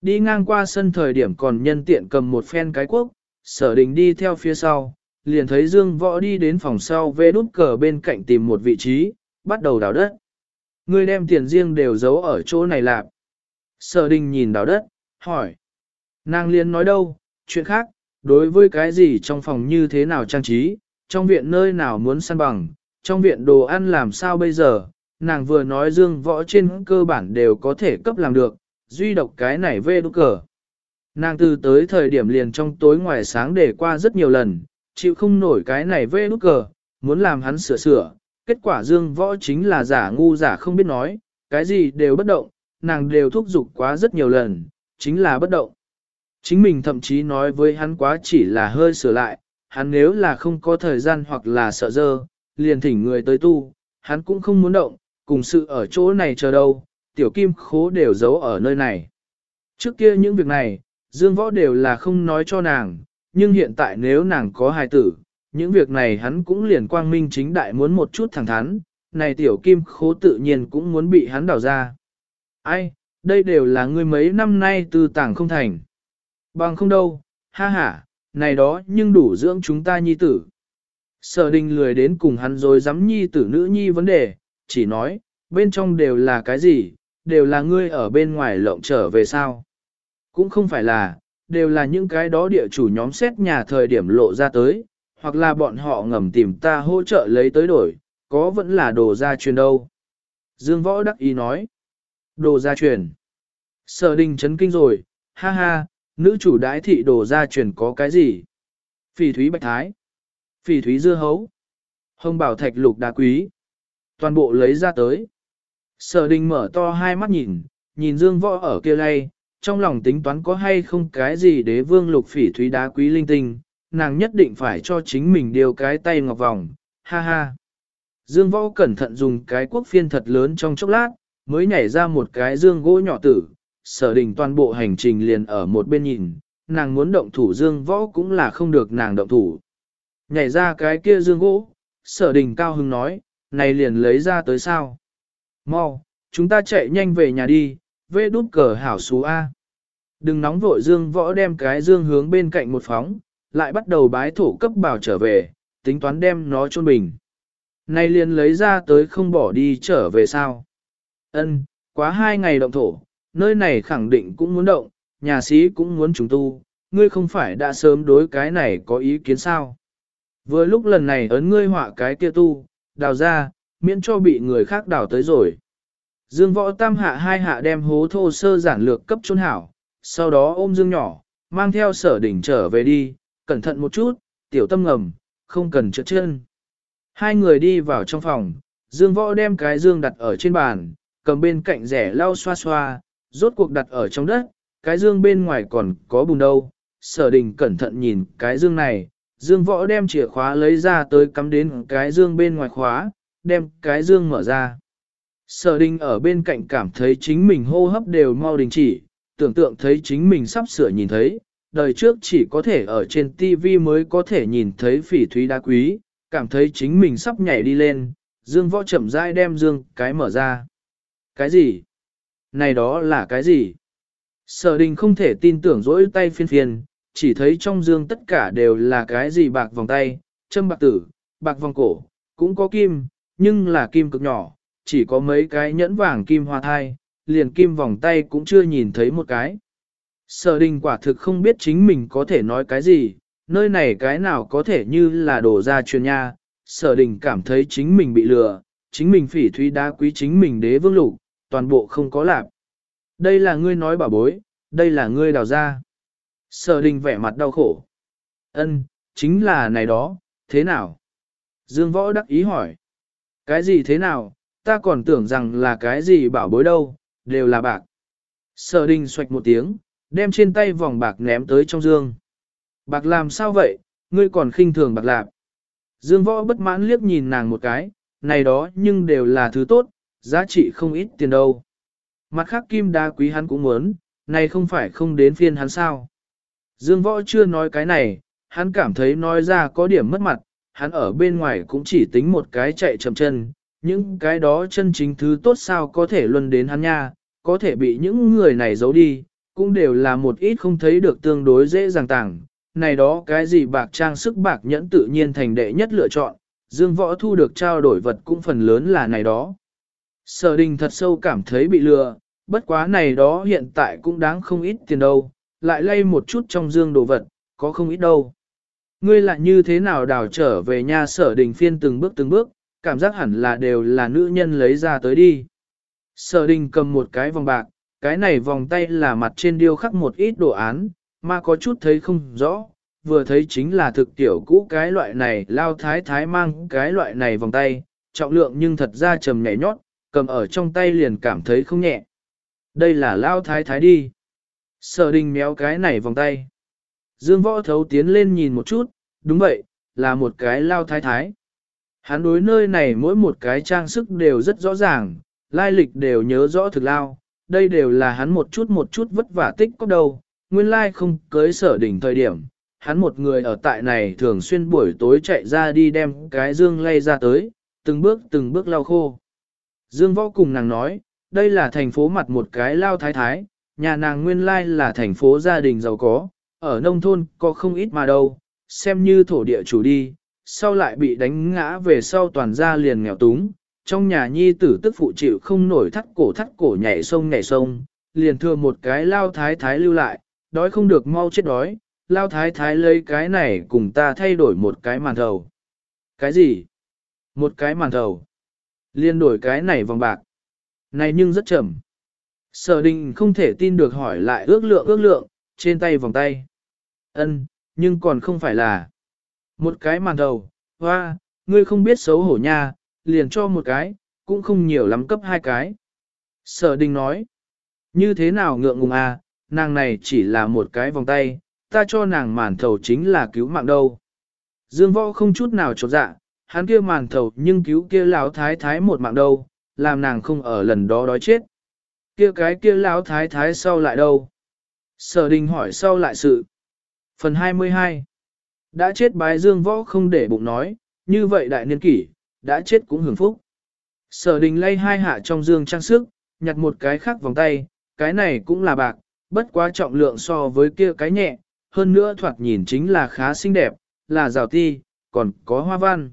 Đi ngang qua sân thời điểm còn nhân tiện cầm một phen cái quốc, sở đình đi theo phía sau, liền thấy Dương võ đi đến phòng sau vê đút cờ bên cạnh tìm một vị trí, bắt đầu đào đất. Ngươi đem tiền riêng đều giấu ở chỗ này lạp. Sở đình nhìn đào đất, hỏi. Nàng liền nói đâu, chuyện khác, đối với cái gì trong phòng như thế nào trang trí, trong viện nơi nào muốn săn bằng, trong viện đồ ăn làm sao bây giờ, nàng vừa nói dương võ trên cơ bản đều có thể cấp làm được, duy độc cái này vê đúc cờ. Nàng từ tới thời điểm liền trong tối ngoài sáng để qua rất nhiều lần, chịu không nổi cái này vê đúc cờ, muốn làm hắn sửa sửa, kết quả dương võ chính là giả ngu giả không biết nói, cái gì đều bất động, nàng đều thúc giục quá rất nhiều lần, chính là bất động. Chính mình thậm chí nói với hắn quá chỉ là hơi sửa lại, hắn nếu là không có thời gian hoặc là sợ dơ, liền thỉnh người tới tu, hắn cũng không muốn động, cùng sự ở chỗ này chờ đâu, tiểu kim khố đều giấu ở nơi này. Trước kia những việc này, Dương Võ đều là không nói cho nàng, nhưng hiện tại nếu nàng có hài tử, những việc này hắn cũng liền quang minh chính đại muốn một chút thẳng thắn, này tiểu kim khố tự nhiên cũng muốn bị hắn đào ra. Ai, đây đều là ngươi mấy năm nay từ tảng không thành. Bằng không đâu, ha ha, này đó nhưng đủ dưỡng chúng ta nhi tử. Sở đình lười đến cùng hắn rồi dám nhi tử nữ nhi vấn đề, chỉ nói, bên trong đều là cái gì, đều là ngươi ở bên ngoài lộng trở về sao. Cũng không phải là, đều là những cái đó địa chủ nhóm xét nhà thời điểm lộ ra tới, hoặc là bọn họ ngầm tìm ta hỗ trợ lấy tới đổi, có vẫn là đồ gia truyền đâu. Dương Võ đắc ý nói, đồ gia truyền. Sở đình chấn kinh rồi, ha ha, nữ chủ đái thị đồ gia truyền có cái gì? Phỉ thúy bạch thái, phỉ thúy dưa hấu, hồng bảo thạch lục đá quý. Toàn bộ lấy ra tới. Sở đình mở to hai mắt nhìn, nhìn dương võ ở kia lay, trong lòng tính toán có hay không cái gì đế vương lục phỉ thúy đá quý linh tinh, nàng nhất định phải cho chính mình điều cái tay ngọc vòng, ha ha. Dương võ cẩn thận dùng cái quốc phiên thật lớn trong chốc lát, mới nhảy ra một cái dương gỗ nhỏ tử, sở đình toàn bộ hành trình liền ở một bên nhìn, nàng muốn động thủ dương võ cũng là không được nàng động thủ. Nhảy ra cái kia dương gỗ, sở đình cao hưng nói, này liền lấy ra tới sao. Mau, chúng ta chạy nhanh về nhà đi, vê đút cờ hảo xú A. Đừng nóng vội dương võ đem cái dương hướng bên cạnh một phóng, lại bắt đầu bái thổ cấp bảo trở về, tính toán đem nó chôn bình. Này liền lấy ra tới không bỏ đi trở về sao. Ân, quá hai ngày động thổ, nơi này khẳng định cũng muốn động, nhà sĩ cũng muốn chúng tu, ngươi không phải đã sớm đối cái này có ý kiến sao. Vừa lúc lần này ấn ngươi họa cái kia tu, đào ra, miễn cho bị người khác đào tới rồi. Dương võ tam hạ hai hạ đem hố thô sơ giản lược cấp chôn hảo, sau đó ôm dương nhỏ, mang theo sở đỉnh trở về đi, cẩn thận một chút, tiểu tâm ngầm, không cần trượt chân. Hai người đi vào trong phòng, dương võ đem cái dương đặt ở trên bàn, cầm bên cạnh rẻ lau xoa xoa, rốt cuộc đặt ở trong đất, cái dương bên ngoài còn có bùn đâu. Sở đình cẩn thận nhìn cái dương này, dương võ đem chìa khóa lấy ra tới cắm đến cái dương bên ngoài khóa, đem cái dương mở ra. Sở đình ở bên cạnh cảm thấy chính mình hô hấp đều mau đình chỉ, tưởng tượng thấy chính mình sắp sửa nhìn thấy, đời trước chỉ có thể ở trên TV mới có thể nhìn thấy phỉ thúy đá quý, cảm thấy chính mình sắp nhảy đi lên, dương võ chậm rãi đem dương cái mở ra. Cái gì? Này đó là cái gì? Sở đình không thể tin tưởng dỗi tay phiên phiên, chỉ thấy trong dương tất cả đều là cái gì bạc vòng tay, châm bạc tử, bạc vòng cổ, cũng có kim, nhưng là kim cực nhỏ, chỉ có mấy cái nhẫn vàng kim hoa thai, liền kim vòng tay cũng chưa nhìn thấy một cái. Sở đình quả thực không biết chính mình có thể nói cái gì, nơi này cái nào có thể như là đổ ra truyền nha, sở đình cảm thấy chính mình bị lừa, chính mình phỉ thúy đá quý chính mình đế vương lục, toàn bộ không có lạp. Đây là ngươi nói bảo bối, đây là ngươi đào ra. Sở đình vẻ mặt đau khổ. Ân, chính là này đó, thế nào? Dương võ đắc ý hỏi. Cái gì thế nào, ta còn tưởng rằng là cái gì bảo bối đâu, đều là bạc. Sở đình xoạch một tiếng, đem trên tay vòng bạc ném tới trong dương. Bạc làm sao vậy, ngươi còn khinh thường bạc lạc. Dương võ bất mãn liếc nhìn nàng một cái, này đó nhưng đều là thứ tốt, giá trị không ít tiền đâu. Mặt khác kim đá quý hắn cũng muốn, này không phải không đến phiên hắn sao. Dương võ chưa nói cái này, hắn cảm thấy nói ra có điểm mất mặt, hắn ở bên ngoài cũng chỉ tính một cái chạy chậm chân, những cái đó chân chính thứ tốt sao có thể luân đến hắn nha, có thể bị những người này giấu đi, cũng đều là một ít không thấy được tương đối dễ dàng tàng. Này đó cái gì bạc trang sức bạc nhẫn tự nhiên thành đệ nhất lựa chọn, Dương Võ thu được trao đổi vật cũng phần lớn là này đó. Sở đình thật sâu cảm thấy bị lừa, bất quá này đó hiện tại cũng đáng không ít tiền đâu, lại lay một chút trong dương đồ vật, có không ít đâu. Ngươi lại như thế nào đào trở về nhà sở đình phiên từng bước từng bước, cảm giác hẳn là đều là nữ nhân lấy ra tới đi. Sở đình cầm một cái vòng bạc, cái này vòng tay là mặt trên điêu khắc một ít đồ án, mà có chút thấy không rõ, vừa thấy chính là thực tiểu cũ cái loại này lao thái thái mang cái loại này vòng tay, trọng lượng nhưng thật ra trầm nhẹ nhót, cầm ở trong tay liền cảm thấy không nhẹ. Đây là lao thái thái đi. Sở đình méo cái này vòng tay. Dương võ thấu tiến lên nhìn một chút, đúng vậy, là một cái lao thái thái. Hắn đối nơi này mỗi một cái trang sức đều rất rõ ràng, lai lịch đều nhớ rõ thực lao, đây đều là hắn một chút một chút vất vả tích có đâu, nguyên lai không cưới sở đỉnh thời điểm. Hắn một người ở tại này thường xuyên buổi tối chạy ra đi đem cái dương lay ra tới, từng bước từng bước lau khô. Dương võ cùng nàng nói, đây là thành phố mặt một cái lao thái thái, nhà nàng nguyên lai là thành phố gia đình giàu có, ở nông thôn có không ít mà đâu, xem như thổ địa chủ đi, sau lại bị đánh ngã về sau toàn gia liền nghèo túng, trong nhà nhi tử tức phụ chịu không nổi thắt cổ thắt cổ nhảy sông nhảy sông, liền thừa một cái lao thái thái lưu lại, đói không được mau chết đói, lao thái thái lấy cái này cùng ta thay đổi một cái màn thầu. Cái gì? Một cái màn thầu. Liên đổi cái này vòng bạc. Này nhưng rất chậm. Sở đình không thể tin được hỏi lại ước lượng ước lượng, trên tay vòng tay. ân nhưng còn không phải là. Một cái màn thầu, hoa, ngươi không biết xấu hổ nha, liền cho một cái, cũng không nhiều lắm cấp hai cái. Sở đình nói, như thế nào ngượng ngùng à, nàng này chỉ là một cái vòng tay, ta cho nàng màn thầu chính là cứu mạng đâu. Dương võ không chút nào trột dạ, hắn kia màn thầu nhưng cứu kia lão thái thái một mạng đâu, làm nàng không ở lần đó đói chết. Kia cái kia lão thái thái sau lại đâu? Sở đình hỏi sau lại sự. Phần 22 Đã chết bái dương võ không để bụng nói, như vậy đại niên kỷ, đã chết cũng hưởng phúc. Sở đình lay hai hạ trong dương trang sức, nhặt một cái khác vòng tay, cái này cũng là bạc, bất quá trọng lượng so với kia cái nhẹ, hơn nữa thoạt nhìn chính là khá xinh đẹp, là rào ti, còn có hoa văn.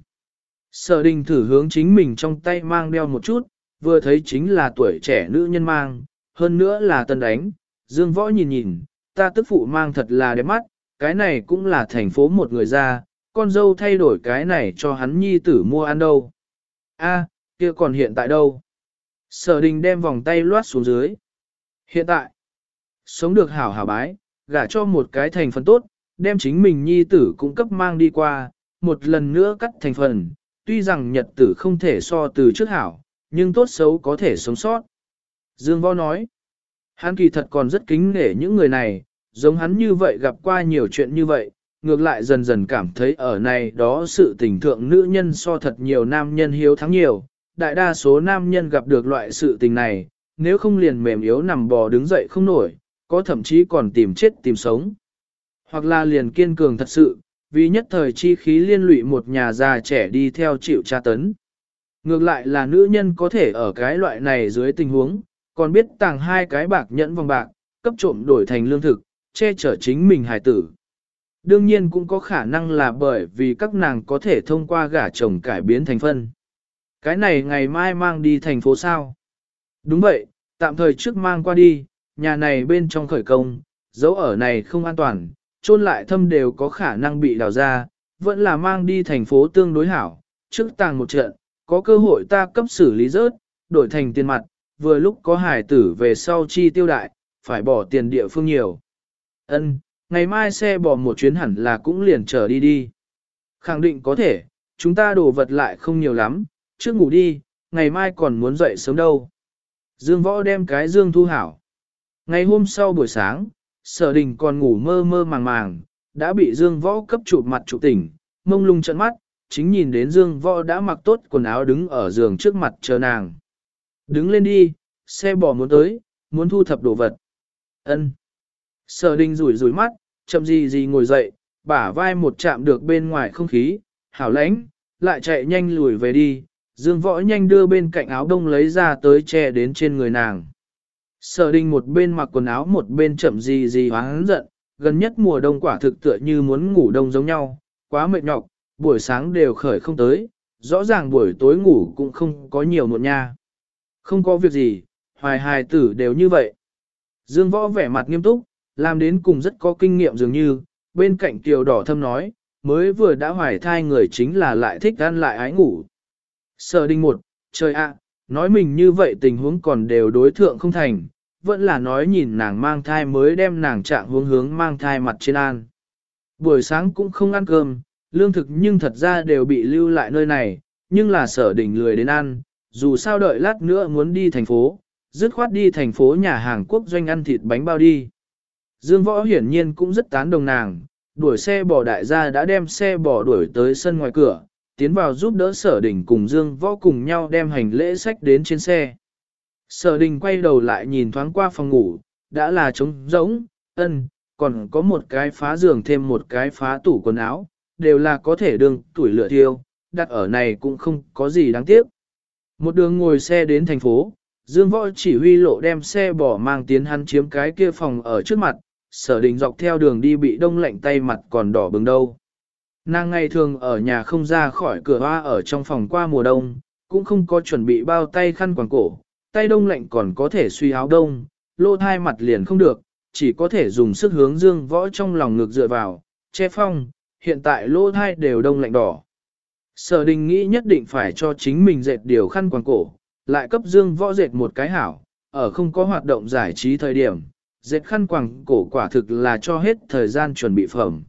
Sở đình thử hướng chính mình trong tay mang đeo một chút, vừa thấy chính là tuổi trẻ nữ nhân mang, hơn nữa là tân đánh, dương võ nhìn nhìn, ta tức phụ mang thật là đẹp mắt, cái này cũng là thành phố một người ra, con dâu thay đổi cái này cho hắn nhi tử mua ăn đâu. A, kia còn hiện tại đâu? Sở đình đem vòng tay loát xuống dưới. Hiện tại, sống được hảo hảo bái, gả cho một cái thành phần tốt, đem chính mình nhi tử cung cấp mang đi qua, một lần nữa cắt thành phần, tuy rằng nhật tử không thể so từ trước hảo, nhưng tốt xấu có thể sống sót. Dương Võ nói, hắn kỳ thật còn rất kính nể những người này, giống hắn như vậy gặp qua nhiều chuyện như vậy, ngược lại dần dần cảm thấy ở này đó sự tình thượng nữ nhân so thật nhiều nam nhân hiếu thắng nhiều, đại đa số nam nhân gặp được loại sự tình này, nếu không liền mềm yếu nằm bò đứng dậy không nổi, có thậm chí còn tìm chết tìm sống. Hoặc là liền kiên cường thật sự, vì nhất thời chi khí liên lụy một nhà già trẻ đi theo chịu tra tấn. Ngược lại là nữ nhân có thể ở cái loại này dưới tình huống, còn biết tàng hai cái bạc nhẫn vòng bạc, cấp trộm đổi thành lương thực, che chở chính mình hài tử. Đương nhiên cũng có khả năng là bởi vì các nàng có thể thông qua gả chồng cải biến thành phân. Cái này ngày mai mang đi thành phố sao? Đúng vậy, tạm thời trước mang qua đi, nhà này bên trong khởi công, dấu ở này không an toàn, chôn lại thâm đều có khả năng bị đào ra, vẫn là mang đi thành phố tương đối hảo, trước tàng một trận, có cơ hội ta cấp xử lý rớt, đổi thành tiền mặt, vừa lúc có hải tử về sau chi tiêu đại, phải bỏ tiền địa phương nhiều. Ân, ngày mai xe bỏ một chuyến hẳn là cũng liền trở đi đi. Khẳng định có thể, chúng ta đồ vật lại không nhiều lắm, trước ngủ đi, ngày mai còn muốn dậy sớm đâu. Dương võ đem cái dương thu hảo. Ngày hôm sau buổi sáng, sở đình còn ngủ mơ mơ màng màng, đã bị dương võ cấp chụp mặt chụp tỉnh, mông lung trận mắt, chính nhìn đến dương võ đã mặc tốt quần áo đứng ở giường trước mặt chờ nàng. Đứng lên đi, xe bò muốn tới, muốn thu thập đồ vật. Ân. Sở đình rủi rủi mắt, chậm gì gì ngồi dậy, bả vai một chạm được bên ngoài không khí, hảo lãnh, lại chạy nhanh lùi về đi, dương võ nhanh đưa bên cạnh áo đông lấy ra tới che đến trên người nàng. Sở đình một bên mặc quần áo một bên chậm gì gì hoáng giận, gần nhất mùa đông quả thực tựa như muốn ngủ đông giống nhau, quá mệt nhọc, buổi sáng đều khởi không tới, rõ ràng buổi tối ngủ cũng không có nhiều muộn nha. Không có việc gì, hoài hài tử đều như vậy. Dương võ vẻ mặt nghiêm túc, làm đến cùng rất có kinh nghiệm dường như, bên cạnh tiểu đỏ thâm nói, mới vừa đã hoài thai người chính là lại thích ăn lại ái ngủ. Sở đinh một, trời ạ, nói mình như vậy tình huống còn đều đối thượng không thành, vẫn là nói nhìn nàng mang thai mới đem nàng trạng hướng hướng mang thai mặt trên an. Buổi sáng cũng không ăn cơm, lương thực nhưng thật ra đều bị lưu lại nơi này, nhưng là sở Đỉnh lười đến ăn, dù sao đợi lát nữa muốn đi thành phố, dứt khoát đi thành phố nhà hàng quốc doanh ăn thịt bánh bao đi. Dương Võ hiển nhiên cũng rất tán đồng nàng, đuổi xe bò đại gia đã đem xe bò đuổi tới sân ngoài cửa, tiến vào giúp đỡ sở đình cùng Dương Võ cùng nhau đem hành lễ sách đến trên xe. Sở đình quay đầu lại nhìn thoáng qua phòng ngủ, đã là trống rỗng, ân, còn có một cái phá giường thêm một cái phá tủ quần áo, đều là có thể đường tuổi lửa thiêu, đặt ở này cũng không có gì đáng tiếc. Một đường ngồi xe đến thành phố, Dương Võ chỉ huy lộ đem xe bỏ mang tiến hắn chiếm cái kia phòng ở trước mặt, sở đình dọc theo đường đi bị đông lạnh tay mặt còn đỏ bừng đâu. Nàng ngày thường ở nhà không ra khỏi cửa hoa ở trong phòng qua mùa đông, cũng không có chuẩn bị bao tay khăn quàng cổ, tay đông lạnh còn có thể suy áo đông, lô thai mặt liền không được, chỉ có thể dùng sức hướng dương võ trong lòng ngực dựa vào, che phong, hiện tại lô thai đều đông lạnh đỏ. Sở đình nghĩ nhất định phải cho chính mình dệt điều khăn quàng cổ, lại cấp dương võ dệt một cái hảo, ở không có hoạt động giải trí thời điểm, dệt khăn quàng cổ quả thực là cho hết thời gian chuẩn bị phẩm.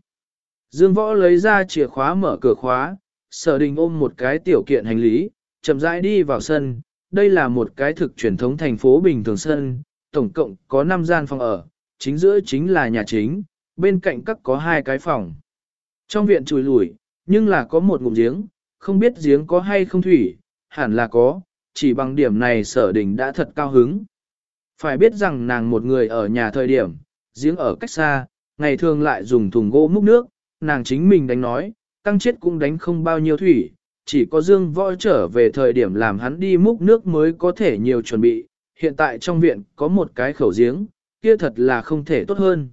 Dương võ lấy ra chìa khóa mở cửa khóa, sở đình ôm một cái tiểu kiện hành lý, chậm rãi đi vào sân, đây là một cái thực truyền thống thành phố bình thường sân, tổng cộng có 5 gian phòng ở, chính giữa chính là nhà chính, bên cạnh các có hai cái phòng. Trong viện chùi lủi, nhưng là có một ngụm giếng, không biết giếng có hay không thủy, hẳn là có, chỉ bằng điểm này sở đình đã thật cao hứng. Phải biết rằng nàng một người ở nhà thời điểm, giếng ở cách xa, ngày thường lại dùng thùng gỗ múc nước, nàng chính mình đánh nói, tăng chết cũng đánh không bao nhiêu thủy, chỉ có dương võ trở về thời điểm làm hắn đi múc nước mới có thể nhiều chuẩn bị, hiện tại trong viện có một cái khẩu giếng, kia thật là không thể tốt hơn.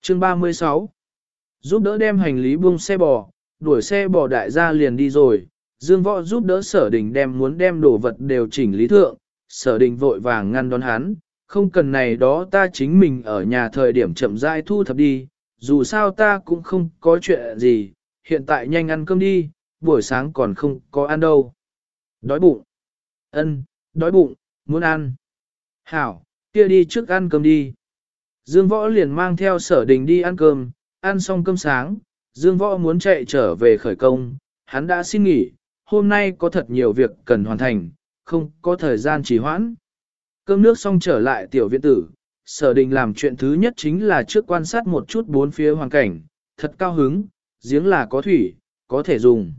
Chương 36 Giúp đỡ đem hành lý buông xe bò, đuổi xe bò đại gia liền đi rồi, Dương Võ giúp đỡ sở đình đem muốn đem đồ vật đều chỉnh lý thượng, sở đình vội vàng ngăn đón hắn, không cần này đó ta chính mình ở nhà thời điểm chậm rãi thu thập đi, dù sao ta cũng không có chuyện gì, hiện tại nhanh ăn cơm đi, buổi sáng còn không có ăn đâu. Đói bụng. Ân, đói bụng, muốn ăn. Hảo, kia đi trước ăn cơm đi. Dương Võ liền mang theo sở đình đi ăn cơm, ăn xong cơm sáng, Dương Võ muốn chạy trở về khởi công, hắn đã xin nghỉ, hôm nay có thật nhiều việc cần hoàn thành, không có thời gian trì hoãn. Cơm nước xong trở lại tiểu viện tử, sở đình làm chuyện thứ nhất chính là trước quan sát một chút bốn phía hoàn cảnh, thật cao hứng, giếng là có thủy, có thể dùng.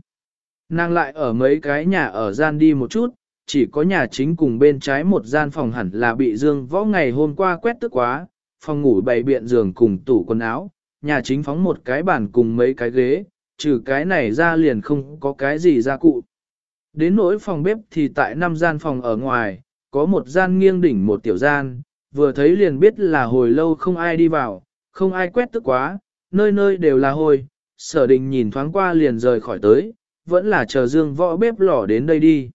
Nàng lại ở mấy cái nhà ở gian đi một chút, chỉ có nhà chính cùng bên trái một gian phòng hẳn là bị dương võ ngày hôm qua quét tức quá, phòng ngủ bày biện giường cùng tủ quần áo, nhà chính phóng một cái bàn cùng mấy cái ghế, trừ cái này ra liền không có cái gì ra cụ. Đến nỗi phòng bếp thì tại năm gian phòng ở ngoài, có một gian nghiêng đỉnh một tiểu gian, vừa thấy liền biết là hồi lâu không ai đi vào, không ai quét tức quá, nơi nơi đều là hôi, sở đình nhìn thoáng qua liền rời khỏi tới, vẫn là chờ dương võ bếp lò đến đây đi.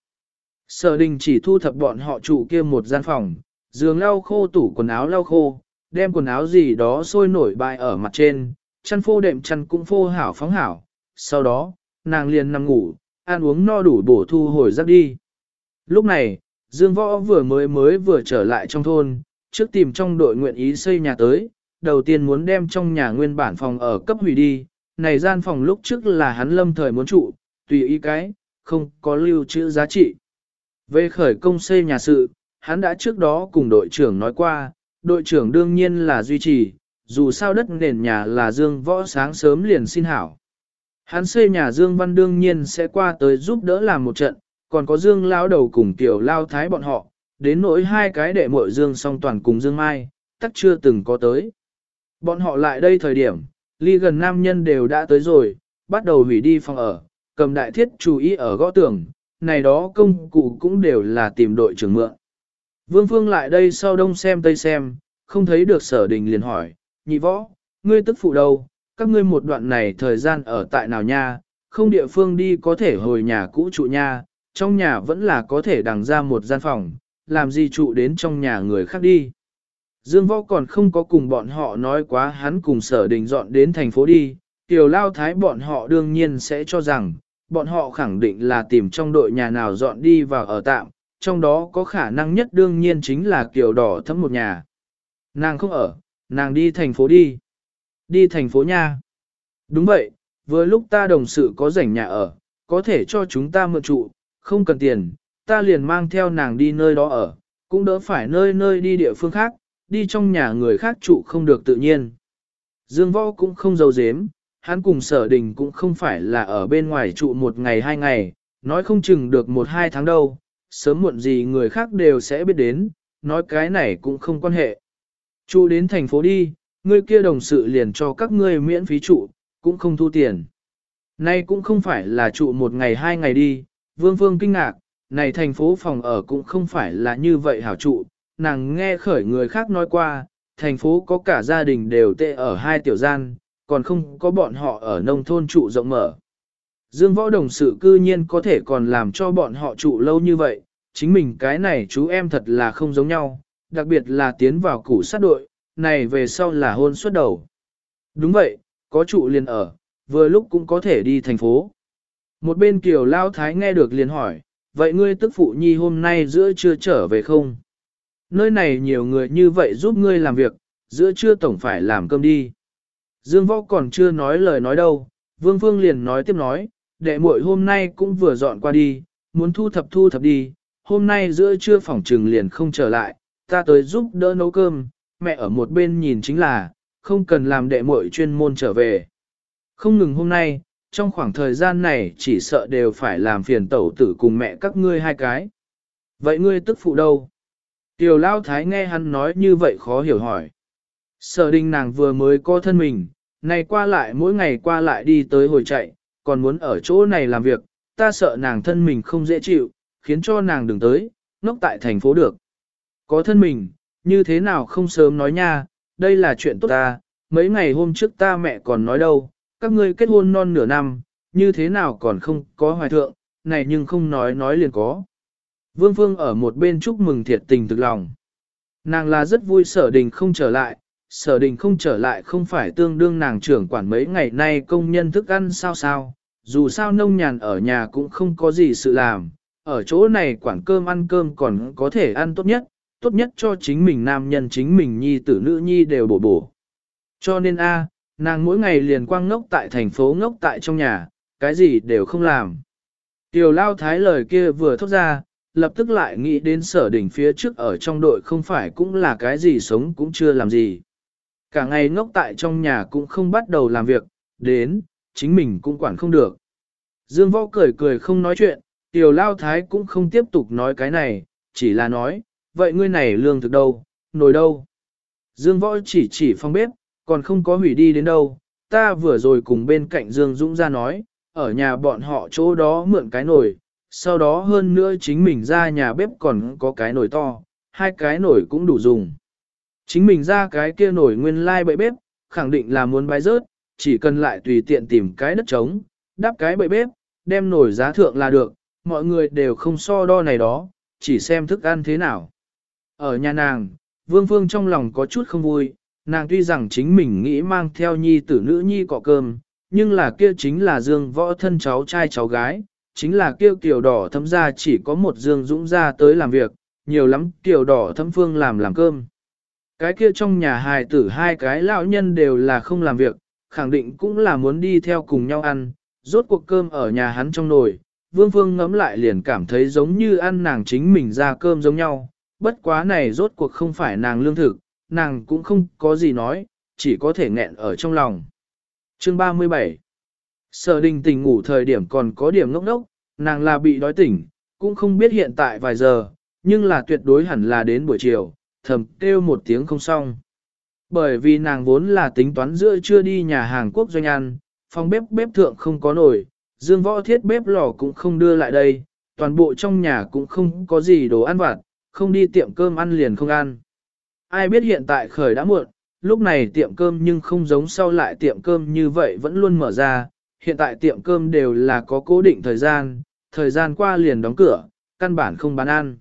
Sở đình chỉ thu thập bọn họ trụ kia một gian phòng, giường lau khô tủ quần áo lau khô, đem quần áo gì đó sôi nổi bại ở mặt trên, chăn phô đệm chăn cũng phô hảo phóng hảo. Sau đó, nàng liền nằm ngủ, ăn uống no đủ bổ thu hồi giấc đi. Lúc này, Dương Võ vừa mới mới vừa trở lại trong thôn, trước tìm trong đội nguyện ý xây nhà tới, đầu tiên muốn đem trong nhà nguyên bản phòng ở cấp hủy đi, này gian phòng lúc trước là hắn lâm thời muốn trụ, tùy ý cái, không có lưu trữ giá trị. Về khởi công xây nhà sự, hắn đã trước đó cùng đội trưởng nói qua, đội trưởng đương nhiên là duy trì, dù sao đất nền nhà là Dương Võ sáng sớm liền xin hảo. Hắn xây nhà Dương Văn đương nhiên sẽ qua tới giúp đỡ làm một trận, còn có Dương Lao đầu cùng Tiểu Lao Thái bọn họ, đến nỗi hai cái đệ muội Dương song toàn cùng Dương Mai, tắc chưa từng có tới. Bọn họ lại đây thời điểm, ly gần nam nhân đều đã tới rồi, bắt đầu hủy đi phòng ở, cầm đại thiết chú ý ở gõ tường, này đó công cụ cũng đều là tìm đội trưởng mượn. Vương Phương lại đây sau đông xem tây xem, không thấy được sở đình liền hỏi, nhị võ, ngươi tức phụ đâu, các ngươi một đoạn này thời gian ở tại nào nha, không địa phương đi có thể hồi nhà cũ trụ nha, trong nhà vẫn là có thể đằng ra một gian phòng, làm gì trụ đến trong nhà người khác đi. Dương võ còn không có cùng bọn họ nói quá hắn cùng sở đình dọn đến thành phố đi, tiểu lao thái bọn họ đương nhiên sẽ cho rằng, bọn họ khẳng định là tìm trong đội nhà nào dọn đi vào ở tạm, trong đó có khả năng nhất đương nhiên chính là kiểu đỏ thấm một nhà. Nàng không ở, nàng đi thành phố đi. Đi thành phố nha. Đúng vậy, vừa lúc ta đồng sự có rảnh nhà ở, có thể cho chúng ta mượn trụ, không cần tiền, ta liền mang theo nàng đi nơi đó ở, cũng đỡ phải nơi nơi đi địa phương khác, đi trong nhà người khác trụ không được tự nhiên. Dương võ cũng không giàu dếm, hắn cùng sở đình cũng không phải là ở bên ngoài trụ một ngày hai ngày, nói không chừng được một hai tháng đâu, sớm muộn gì người khác đều sẽ biết đến, nói cái này cũng không quan hệ. Trụ đến thành phố đi, người kia đồng sự liền cho các ngươi miễn phí trụ, cũng không thu tiền. Nay cũng không phải là trụ một ngày hai ngày đi, vương vương kinh ngạc, này thành phố phòng ở cũng không phải là như vậy hảo trụ, nàng nghe khởi người khác nói qua, thành phố có cả gia đình đều tệ ở hai tiểu gian, còn không có bọn họ ở nông thôn trụ rộng mở. Dương võ đồng sự cư nhiên có thể còn làm cho bọn họ trụ lâu như vậy, chính mình cái này chú em thật là không giống nhau, đặc biệt là tiến vào củ sát đội, này về sau là hôn suốt đầu. Đúng vậy, có trụ liền ở, vừa lúc cũng có thể đi thành phố. Một bên kiều lao thái nghe được liền hỏi, vậy ngươi tức phụ nhi hôm nay giữa trưa trở về không? Nơi này nhiều người như vậy giúp ngươi làm việc, giữa trưa tổng phải làm cơm đi. Dương võ còn chưa nói lời nói đâu, Vương Phương liền nói tiếp nói, đệ muội hôm nay cũng vừa dọn qua đi, muốn thu thập thu thập đi, hôm nay giữa trưa phòng trừng liền không trở lại, ta tới giúp đỡ nấu cơm, mẹ ở một bên nhìn chính là, không cần làm đệ muội chuyên môn trở về. Không ngừng hôm nay, trong khoảng thời gian này chỉ sợ đều phải làm phiền tẩu tử cùng mẹ các ngươi hai cái. Vậy ngươi tức phụ đâu? Tiểu Lao Thái nghe hắn nói như vậy khó hiểu hỏi. Sở đình nàng vừa mới có thân mình, này qua lại mỗi ngày qua lại đi tới hồi chạy, còn muốn ở chỗ này làm việc, ta sợ nàng thân mình không dễ chịu, khiến cho nàng đừng tới, ngốc tại thành phố được. Có thân mình, như thế nào không sớm nói nha, đây là chuyện tốt ta, mấy ngày hôm trước ta mẹ còn nói đâu, các ngươi kết hôn non nửa năm, như thế nào còn không có hoài thượng, này nhưng không nói nói liền có. Vương Phương ở một bên chúc mừng thiệt tình thực lòng. Nàng là rất vui sở đình không trở lại, sở đình không trở lại không phải tương đương nàng trưởng quản mấy ngày nay công nhân thức ăn sao sao, dù sao nông nhàn ở nhà cũng không có gì sự làm, ở chỗ này quản cơm ăn cơm còn có thể ăn tốt nhất, tốt nhất cho chính mình nam nhân chính mình nhi tử nữ nhi đều bổ bổ. Cho nên a, nàng mỗi ngày liền quang ngốc tại thành phố ngốc tại trong nhà, cái gì đều không làm. Tiểu lao thái lời kia vừa thốt ra, lập tức lại nghĩ đến sở đỉnh phía trước ở trong đội không phải cũng là cái gì sống cũng chưa làm gì. Cả ngày ngốc tại trong nhà cũng không bắt đầu làm việc, đến, chính mình cũng quản không được. Dương võ cười cười không nói chuyện, tiểu lao thái cũng không tiếp tục nói cái này, chỉ là nói, vậy ngươi này lương thực đâu, nồi đâu. Dương võ chỉ chỉ phong bếp, còn không có hủy đi đến đâu, ta vừa rồi cùng bên cạnh Dương Dũng ra nói, ở nhà bọn họ chỗ đó mượn cái nồi, sau đó hơn nữa chính mình ra nhà bếp còn có cái nồi to, hai cái nồi cũng đủ dùng. Chính mình ra cái kia nồi nguyên lai like bậy bếp, khẳng định là muốn bái rớt, chỉ cần lại tùy tiện tìm cái đất trống, đắp cái bậy bếp, đem nồi giá thượng là được, mọi người đều không so đo này đó, chỉ xem thức ăn thế nào. Ở nhà nàng, Vương Phương trong lòng có chút không vui, nàng tuy rằng chính mình nghĩ mang theo nhi tử nữ nhi cọ cơm, nhưng là kia chính là dương võ thân cháu trai cháu gái, chính là kia kiểu đỏ thấm ra chỉ có một dương dũng ra tới làm việc, nhiều lắm kiểu đỏ thấm phương làm làm cơm. Cái kia trong nhà hài tử hai cái lão nhân đều là không làm việc, khẳng định cũng là muốn đi theo cùng nhau ăn, rốt cuộc cơm ở nhà hắn trong nồi, vương phương ngẫm lại liền cảm thấy giống như ăn nàng chính mình ra cơm giống nhau, bất quá này rốt cuộc không phải nàng lương thực, nàng cũng không có gì nói, chỉ có thể nghẹn ở trong lòng. Chương 37 Sở đình tỉnh ngủ thời điểm còn có điểm ngốc ngốc, nàng là bị đói tỉnh, cũng không biết hiện tại vài giờ, nhưng là tuyệt đối hẳn là đến buổi chiều, thầm kêu một tiếng không xong. Bởi vì nàng vốn là tính toán giữa chưa đi nhà hàng quốc doanh ăn, phòng bếp bếp thượng không có nồi, dương võ thiết bếp lò cũng không đưa lại đây, toàn bộ trong nhà cũng không có gì đồ ăn vặt, không đi tiệm cơm ăn liền không ăn. Ai biết hiện tại khởi đã muộn, lúc này tiệm cơm nhưng không giống sau lại tiệm cơm như vậy vẫn luôn mở ra, hiện tại tiệm cơm đều là có cố định thời gian, thời gian qua liền đóng cửa, căn bản không bán ăn.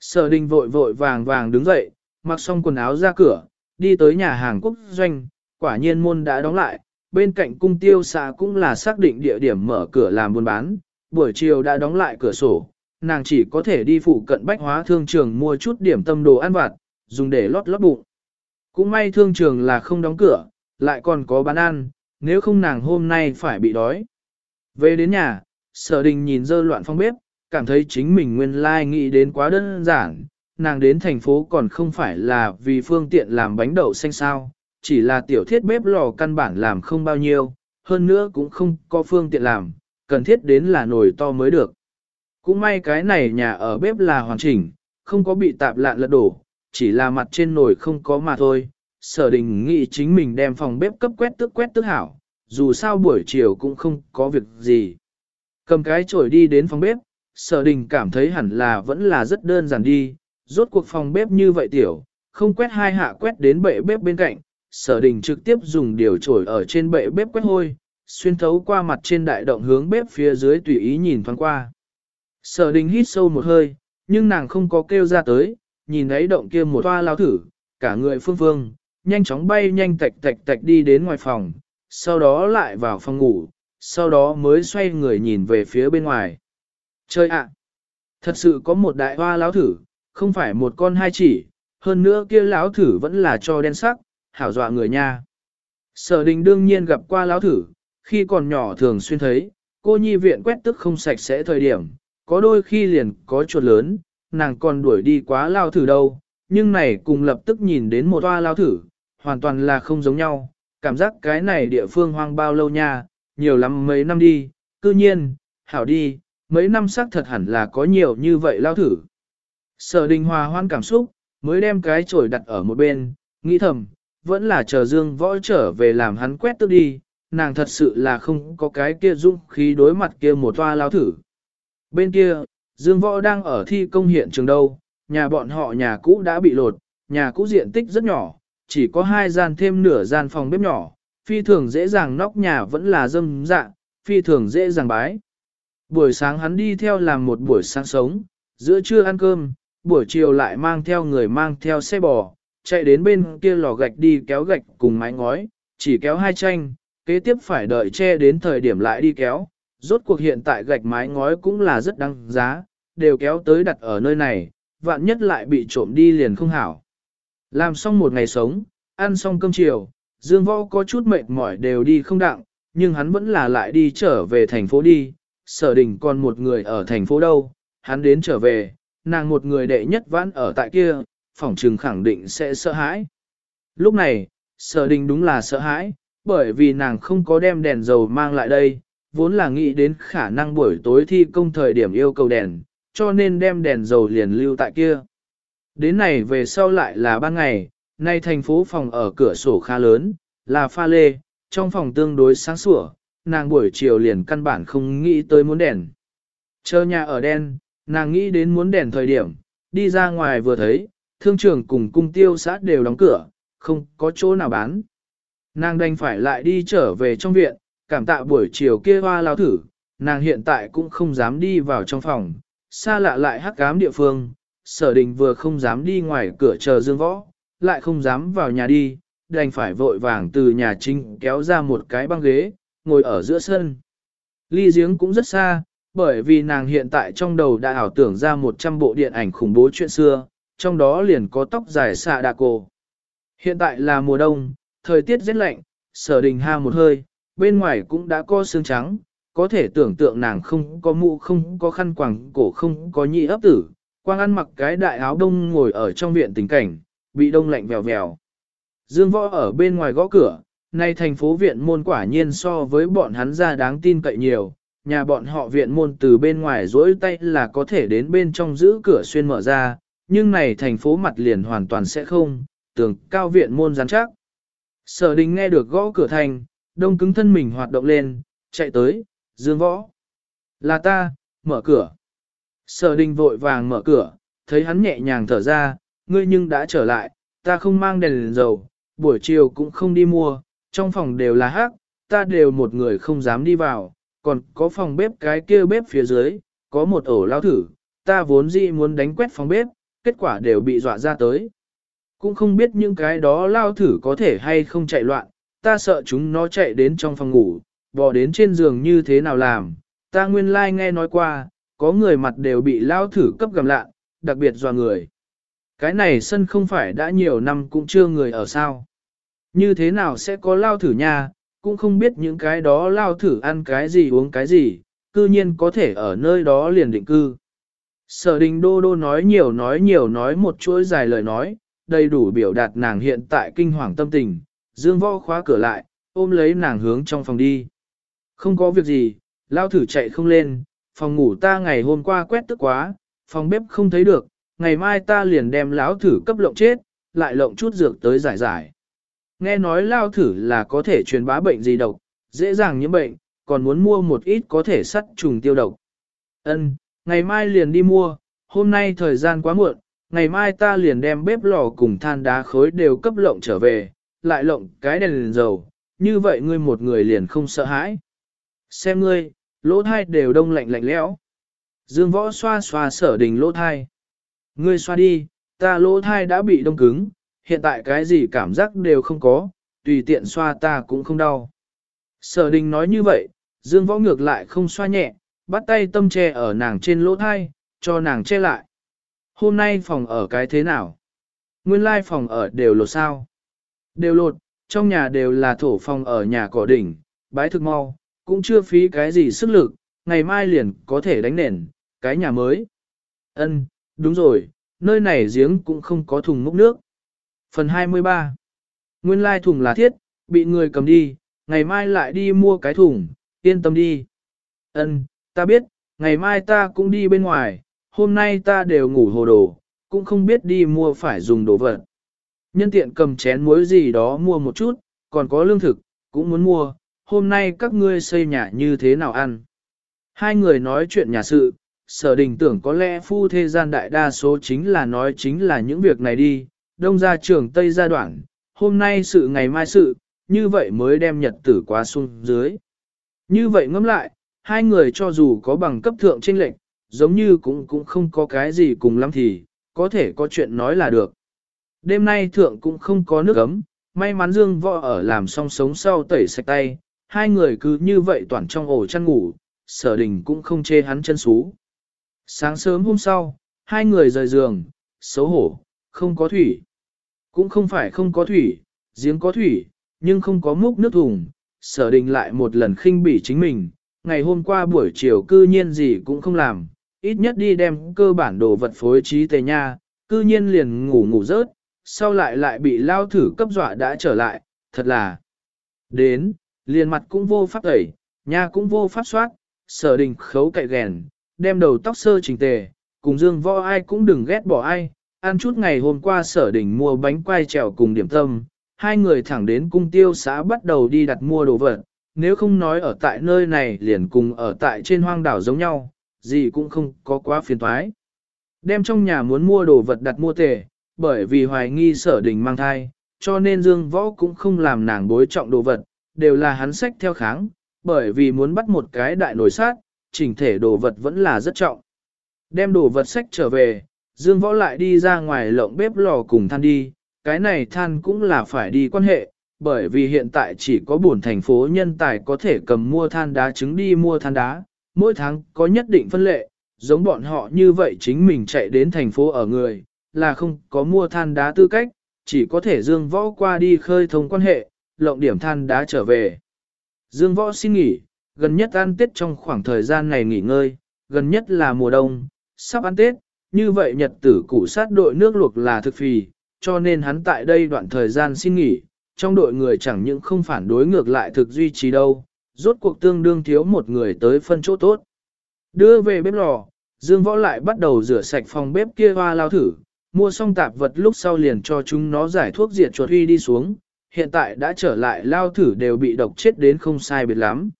Sở đình vội vội vàng vàng đứng dậy, mặc xong quần áo ra cửa, đi tới nhà hàng quốc doanh, quả nhiên môn đã đóng lại, bên cạnh cung tiêu xã cũng là xác định địa điểm mở cửa làm buôn bán, buổi chiều đã đóng lại cửa sổ, nàng chỉ có thể đi phụ cận bách hóa thương trường mua chút điểm tâm đồ ăn vặt, dùng để lót lót bụng. Cũng may thương trường là không đóng cửa, lại còn có bán ăn, nếu không nàng hôm nay phải bị đói. Về đến nhà, sở đình nhìn dơ loạn phong bếp, cảm thấy chính mình nguyên lai nghĩ đến quá đơn giản, nàng đến thành phố còn không phải là vì phương tiện làm bánh đậu xanh sao, chỉ là tiểu thiết bếp lò căn bản làm không bao nhiêu, hơn nữa cũng không có phương tiện làm, cần thiết đến là nồi to mới được. Cũng may cái này nhà ở bếp là hoàn chỉnh, không có bị tạp lạn lật đổ, chỉ là mặt trên nồi không có mà thôi. Sở đình nghĩ chính mình đem phòng bếp cấp quét tức quét tức hảo, dù sao buổi chiều cũng không có việc gì. Cầm cái chổi đi đến phòng bếp, sở đình cảm thấy hẳn là vẫn là rất đơn giản đi, rốt cuộc phòng bếp như vậy tiểu, không quét hai hạ quét đến bệ bếp bên cạnh, sở đình trực tiếp dùng điều chổi ở trên bệ bếp quét hôi, xuyên thấu qua mặt trên đại động hướng bếp phía dưới tùy ý nhìn thoáng qua. Sở đình hít sâu một hơi, nhưng nàng không có kêu ra tới, nhìn thấy động kia một toa lao thử, cả người phương phương, nhanh chóng bay nhanh tạch tạch tạch đi đến ngoài phòng, sau đó lại vào phòng ngủ, sau đó mới xoay người nhìn về phía bên ngoài. Chơi ạ! thật sự có một đại hoa lão thử, không phải một con hai chỉ, hơn nữa kia lão thử vẫn là cho đen sắc, hảo dọa người nha. Sở đình đương nhiên gặp qua lão thử, khi còn nhỏ thường xuyên thấy, cô nhi viện quét tức không sạch sẽ thời điểm, có đôi khi liền có chuột lớn, nàng còn đuổi đi quá lao thử đâu, nhưng này cùng lập tức nhìn đến một toa lao thử, hoàn toàn là không giống nhau, cảm giác cái này địa phương hoang bao lâu nha, nhiều lắm mấy năm đi, cư nhiên, hảo đi, mấy năm xác thật hẳn là có nhiều như vậy lao thử. Sở đình hòa hoan cảm xúc, mới đem cái chổi đặt ở một bên, nghĩ thầm, vẫn là chờ dương võ trở về làm hắn quét tức đi, nàng thật sự là không có cái kia dung khí đối mặt kia một toa lao thử. Bên kia, Dương Võ đang ở thi công hiện trường đâu, nhà bọn họ nhà cũ đã bị lột, nhà cũ diện tích rất nhỏ, chỉ có hai gian thêm nửa gian phòng bếp nhỏ, phi thường dễ dàng nóc nhà vẫn là dâm dạng, phi thường dễ dàng bái. Buổi sáng hắn đi theo làm một buổi sáng sống, giữa trưa ăn cơm, buổi chiều lại mang theo người mang theo xe bò, chạy đến bên kia lò gạch đi kéo gạch cùng mái ngói, chỉ kéo hai tranh, kế tiếp phải đợi che đến thời điểm lại đi kéo, rốt cuộc hiện tại gạch mái ngói cũng là rất đăng giá, đều kéo tới đặt ở nơi này, vạn nhất lại bị trộm đi liền không hảo. Làm xong một ngày sống, ăn xong cơm chiều, Dương Võ có chút mệt mỏi đều đi không đặng, nhưng hắn vẫn là lại đi trở về thành phố đi, sở đình còn một người ở thành phố đâu, hắn đến trở về, nàng một người đệ nhất vãn ở tại kia, phỏng trừng khẳng định sẽ sợ hãi. Lúc này, sở đình đúng là sợ hãi, bởi vì nàng không có đem đèn dầu mang lại đây, vốn là nghĩ đến khả năng buổi tối thi công thời điểm yêu cầu đèn, cho nên đem đèn dầu liền lưu tại kia. Đến này về sau lại là ban ngày, nay thành phố phòng ở cửa sổ khá lớn, là pha lê, trong phòng tương đối sáng sủa, nàng buổi chiều liền căn bản không nghĩ tới muốn đèn. Chờ nhà ở đen, nàng nghĩ đến muốn đèn thời điểm, đi ra ngoài vừa thấy, thương trường cùng cung tiêu xã đều đóng cửa, không có chỗ nào bán. Nàng đành phải lại đi trở về trong viện, cảm tạ buổi chiều kia hoa lao thử, nàng hiện tại cũng không dám đi vào trong phòng, xa lạ lại hắc cám địa phương, sở đình vừa không dám đi ngoài cửa chờ dương võ, lại không dám vào nhà đi, đành phải vội vàng từ nhà chính kéo ra một cái băng ghế, ngồi ở giữa sân. Ly giếng cũng rất xa, bởi vì nàng hiện tại trong đầu đã ảo tưởng ra 100 bộ điện ảnh khủng bố chuyện xưa, trong đó liền có tóc dài xạ đà cổ. Hiện tại là mùa đông, thời tiết rất lạnh, sở đình ha một hơi, bên ngoài cũng đã có sương trắng, có thể tưởng tượng nàng không có mũ không có khăn quàng cổ không có nhị ấp tử, quang ăn mặc cái đại áo đông ngồi ở trong viện tình cảnh, bị đông lạnh vèo vèo. Dương võ ở bên ngoài gõ cửa, nay thành phố viện môn quả nhiên so với bọn hắn ra đáng tin cậy nhiều, nhà bọn họ viện môn từ bên ngoài rỗi tay là có thể đến bên trong giữ cửa xuyên mở ra, nhưng này thành phố mặt liền hoàn toàn sẽ không, tưởng cao viện môn rắn chắc. Sở đình nghe được gõ cửa thành, đông cứng thân mình hoạt động lên, chạy tới, dương võ. Là ta, mở cửa. Sở đình vội vàng mở cửa, thấy hắn nhẹ nhàng thở ra, ngươi nhưng đã trở lại, ta không mang đèn, đèn dầu, buổi chiều cũng không đi mua, trong phòng đều là hắc, ta đều một người không dám đi vào, còn có phòng bếp cái kia bếp phía dưới, có một ổ lao thử, ta vốn dĩ muốn đánh quét phòng bếp, kết quả đều bị dọa ra tới. Cũng không biết những cái đó lao thử có thể hay không chạy loạn, ta sợ chúng nó chạy đến trong phòng ngủ, bò đến trên giường như thế nào làm, ta nguyên lai like nghe nói qua, có người mặt đều bị lao thử cấp gầm lạ, đặc biệt dọa người. Cái này sân không phải đã nhiều năm cũng chưa người ở sao. Như thế nào sẽ có lao thử nha, cũng không biết những cái đó lao thử ăn cái gì uống cái gì, cư nhiên có thể ở nơi đó liền định cư. Sở đình đô đô nói nhiều nói nhiều nói một chuỗi dài lời nói, đầy đủ biểu đạt nàng hiện tại kinh hoàng tâm tình, dương võ khóa cửa lại, ôm lấy nàng hướng trong phòng đi. Không có việc gì, lao thử chạy không lên, phòng ngủ ta ngày hôm qua quét tức quá, phòng bếp không thấy được, ngày mai ta liền đem lão thử cấp lộng chết, lại lộng chút dược tới giải giải. Nghe nói lao thử là có thể truyền bá bệnh gì độc, dễ dàng nhiễm bệnh, còn muốn mua một ít có thể sắt trùng tiêu độc. Ân, ngày mai liền đi mua, hôm nay thời gian quá muộn, ngày mai ta liền đem bếp lò cùng than đá khối đều cấp lộng trở về, lại lộng cái đèn liền dầu, như vậy ngươi một người liền không sợ hãi. Xem ngươi, lỗ thai đều đông lạnh lạnh lẽo. Dương võ xoa xoa sở đình lỗ thai. Ngươi xoa đi, ta lỗ thai đã bị đông cứng, hiện tại cái gì cảm giác đều không có, tùy tiện xoa ta cũng không đau. Sở đình nói như vậy, dương võ ngược lại không xoa nhẹ, bắt tay tâm che ở nàng trên lỗ thai, cho nàng che lại. Hôm nay phòng ở cái thế nào? Nguyên lai phòng ở đều lột sao? Đều lột, trong nhà đều là thổ phòng ở nhà cỏ đỉnh, bái thực mau, cũng chưa phí cái gì sức lực, ngày mai liền có thể đánh nền, cái nhà mới. Ân, đúng rồi, nơi này giếng cũng không có thùng múc nước. Phần 23 Nguyên lai thùng là thiết, bị người cầm đi, ngày mai lại đi mua cái thùng, yên tâm đi. Ân, ta biết, ngày mai ta cũng đi bên ngoài, hôm nay ta đều ngủ hồ đồ, cũng không biết đi mua phải dùng đồ vật. Nhân tiện cầm chén muối gì đó mua một chút, còn có lương thực, cũng muốn mua, hôm nay các ngươi xây nhà như thế nào ăn. Hai người nói chuyện nhà sự, sở đình tưởng có lẽ phu thế gian đại đa số chính là nói chính là những việc này đi, đông ra trường Tây gia đoạn, hôm nay sự ngày mai sự, như vậy mới đem nhật tử qua xuống dưới. Như vậy ngẫm lại, hai người cho dù có bằng cấp thượng trên lệnh, giống như cũng cũng không có cái gì cùng lắm thì, có thể có chuyện nói là được. Đêm nay thượng cũng không có nước ấm, may mắn Dương Võ ở làm xong sống sau tẩy sạch tay, hai người cứ như vậy toàn trong ổ chăn ngủ, sở đình cũng không chê hắn chân xú. Sáng sớm hôm sau, hai người rời giường, xấu hổ, không có thủy. Cũng không phải không có thủy, giếng có thủy, nhưng không có múc nước thùng, sở đình lại một lần khinh bỉ chính mình, ngày hôm qua buổi chiều cư nhiên gì cũng không làm, ít nhất đi đem cơ bản đồ vật phối trí tề nha, cư nhiên liền ngủ ngủ rớt, sau lại lại bị lao thử cấp dọa đã trở lại, thật là. Đến, liền mặt cũng vô pháp tẩy, nha cũng vô pháp soát, sở đình khấu cậy ghèn, đem đầu tóc sơ chỉnh tề, cùng dương võ ai cũng đừng ghét bỏ ai, ăn chút ngày hôm qua sở đình mua bánh quai trèo cùng điểm tâm, hai người thẳng đến cung tiêu xã bắt đầu đi đặt mua đồ vật, nếu không nói ở tại nơi này liền cùng ở tại trên hoang đảo giống nhau, gì cũng không có quá phiền toái. Đem trong nhà muốn mua đồ vật đặt mua tề, bởi vì hoài nghi sở đình mang thai, cho nên Dương Võ cũng không làm nàng bối trọng đồ vật, đều là hắn sách theo kháng, bởi vì muốn bắt một cái đại nổi sát, chỉnh thể đồ vật vẫn là rất trọng. Đem đồ vật sách trở về, Dương Võ lại đi ra ngoài lộng bếp lò cùng than đi, cái này than cũng là phải đi quan hệ, bởi vì hiện tại chỉ có buồn thành phố nhân tài có thể cầm mua than đá trứng đi mua than đá, mỗi tháng có nhất định phân lệ, giống bọn họ như vậy chính mình chạy đến thành phố ở người, là không có mua than đá tư cách, chỉ có thể Dương Võ qua đi khơi thông quan hệ, lộng điểm than đá trở về. Dương Võ xin nghỉ, gần nhất ăn Tết trong khoảng thời gian này nghỉ ngơi, gần nhất là mùa đông, sắp ăn Tết, như vậy nhật tử củ sát đội nước luộc là thực phì, cho nên hắn tại đây đoạn thời gian xin nghỉ, trong đội người chẳng những không phản đối ngược lại thực duy trì đâu, rốt cuộc tương đương thiếu một người tới phân chỗ tốt. Đưa về bếp lò, Dương Võ lại bắt đầu rửa sạch phòng bếp kia hoa lao thử, mua xong tạp vật lúc sau liền cho chúng nó giải thuốc diệt chuột huy đi xuống, hiện tại đã trở lại lao thử đều bị độc chết đến không sai biệt lắm.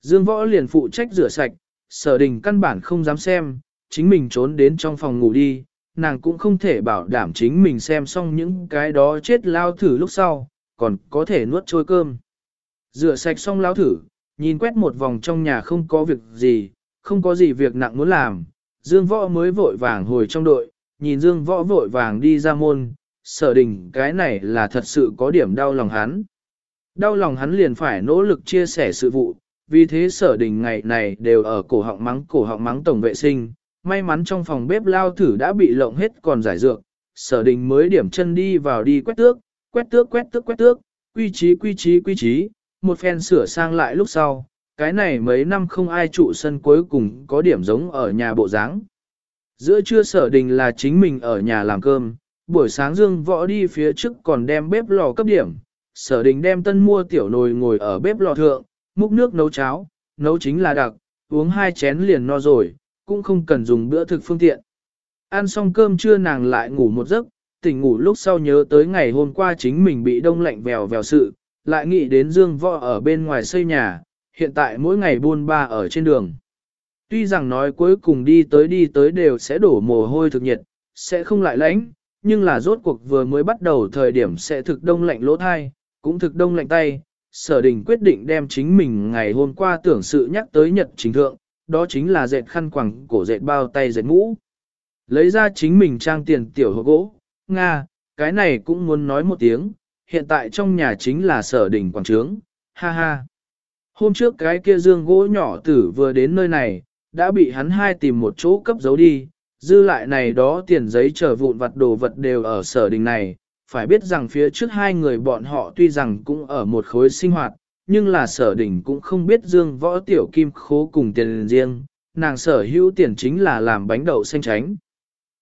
Dương Võ liền phụ trách rửa sạch, sở đình căn bản không dám xem, chính mình trốn đến trong phòng ngủ đi, nàng cũng không thể bảo đảm chính mình xem xong những cái đó chết lao thử lúc sau, còn có thể nuốt trôi cơm. Rửa sạch xong lao thử, nhìn quét một vòng trong nhà không có việc gì, không có gì việc nặng muốn làm, Dương Võ mới vội vàng hồi trong đội, nhìn Dương Võ vội vàng đi ra môn, sở đình cái này là thật sự có điểm đau lòng hắn. Đau lòng hắn liền phải nỗ lực chia sẻ sự vụ, vì thế sở đình ngày này đều ở cổ họng mắng cổ họng mắng tổng vệ sinh, may mắn trong phòng bếp lao thử đã bị lộng hết còn giải dược, sở đình mới điểm chân đi vào đi quét tước, quét tước quét tước quét tước, quy trí quy trí quy trí, một phen sửa sang lại lúc sau, cái này mấy năm không ai trụ sân cuối cùng có điểm giống ở nhà bộ dáng. Giữa trưa sở đình là chính mình ở nhà làm cơm, buổi sáng dương võ đi phía trước còn đem bếp lò cấp điểm, sở đình đem tân mua tiểu nồi ngồi ở bếp lò thượng, múc nước nấu cháo, nấu chính là đặc, uống hai chén liền no rồi, cũng không cần dùng bữa thực phương tiện. Ăn xong cơm trưa nàng lại ngủ một giấc, tỉnh ngủ lúc sau nhớ tới ngày hôm qua chính mình bị đông lạnh vèo vèo sự, lại nghĩ đến dương võ ở bên ngoài xây nhà, hiện tại mỗi ngày buôn ba ở trên đường. Tuy rằng nói cuối cùng đi tới đi tới đều sẽ đổ mồ hôi thực nhiệt, sẽ không lại lạnh, nhưng là rốt cuộc vừa mới bắt đầu thời điểm sẽ thực đông lạnh lỗ thai, cũng thực đông lạnh tay. Sở đình quyết định đem chính mình ngày hôm qua tưởng sự nhắc tới nhật chính thượng, đó chính là dệt khăn quàng cổ dệt bao tay dệt ngũ. Lấy ra chính mình trang tiền tiểu hộp gỗ, Nga, cái này cũng muốn nói một tiếng, hiện tại trong nhà chính là sở đỉnh quảng trướng, ha ha. Hôm trước cái kia dương gỗ nhỏ tử vừa đến nơi này, đã bị hắn hai tìm một chỗ cấp giấu đi, dư lại này đó tiền giấy trở vụn vặt đồ vật đều ở sở đình này, phải biết rằng phía trước hai người bọn họ tuy rằng cũng ở một khối sinh hoạt, nhưng là sở đình cũng không biết dương võ tiểu kim khố cùng tiền riêng, nàng sở hữu tiền chính là làm bánh đậu xanh tránh.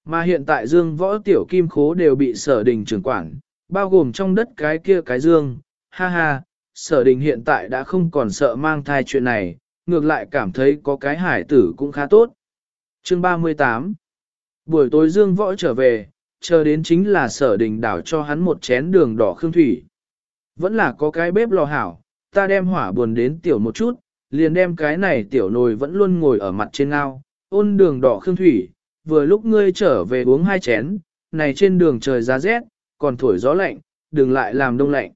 Mà hiện tại dương võ tiểu kim khố đều bị sở đình trưởng quản, bao gồm trong đất cái kia cái dương, ha ha, sở đình hiện tại đã không còn sợ mang thai chuyện này, ngược lại cảm thấy có cái hải tử cũng khá tốt. Chương 38 Buổi tối dương võ trở về, chờ đến chính là sở đình đảo cho hắn một chén đường đỏ khương thủy. Vẫn là có cái bếp lò hảo, ta đem hỏa buồn đến tiểu một chút, liền đem cái này tiểu nồi vẫn luôn ngồi ở mặt trên ao, ôn đường đỏ khương thủy, vừa lúc ngươi trở về uống hai chén, này trên đường trời giá rét, còn thổi gió lạnh, đừng lại làm đông lạnh.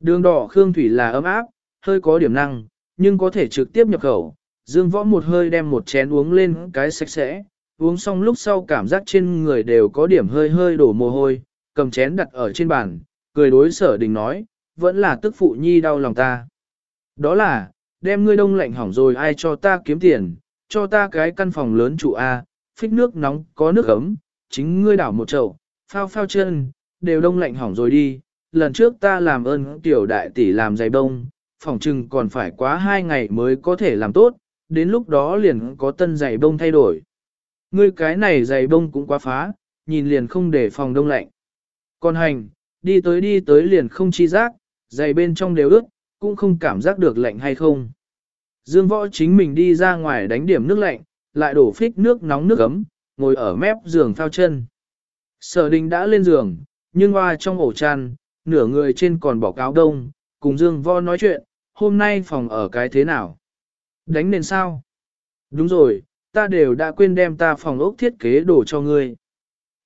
Đường đỏ khương thủy là ấm áp, hơi có điểm năng, nhưng có thể trực tiếp nhập khẩu. Dương võ một hơi đem một chén uống lên cái sạch sẽ, uống xong lúc sau cảm giác trên người đều có điểm hơi hơi đổ mồ hôi, cầm chén đặt ở trên bàn, cười đối sở đình nói, vẫn là tức phụ nhi đau lòng ta. Đó là, đem ngươi đông lạnh hỏng rồi ai cho ta kiếm tiền, cho ta cái căn phòng lớn trụ A, phích nước nóng có nước ấm, chính ngươi đảo một chậu, phao phao chân, đều đông lạnh hỏng rồi đi. Lần trước ta làm ơn tiểu đại tỷ làm giày bông, phòng trừng còn phải quá hai ngày mới có thể làm tốt, đến lúc đó liền có tân giày bông thay đổi. Ngươi cái này giày bông cũng quá phá, nhìn liền không để phòng đông lạnh. Còn hành, đi tới đi tới liền không chi giác, giày bên trong đều ướt, cũng không cảm giác được lạnh hay không. Dương võ chính mình đi ra ngoài đánh điểm nước lạnh, lại đổ phích nước nóng nước ấm, ngồi ở mép giường phao chân. Sở đình đã lên giường, nhưng hoa trong ổ chăn, nửa người trên còn bỏ cáo đông, cùng Dương Vo nói chuyện, hôm nay phòng ở cái thế nào? Đánh nền sao? Đúng rồi, ta đều đã quên đem ta phòng ốc thiết kế đổ cho ngươi.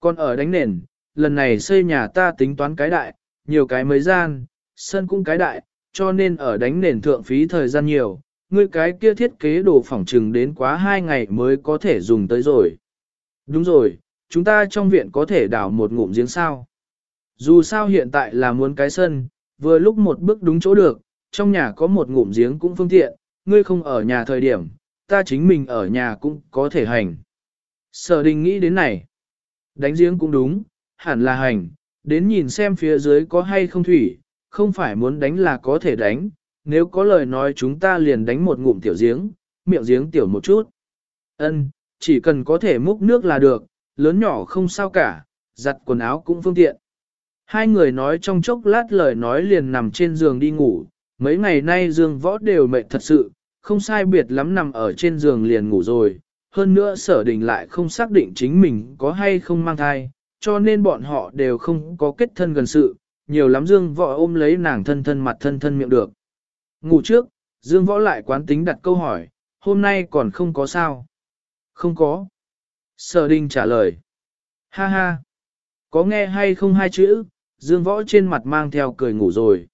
Còn ở đánh nền, lần này xây nhà ta tính toán cái đại, nhiều cái mới gian, sân cũng cái đại, cho nên ở đánh nền thượng phí thời gian nhiều, ngươi cái kia thiết kế đồ phỏng trừng đến quá hai ngày mới có thể dùng tới rồi. Đúng rồi, chúng ta trong viện có thể đào một ngụm giếng sao. Dù sao hiện tại là muốn cái sân, vừa lúc một bước đúng chỗ được, trong nhà có một ngụm giếng cũng phương tiện, ngươi không ở nhà thời điểm, ta chính mình ở nhà cũng có thể hành. Sở đình nghĩ đến này. Đánh giếng cũng đúng, hẳn là hành, đến nhìn xem phía dưới có hay không thủy, không phải muốn đánh là có thể đánh, nếu có lời nói chúng ta liền đánh một ngụm tiểu giếng, miệng giếng tiểu một chút. Ân, chỉ cần có thể múc nước là được, lớn nhỏ không sao cả, giặt quần áo cũng phương tiện. Hai người nói trong chốc lát lời nói liền nằm trên giường đi ngủ, mấy ngày nay dương võ đều mệt thật sự, không sai biệt lắm nằm ở trên giường liền ngủ rồi. Hơn nữa sở đình lại không xác định chính mình có hay không mang thai, cho nên bọn họ đều không có kết thân gần sự, nhiều lắm dương võ ôm lấy nàng thân thân mặt thân thân miệng được. Ngủ trước, Dương Võ lại quán tính đặt câu hỏi, hôm nay còn không có sao? Không có. Sở Đình trả lời. Ha ha. Có nghe hay không hai chữ, Dương Võ trên mặt mang theo cười ngủ rồi.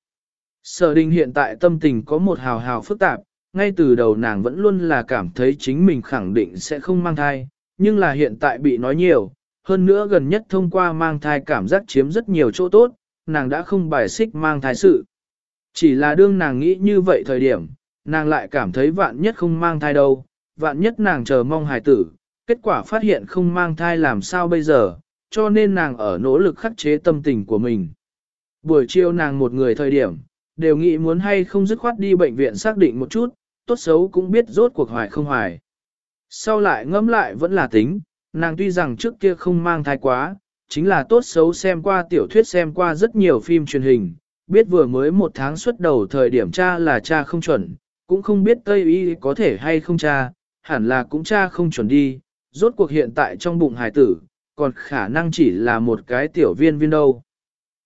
Sở Đình hiện tại tâm tình có một hào hào phức tạp, ngay từ đầu nàng vẫn luôn là cảm thấy chính mình khẳng định sẽ không mang thai, nhưng là hiện tại bị nói nhiều, hơn nữa gần nhất thông qua mang thai cảm giác chiếm rất nhiều chỗ tốt, nàng đã không bài xích mang thai sự. Chỉ là đương nàng nghĩ như vậy thời điểm, nàng lại cảm thấy vạn nhất không mang thai đâu, vạn nhất nàng chờ mong hài tử, kết quả phát hiện không mang thai làm sao bây giờ, cho nên nàng ở nỗ lực khắc chế tâm tình của mình. Buổi chiều nàng một người thời điểm, đều nghĩ muốn hay không dứt khoát đi bệnh viện xác định một chút, tốt xấu cũng biết rốt cuộc hoài không hoài. Sau lại ngẫm lại vẫn là tính, Nàng tuy rằng trước kia không mang thai quá, chính là tốt xấu xem qua tiểu thuyết xem qua rất nhiều phim truyền hình, biết vừa mới một tháng xuất đầu thời điểm cha là cha không chuẩn, cũng không biết Tây Y có thể hay không cha, hẳn là cũng cha không chuẩn đi, rốt cuộc hiện tại trong bụng hải tử, còn khả năng chỉ là một cái tiểu viên viên đâu.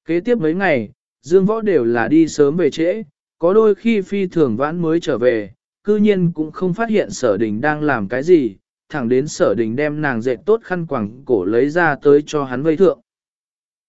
Kế tiếp mấy ngày, Dương Võ đều là đi sớm về trễ, có đôi khi phi thường vãn mới trở về, cư nhiên cũng không phát hiện sở đình đang làm cái gì, thẳng đến sở đình đem nàng dệt tốt khăn quàng cổ lấy ra tới cho hắn vây thượng.